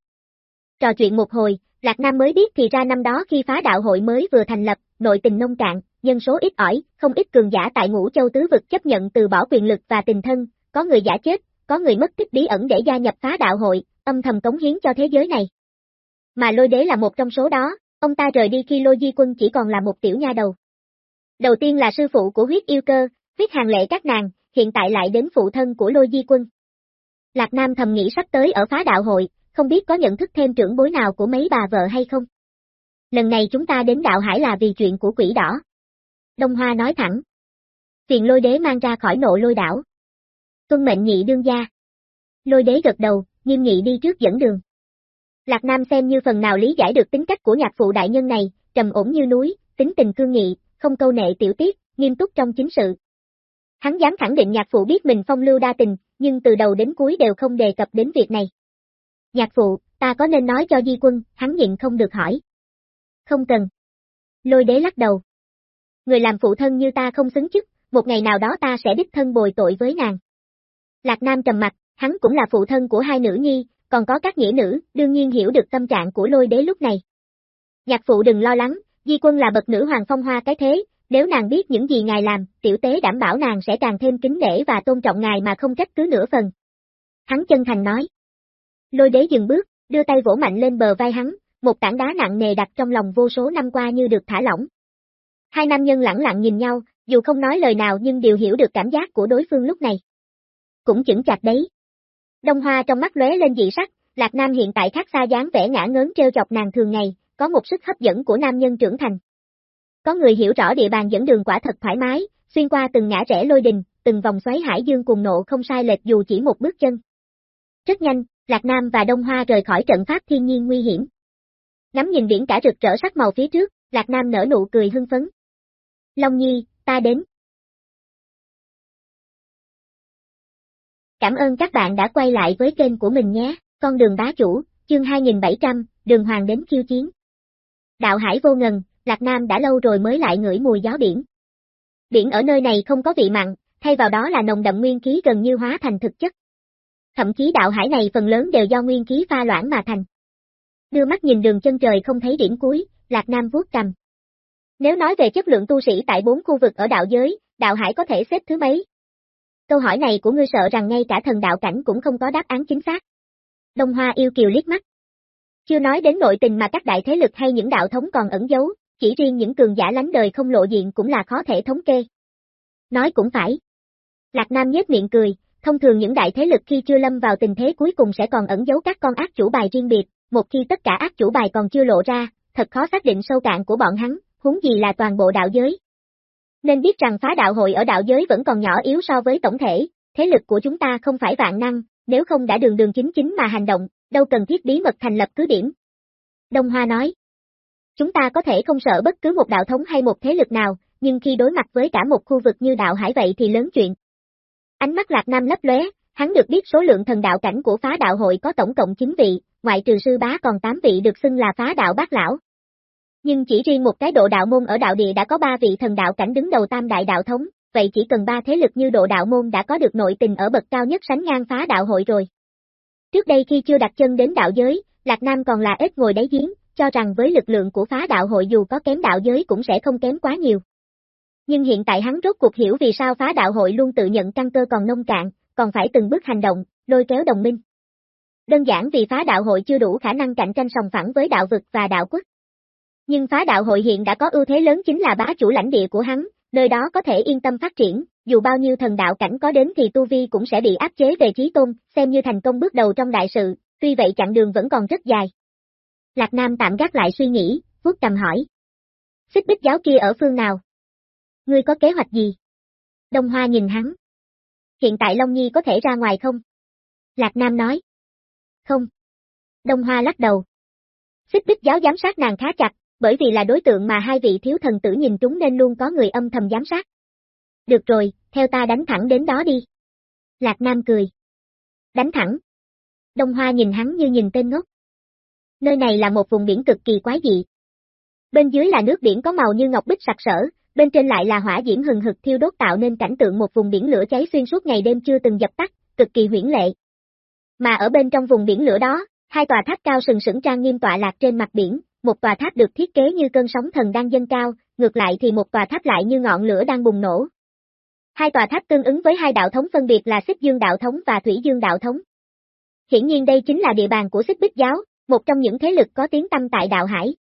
Trò chuyện một hồi, Lạc Nam mới biết thì ra năm đó khi phá đạo hội mới vừa thành lập, nội tình nông cạn, nhân số ít ỏi, không ít cường giả tại ngũ châu tứ vực chấp nhận từ bỏ quyền lực và tình thân, có người giả chết, có người mất tích bí ẩn để gia nhập phá đạo hội, âm thầm cống hiến cho thế giới này. Mà lôi đế là một trong số đó, ông ta rời đi khi lôi di quân chỉ còn là một tiểu nha đầu. Đầu tiên là sư phụ của huyết yêu cơ, huyết hàng lệ các nàng, hiện tại lại đến phụ thân của lôi di quân. Lạc Nam thầm nghĩ sắp tới ở phá đạo hội, không biết có nhận thức thêm trưởng bối nào của mấy bà vợ hay không. Lần này chúng ta đến đạo hải là vì chuyện của quỷ đỏ. Đông Hoa nói thẳng. Phiền lôi đế mang ra khỏi nộ lôi đảo. Tuân mệnh nhị đương gia. Lôi đế gật đầu, nghiêm nghị đi trước dẫn đường. Lạc Nam xem như phần nào lý giải được tính cách của nhạc phụ đại nhân này, trầm ổn như núi, tính tình cương nghị, không câu nệ tiểu tiết, nghiêm túc trong chính sự. Hắn dám khẳng định nhạc phụ biết mình phong lưu đa tình, nhưng từ đầu đến cuối đều không đề cập đến việc này. Nhạc phụ, ta có nên nói cho di quân, hắn nhịn không được hỏi. Không cần. Lôi đế lắc đầu. Người làm phụ thân như ta không xứng chức, một ngày nào đó ta sẽ đích thân bồi tội với nàng. Lạc Nam trầm mặt, hắn cũng là phụ thân của hai nữ nhi, còn có các nghĩa nữ, đương nhiên hiểu được tâm trạng của lôi đế lúc này. Nhạc phụ đừng lo lắng, di quân là bậc nữ hoàng phong hoa cái thế, nếu nàng biết những gì ngài làm, tiểu tế đảm bảo nàng sẽ càng thêm kính nể và tôn trọng ngài mà không trách cứ nửa phần. Hắn chân thành nói. Lôi đế dừng bước, đưa tay vỗ mạnh lên bờ vai hắn, một tảng đá nặng nề đặt trong lòng vô số năm qua như được thả lỏng. Hai nam nhân lặng lặng nhìn nhau, dù không nói lời nào nhưng đều hiểu được cảm giác của đối phương lúc này. Cũng chững chặt đấy. Đông Hoa trong mắt lóe lên dị sắc, Lạc Nam hiện tại khác xa dáng vẻ ngã ngớn treo chọc nàng thường ngày, có một sức hấp dẫn của nam nhân trưởng thành. Có người hiểu rõ địa bàn dẫn đường quả thật thoải mái, xuyên qua từng ngã rẽ lôi đình, từng vòng xoáy hải dương cùng nộ không sai lệch dù chỉ một bước chân. Rất nhanh, Lạc Nam và Đông Hoa rời khỏi trận pháp thiên nhiên nguy hiểm. Ngắm nhìn biển cả rực rỡ sắc màu phía trước, Lạc Nam nở nụ cười hưng phấn. Long Nhi, ta đến. Cảm ơn các bạn đã quay lại với kênh của mình nhé, con đường bá chủ, chương 2700, đường hoàng đến khiêu chiến. Đạo hải vô ngần, Lạc Nam đã lâu rồi mới lại ngửi mùi gió biển. Biển ở nơi này không có vị mặn, thay vào đó là nồng đậm nguyên khí gần như hóa thành thực chất. Thậm chí đạo hải này phần lớn đều do nguyên khí pha loãng mà thành. Đưa mắt nhìn đường chân trời không thấy điểm cuối, Lạc Nam vuốt cầm. Nếu nói về chất lượng tu sĩ tại bốn khu vực ở đạo giới, đạo hải có thể xếp thứ mấy? Câu hỏi này của ngươi sợ rằng ngay cả thần đạo cảnh cũng không có đáp án chính xác. Đông Hoa yêu kiều liếc mắt. Chưa nói đến nội tình mà các đại thế lực hay những đạo thống còn ẩn giấu, chỉ riêng những cường giả lánh đời không lộ diện cũng là khó thể thống kê. Nói cũng phải. Lạc Nam nhếch miệng cười, thông thường những đại thế lực khi chưa lâm vào tình thế cuối cùng sẽ còn ẩn giấu các con ác chủ bài riêng biệt, một khi tất cả ác chủ bài còn chưa lộ ra, thật khó xác định sâu cạn của bọn hắn, huống gì là toàn bộ đạo giới. Nên biết rằng phá đạo hội ở đạo giới vẫn còn nhỏ yếu so với tổng thể, thế lực của chúng ta không phải vạn năng, nếu không đã đường đường chính chính mà hành động, đâu cần thiết bí mật thành lập cứ điểm. Đông Hoa nói, chúng ta có thể không sợ bất cứ một đạo thống hay một thế lực nào, nhưng khi đối mặt với cả một khu vực như đạo hải vậy thì lớn chuyện. Ánh mắt Lạc Nam lấp lóe, hắn được biết số lượng thần đạo cảnh của phá đạo hội có tổng cộng 9 vị, ngoại trừ sư bá còn 8 vị được xưng là phá đạo bác lão. Nhưng chỉ riêng một cái độ đạo môn ở đạo địa đã có ba vị thần đạo cảnh đứng đầu tam đại đạo thống, vậy chỉ cần ba thế lực như độ đạo môn đã có được nội tình ở bậc cao nhất sánh ngang phá đạo hội rồi. Trước đây khi chưa đặt chân đến đạo giới, Lạc Nam còn là ít ngồi đáy giếng, cho rằng với lực lượng của phá đạo hội dù có kém đạo giới cũng sẽ không kém quá nhiều. Nhưng hiện tại hắn rốt cuộc hiểu vì sao phá đạo hội luôn tự nhận căn cơ còn nông cạn, còn phải từng bước hành động, lôi kéo đồng minh. Đơn giản vì phá đạo hội chưa đủ khả năng cạnh tranh sòng phẳng với đạo vực và đạo quốc. Nhưng phá đạo hội hiện đã có ưu thế lớn chính là bá chủ lãnh địa của hắn, nơi đó có thể yên tâm phát triển, dù bao nhiêu thần đạo cảnh có đến thì tu vi cũng sẽ bị áp chế về trí tôn, xem như thành công bước đầu trong đại sự, tuy vậy chặng đường vẫn còn rất dài. Lạc Nam tạm gác lại suy nghĩ, vuốt cầm hỏi. Xích bích giáo kia ở phương nào? Ngươi có kế hoạch gì? Đông Hoa nhìn hắn. Hiện tại Long Nhi có thể ra ngoài không? Lạc Nam nói. Không. Đông Hoa lắc đầu. Xích bích giáo giám sát nàng khá chặt, bởi vì là đối tượng mà hai vị thiếu thần tử nhìn trúng nên luôn có người âm thầm giám sát. Được rồi, theo ta đánh thẳng đến đó đi. Lạc Nam cười. Đánh thẳng. Đông Hoa nhìn hắn như nhìn tên ngốc. Nơi này là một vùng biển cực kỳ quái dị. Bên dưới là nước biển có màu như ngọc bích sặc sỡ, bên trên lại là hỏa diễm hừng hực thiêu đốt tạo nên cảnh tượng một vùng biển lửa cháy xuyên suốt ngày đêm chưa từng dập tắt, cực kỳ huyễn lệ. Mà ở bên trong vùng biển lửa đó, hai tòa tháp cao sừng sững trang nghiêm tọa lạc trên mặt biển, một tòa tháp được thiết kế như cơn sóng thần đang dâng cao, ngược lại thì một tòa tháp lại như ngọn lửa đang bùng nổ. Hai tòa tháp tương ứng với hai đạo thống phân biệt là Xích Dương đạo thống và Thủy Dương đạo thống. Hiển nhiên đây chính là địa bàn của Xích Bích giáo, một trong những thế lực có tiếng tăm tại đạo hải.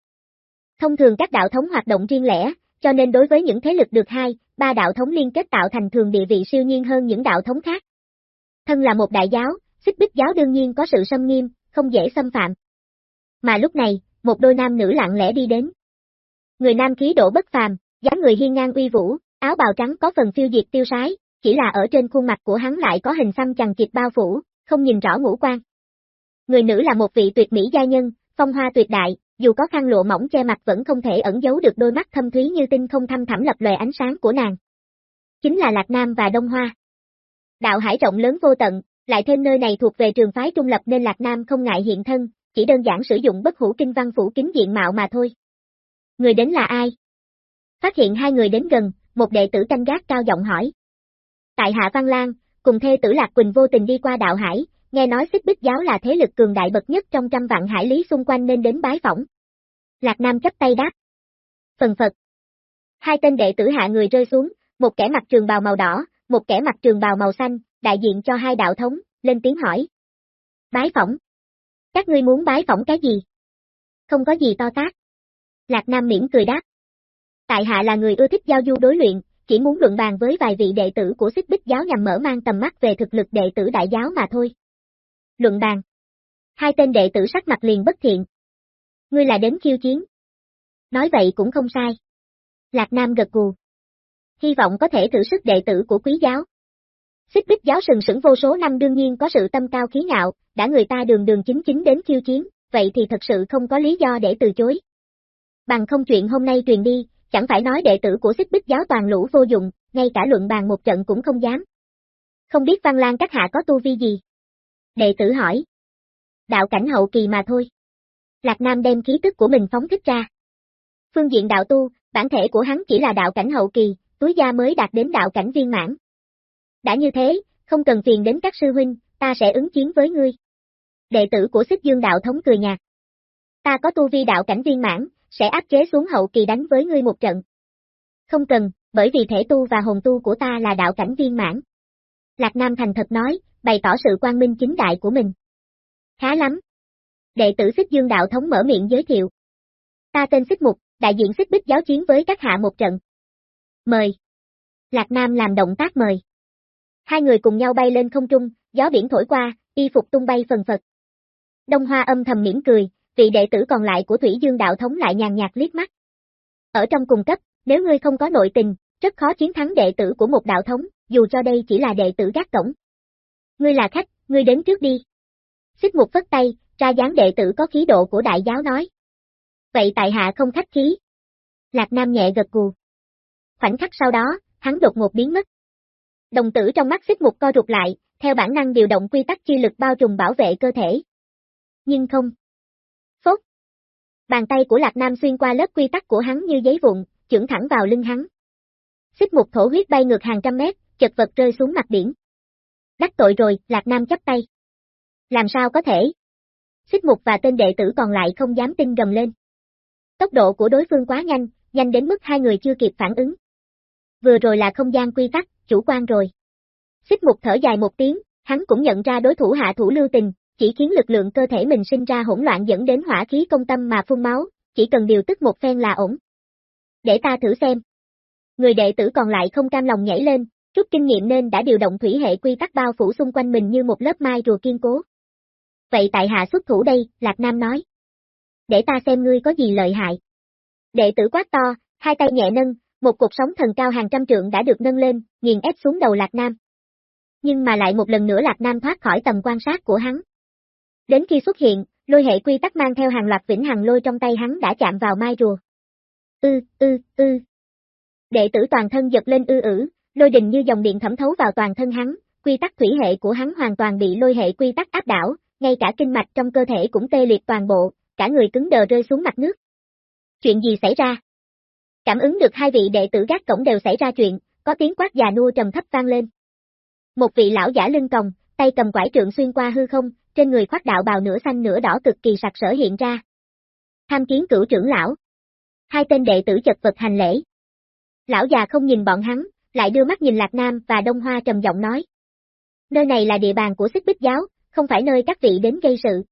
Thông thường các đạo thống hoạt động riêng lẻ, cho nên đối với những thế lực được hai, ba đạo thống liên kết tạo thành thường địa vị siêu nhiên hơn những đạo thống khác. Thân là một đại giáo, Xích Bích giáo đương nhiên có sự xâm nghiêm, không dễ xâm phạm. Mà lúc này, một đôi nam nữ lặng lẽ đi đến. Người nam khí độ bất phàm, dáng người hiên ngang uy vũ, áo bào trắng có phần phiêu diệt tiêu sái, chỉ là ở trên khuôn mặt của hắn lại có hình xăm chằng chịt bao phủ, không nhìn rõ ngũ quan. Người nữ là một vị tuyệt mỹ gia nhân, phong hoa tuyệt đại, dù có khăn lụa mỏng che mặt vẫn không thể ẩn giấu được đôi mắt thâm thúy như tinh không thăm thẳm lập lòe ánh sáng của nàng. Chính là Lạc Nam và Đông Hoa. Đạo hải rộng lớn vô tận, lại thêm nơi này thuộc về trường phái trung lập nên Lạc Nam không ngại hiện thân, chỉ đơn giản sử dụng bất hủ kinh văn phủ kính diện mạo mà thôi. Người đến là ai? Phát hiện hai người đến gần, một đệ tử canh gác cao giọng hỏi. Tại Hạ Văn Lan, cùng thê tử Lạc Quỳnh vô tình đi qua đạo hải, nghe nói xích bích giáo là thế lực cường đại bậc nhất trong trăm vạn hải lý xung quanh nên đến bái phỏng. Lạc Nam chấp tay đáp. Phần phật. Hai tên đệ tử hạ người rơi xuống, một kẻ mặc trường bào màu đỏ, một kẻ mặc trường bào màu xanh, đại diện cho hai đạo thống, lên tiếng hỏi. Bái phỏng. Các ngươi muốn bái phỏng cái gì? Không có gì to tác. Lạc Nam miễn cười đáp. Tại hạ là người ưa thích giao du đối luyện, chỉ muốn luận bàn với vài vị đệ tử của xích bích giáo nhằm mở mang tầm mắt về thực lực đệ tử đại giáo mà thôi. Luận bàn. Hai tên đệ tử sắc mặt liền bất thiện. Ngươi là đến khiêu chiến. Nói vậy cũng không sai. Lạc Nam gật gù. Hy vọng có thể thử sức đệ tử của quý giáo. Xích bích giáo sừng sững vô số năm đương nhiên có sự tâm cao khí ngạo, đã người ta đường đường chính chính đến khiêu chiến, vậy thì thật sự không có lý do để từ chối. Bằng không chuyện hôm nay truyền đi, chẳng phải nói đệ tử của xích bích giáo toàn lũ vô dụng, ngay cả luận bàn một trận cũng không dám. Không biết Văn Lan các hạ có tu vi gì? Đệ tử hỏi. Đạo cảnh hậu kỳ mà thôi. Lạc Nam đem khí tức của mình phóng thích ra. Phương diện đạo tu, bản thể của hắn chỉ là đạo cảnh hậu kỳ, túi gia mới đạt đến đạo cảnh viên mãn. Đã như thế, không cần phiền đến các sư huynh, ta sẽ ứng chiến với ngươi. Đệ tử của xích dương đạo thống cười nhạt. Ta có tu vi đạo cảnh viên mãn, sẽ áp chế xuống hậu kỳ đánh với ngươi một trận. Không cần, bởi vì thể tu và hồn tu của ta là đạo cảnh viên mãn. Lạc Nam thành thật nói, bày tỏ sự quan minh chính đại của mình. Khá lắm. Đệ tử xích dương đạo thống mở miệng giới thiệu. Ta tên xích mục, đại diện xích bích giáo chiến với các hạ một trận. Mời. Lạc Nam làm động tác mời. Hai người cùng nhau bay lên không trung, gió biển thổi qua, y phục tung bay phần phật. Đông Hoa âm thầm mỉm cười, vị đệ tử còn lại của Thủy Dương đạo thống lại nhàn nhạt liếc mắt. Ở trong cùng cấp, nếu ngươi không có nội tình, rất khó chiến thắng đệ tử của một đạo thống, dù cho đây chỉ là đệ tử gác cổng. Ngươi là khách, ngươi đến trước đi. Xích một phất tay, ra dáng đệ tử có khí độ của đại giáo nói. Vậy tại hạ không khách khí. Lạc Nam nhẹ gật gù. Khoảnh khắc sau đó, hắn đột ngột biến mất. Đồng tử trong mắt xích mục co rụt lại, theo bản năng điều động quy tắc chi lực bao trùm bảo vệ cơ thể. Nhưng không. Phốt. Bàn tay của Lạc Nam xuyên qua lớp quy tắc của hắn như giấy vụn, chưởng thẳng vào lưng hắn. Xích mục thổ huyết bay ngược hàng trăm mét, chật vật rơi xuống mặt biển. Đắc tội rồi, Lạc Nam chấp tay. Làm sao có thể? Xích mục và tên đệ tử còn lại không dám tin gầm lên. Tốc độ của đối phương quá nhanh, nhanh đến mức hai người chưa kịp phản ứng. Vừa rồi là không gian quy tắc, chủ quan rồi. Xích mục thở dài một tiếng, hắn cũng nhận ra đối thủ hạ thủ lưu tình, chỉ khiến lực lượng cơ thể mình sinh ra hỗn loạn dẫn đến hỏa khí công tâm mà phun máu, chỉ cần điều tức một phen là ổn. Để ta thử xem. Người đệ tử còn lại không cam lòng nhảy lên, rút kinh nghiệm nên đã điều động thủy hệ quy tắc bao phủ xung quanh mình như một lớp mai rùa kiên cố. Vậy tại hạ xuất thủ đây, Lạc Nam nói. Để ta xem ngươi có gì lợi hại. Đệ tử quát to, hai tay nhẹ nâng, một cuộc sóng thần cao hàng trăm trượng đã được nâng lên, nghiền ép xuống đầu Lạc Nam. Nhưng mà lại một lần nữa Lạc Nam thoát khỏi tầm quan sát của hắn. Đến khi xuất hiện, lôi hệ quy tắc mang theo hàng loạt vĩnh hằng lôi trong tay hắn đã chạm vào mai rùa. Ư, ư, ư. Đệ tử toàn thân giật lên ư ử, lôi đình như dòng điện thẩm thấu vào toàn thân hắn, quy tắc thủy hệ của hắn hoàn toàn bị lôi hệ quy tắc áp đảo, ngay cả kinh mạch trong cơ thể cũng tê liệt toàn bộ, cả người cứng đờ rơi xuống mặt nước. Chuyện gì xảy ra? Cảm ứng được hai vị đệ tử gác cổng đều xảy ra chuyện, có tiếng quát già nua trầm thấp vang lên. Một vị lão giả lưng còng, tay cầm quải trượng xuyên qua hư không, trên người khoác đạo bào nửa xanh nửa đỏ cực kỳ sặc sỡ hiện ra. Tham kiến cửu trưởng lão. Hai tên đệ tử chật vật hành lễ. Lão già không nhìn bọn hắn, lại đưa mắt nhìn Lạc Nam và Đông Hoa trầm giọng nói. Nơi này là địa bàn của xích bích giáo, không phải nơi các vị đến gây sự.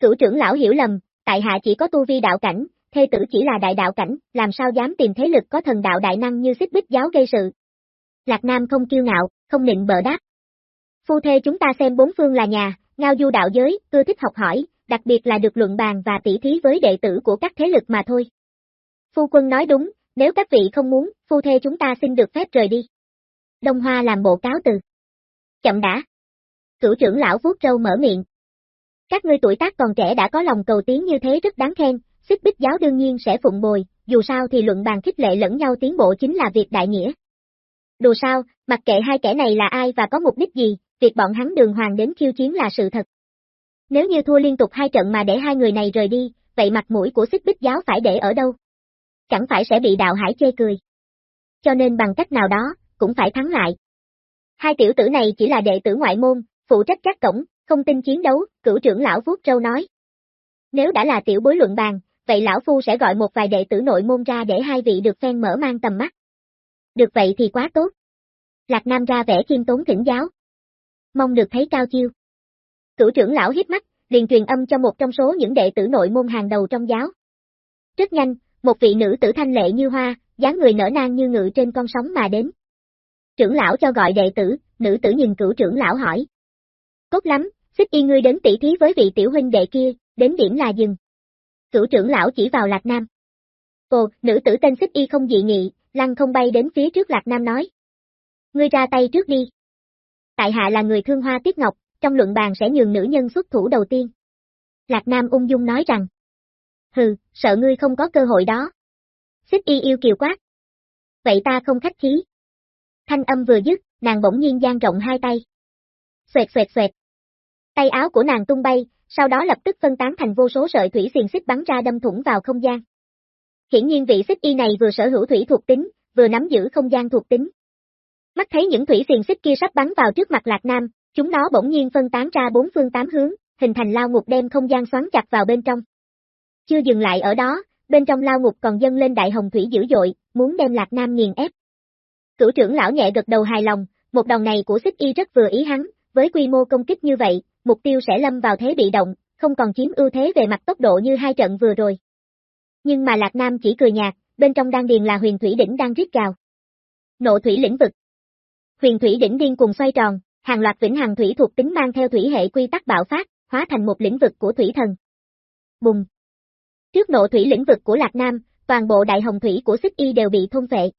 Cửu trưởng lão hiểu lầm, tại hạ chỉ có tu vi đạo cảnh, thê tử chỉ là đại đạo cảnh, làm sao dám tìm thế lực có thần đạo đại năng như xích bích giáo gây sự. Lạc Nam không kiêu ngạo, không nịnh bợ đáp. Phu thê chúng ta xem bốn phương là nhà, ngao du đạo giới, ưa thích học hỏi, đặc biệt là được luận bàn và tỉ thí với đệ tử của các thế lực mà thôi. Phu quân nói đúng, nếu các vị không muốn, phu thê chúng ta xin được phép rời đi. Đông Hoa làm bộ cáo từ. Chậm đã. Cửu trưởng lão vuốt râu mở miệng. Các ngươi tuổi tác còn trẻ đã có lòng cầu tiến như thế rất đáng khen, xích bích giáo đương nhiên sẽ phụng bồi, dù sao thì luận bàn khích lệ lẫn nhau tiến bộ chính là việc đại nghĩa. Đồ sao, mặc kệ hai kẻ này là ai và có mục đích gì, việc bọn hắn đường hoàng đến khiêu chiến là sự thật. Nếu như thua liên tục hai trận mà để hai người này rời đi, vậy mặt mũi của xích bích giáo phải để ở đâu? Chẳng phải sẽ bị đạo hải chê cười. Cho nên bằng cách nào đó, cũng phải thắng lại. Hai tiểu tử này chỉ là đệ tử ngoại môn, phụ trách các cổng, không tin chiến đấu, cửu trưởng lão vuốt râu nói. Nếu đã là tiểu bối luận bàn, vậy lão phu sẽ gọi một vài đệ tử nội môn ra để hai vị được phen mở mang tầm mắt. Được vậy thì quá tốt. Lạc Nam ra vẻ khiêm tốn thỉnh giáo. Mong được thấy cao chiêu. Cửu trưởng lão hiếp mắt, liền truyền âm cho một trong số những đệ tử nội môn hàng đầu trong giáo. Rất nhanh, một vị nữ tử thanh lệ như hoa, dáng người nở nang như ngự trên con sóng mà đến. Trưởng lão cho gọi đệ tử, nữ tử nhìn cửu trưởng lão hỏi. Tốt lắm, xích y ngươi đến tỷ thí với vị tiểu huynh đệ kia, đến điểm là dừng. Cửu trưởng lão chỉ vào Lạc Nam. Ồ, nữ tử tên xích y không dị nghị, lăng không bay đến phía trước Lạc Nam nói. Ngươi ra tay trước đi. Tại hạ là người thương hoa tiết ngọc, trong luận bàn sẽ nhường nữ nhân xuất thủ đầu tiên. Lạc Nam ung dung nói rằng. Hừ, sợ ngươi không có cơ hội đó. Xích y yêu kiều quát. Vậy ta không khách khí. Thanh âm vừa dứt, nàng bỗng nhiên dang rộng hai tay. Xoẹt xoẹt xoẹt. Tay áo của nàng tung bay, sau đó lập tức phân tán thành vô số sợi thủy xiềng xích bắn ra đâm thủng vào không gian. Hiển nhiên vị xích y này vừa sở hữu thủy thuộc tính, vừa nắm giữ không gian thuộc tính. Mắt thấy những thủy xiềng xích kia sắp bắn vào trước mặt Lạc Nam, chúng nó bỗng nhiên phân tán ra bốn phương tám hướng, hình thành lao ngục đem không gian xoắn chặt vào bên trong. Chưa dừng lại ở đó, bên trong lao ngục còn dâng lên đại hồng thủy dữ dội, muốn đem Lạc Nam nghiền ép. Cửu trưởng lão nhẹ gật đầu hài lòng, một đòn này của xích y rất vừa ý hắn, với quy mô công kích như vậy, mục tiêu sẽ lâm vào thế bị động, không còn chiếm ưu thế về mặt tốc độ như hai trận vừa rồi. Nhưng mà Lạc Nam chỉ cười nhạt, bên trong đan điền là huyền thủy đỉnh đang rít gào. Nộ thủy lĩnh vực. Huyền thủy đỉnh điên cùng xoay tròn, hàng loạt vĩnh hằng thủy thuộc tính mang theo thủy hệ quy tắc bạo phát, hóa thành một lĩnh vực của thủy thần. Bùng. Trước nộ thủy lĩnh vực của Lạc Nam, toàn bộ đại hồng thủy của xích y đều bị thôn vệ.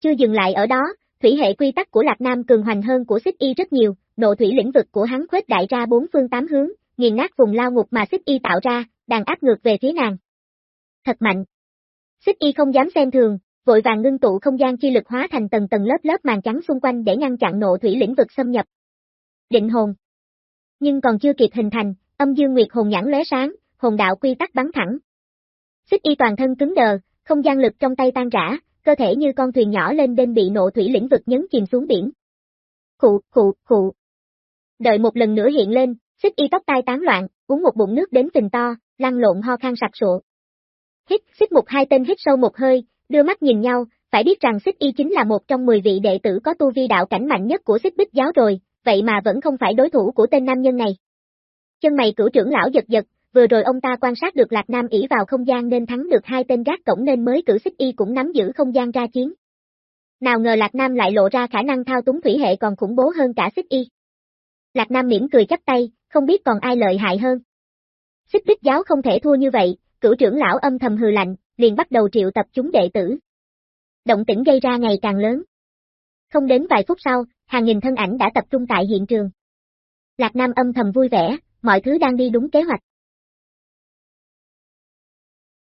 Chưa dừng lại ở đó, thủy hệ quy tắc của Lạc Nam cường hoành hơn của xích y rất nhiều, nộ thủy lĩnh vực của hắn khuếch đại ra bốn phương tám hướng, nghiền nát vùng lao ngục mà xích y tạo ra, đàn áp ngược về phía nàng. Thật mạnh. Xích y không dám xem thường, vội vàng ngưng tụ không gian chi lực hóa thành tầng tầng lớp lớp màn trắng xung quanh để ngăn chặn nộ thủy lĩnh vực xâm nhập. Định hồn. Nhưng còn chưa kịp hình thành, âm dương nguyệt hồn nhãn lóe sáng, hồn đạo quy tắc bắn thẳng. Xích y toàn thân cứng đờ, không gian lực trong tay tan rã, cơ thể như con thuyền nhỏ lên bên bị nộ thủy lĩnh vực nhấn chìm xuống biển. Khụ, khụ, khụ. Đợi một lần nữa hiện lên, xích y tóc tai tán loạn, uống một bụng nước đến phình to, lăn lộn ho khan sặc sụa. Hít, xích một hai tên hít sâu một hơi, đưa mắt nhìn nhau, phải biết rằng xích y chính là một trong 10 vị đệ tử có tu vi đạo cảnh mạnh nhất của xích bích giáo rồi, vậy mà vẫn không phải đối thủ của tên nam nhân này. Chân mày cửu trưởng lão giật giật, vừa rồi ông ta quan sát được Lạc Nam ỷ vào không gian nên thắng được hai tên gác cổng nên mới cử xích y cũng nắm giữ không gian ra chiến. Nào ngờ Lạc Nam lại lộ ra khả năng thao túng thủy hệ còn khủng bố hơn cả xích y. Lạc Nam mỉm cười chắp tay, không biết còn ai lợi hại hơn. Xích bích giáo không thể thua như vậy, cửu trưởng lão âm thầm hừ lạnh, liền bắt đầu triệu tập chúng đệ tử. Động tĩnh gây ra ngày càng lớn. Không đến vài phút sau, hàng nghìn thân ảnh đã tập trung tại hiện trường. Lạc Nam âm thầm vui vẻ, mọi thứ đang đi đúng kế hoạch.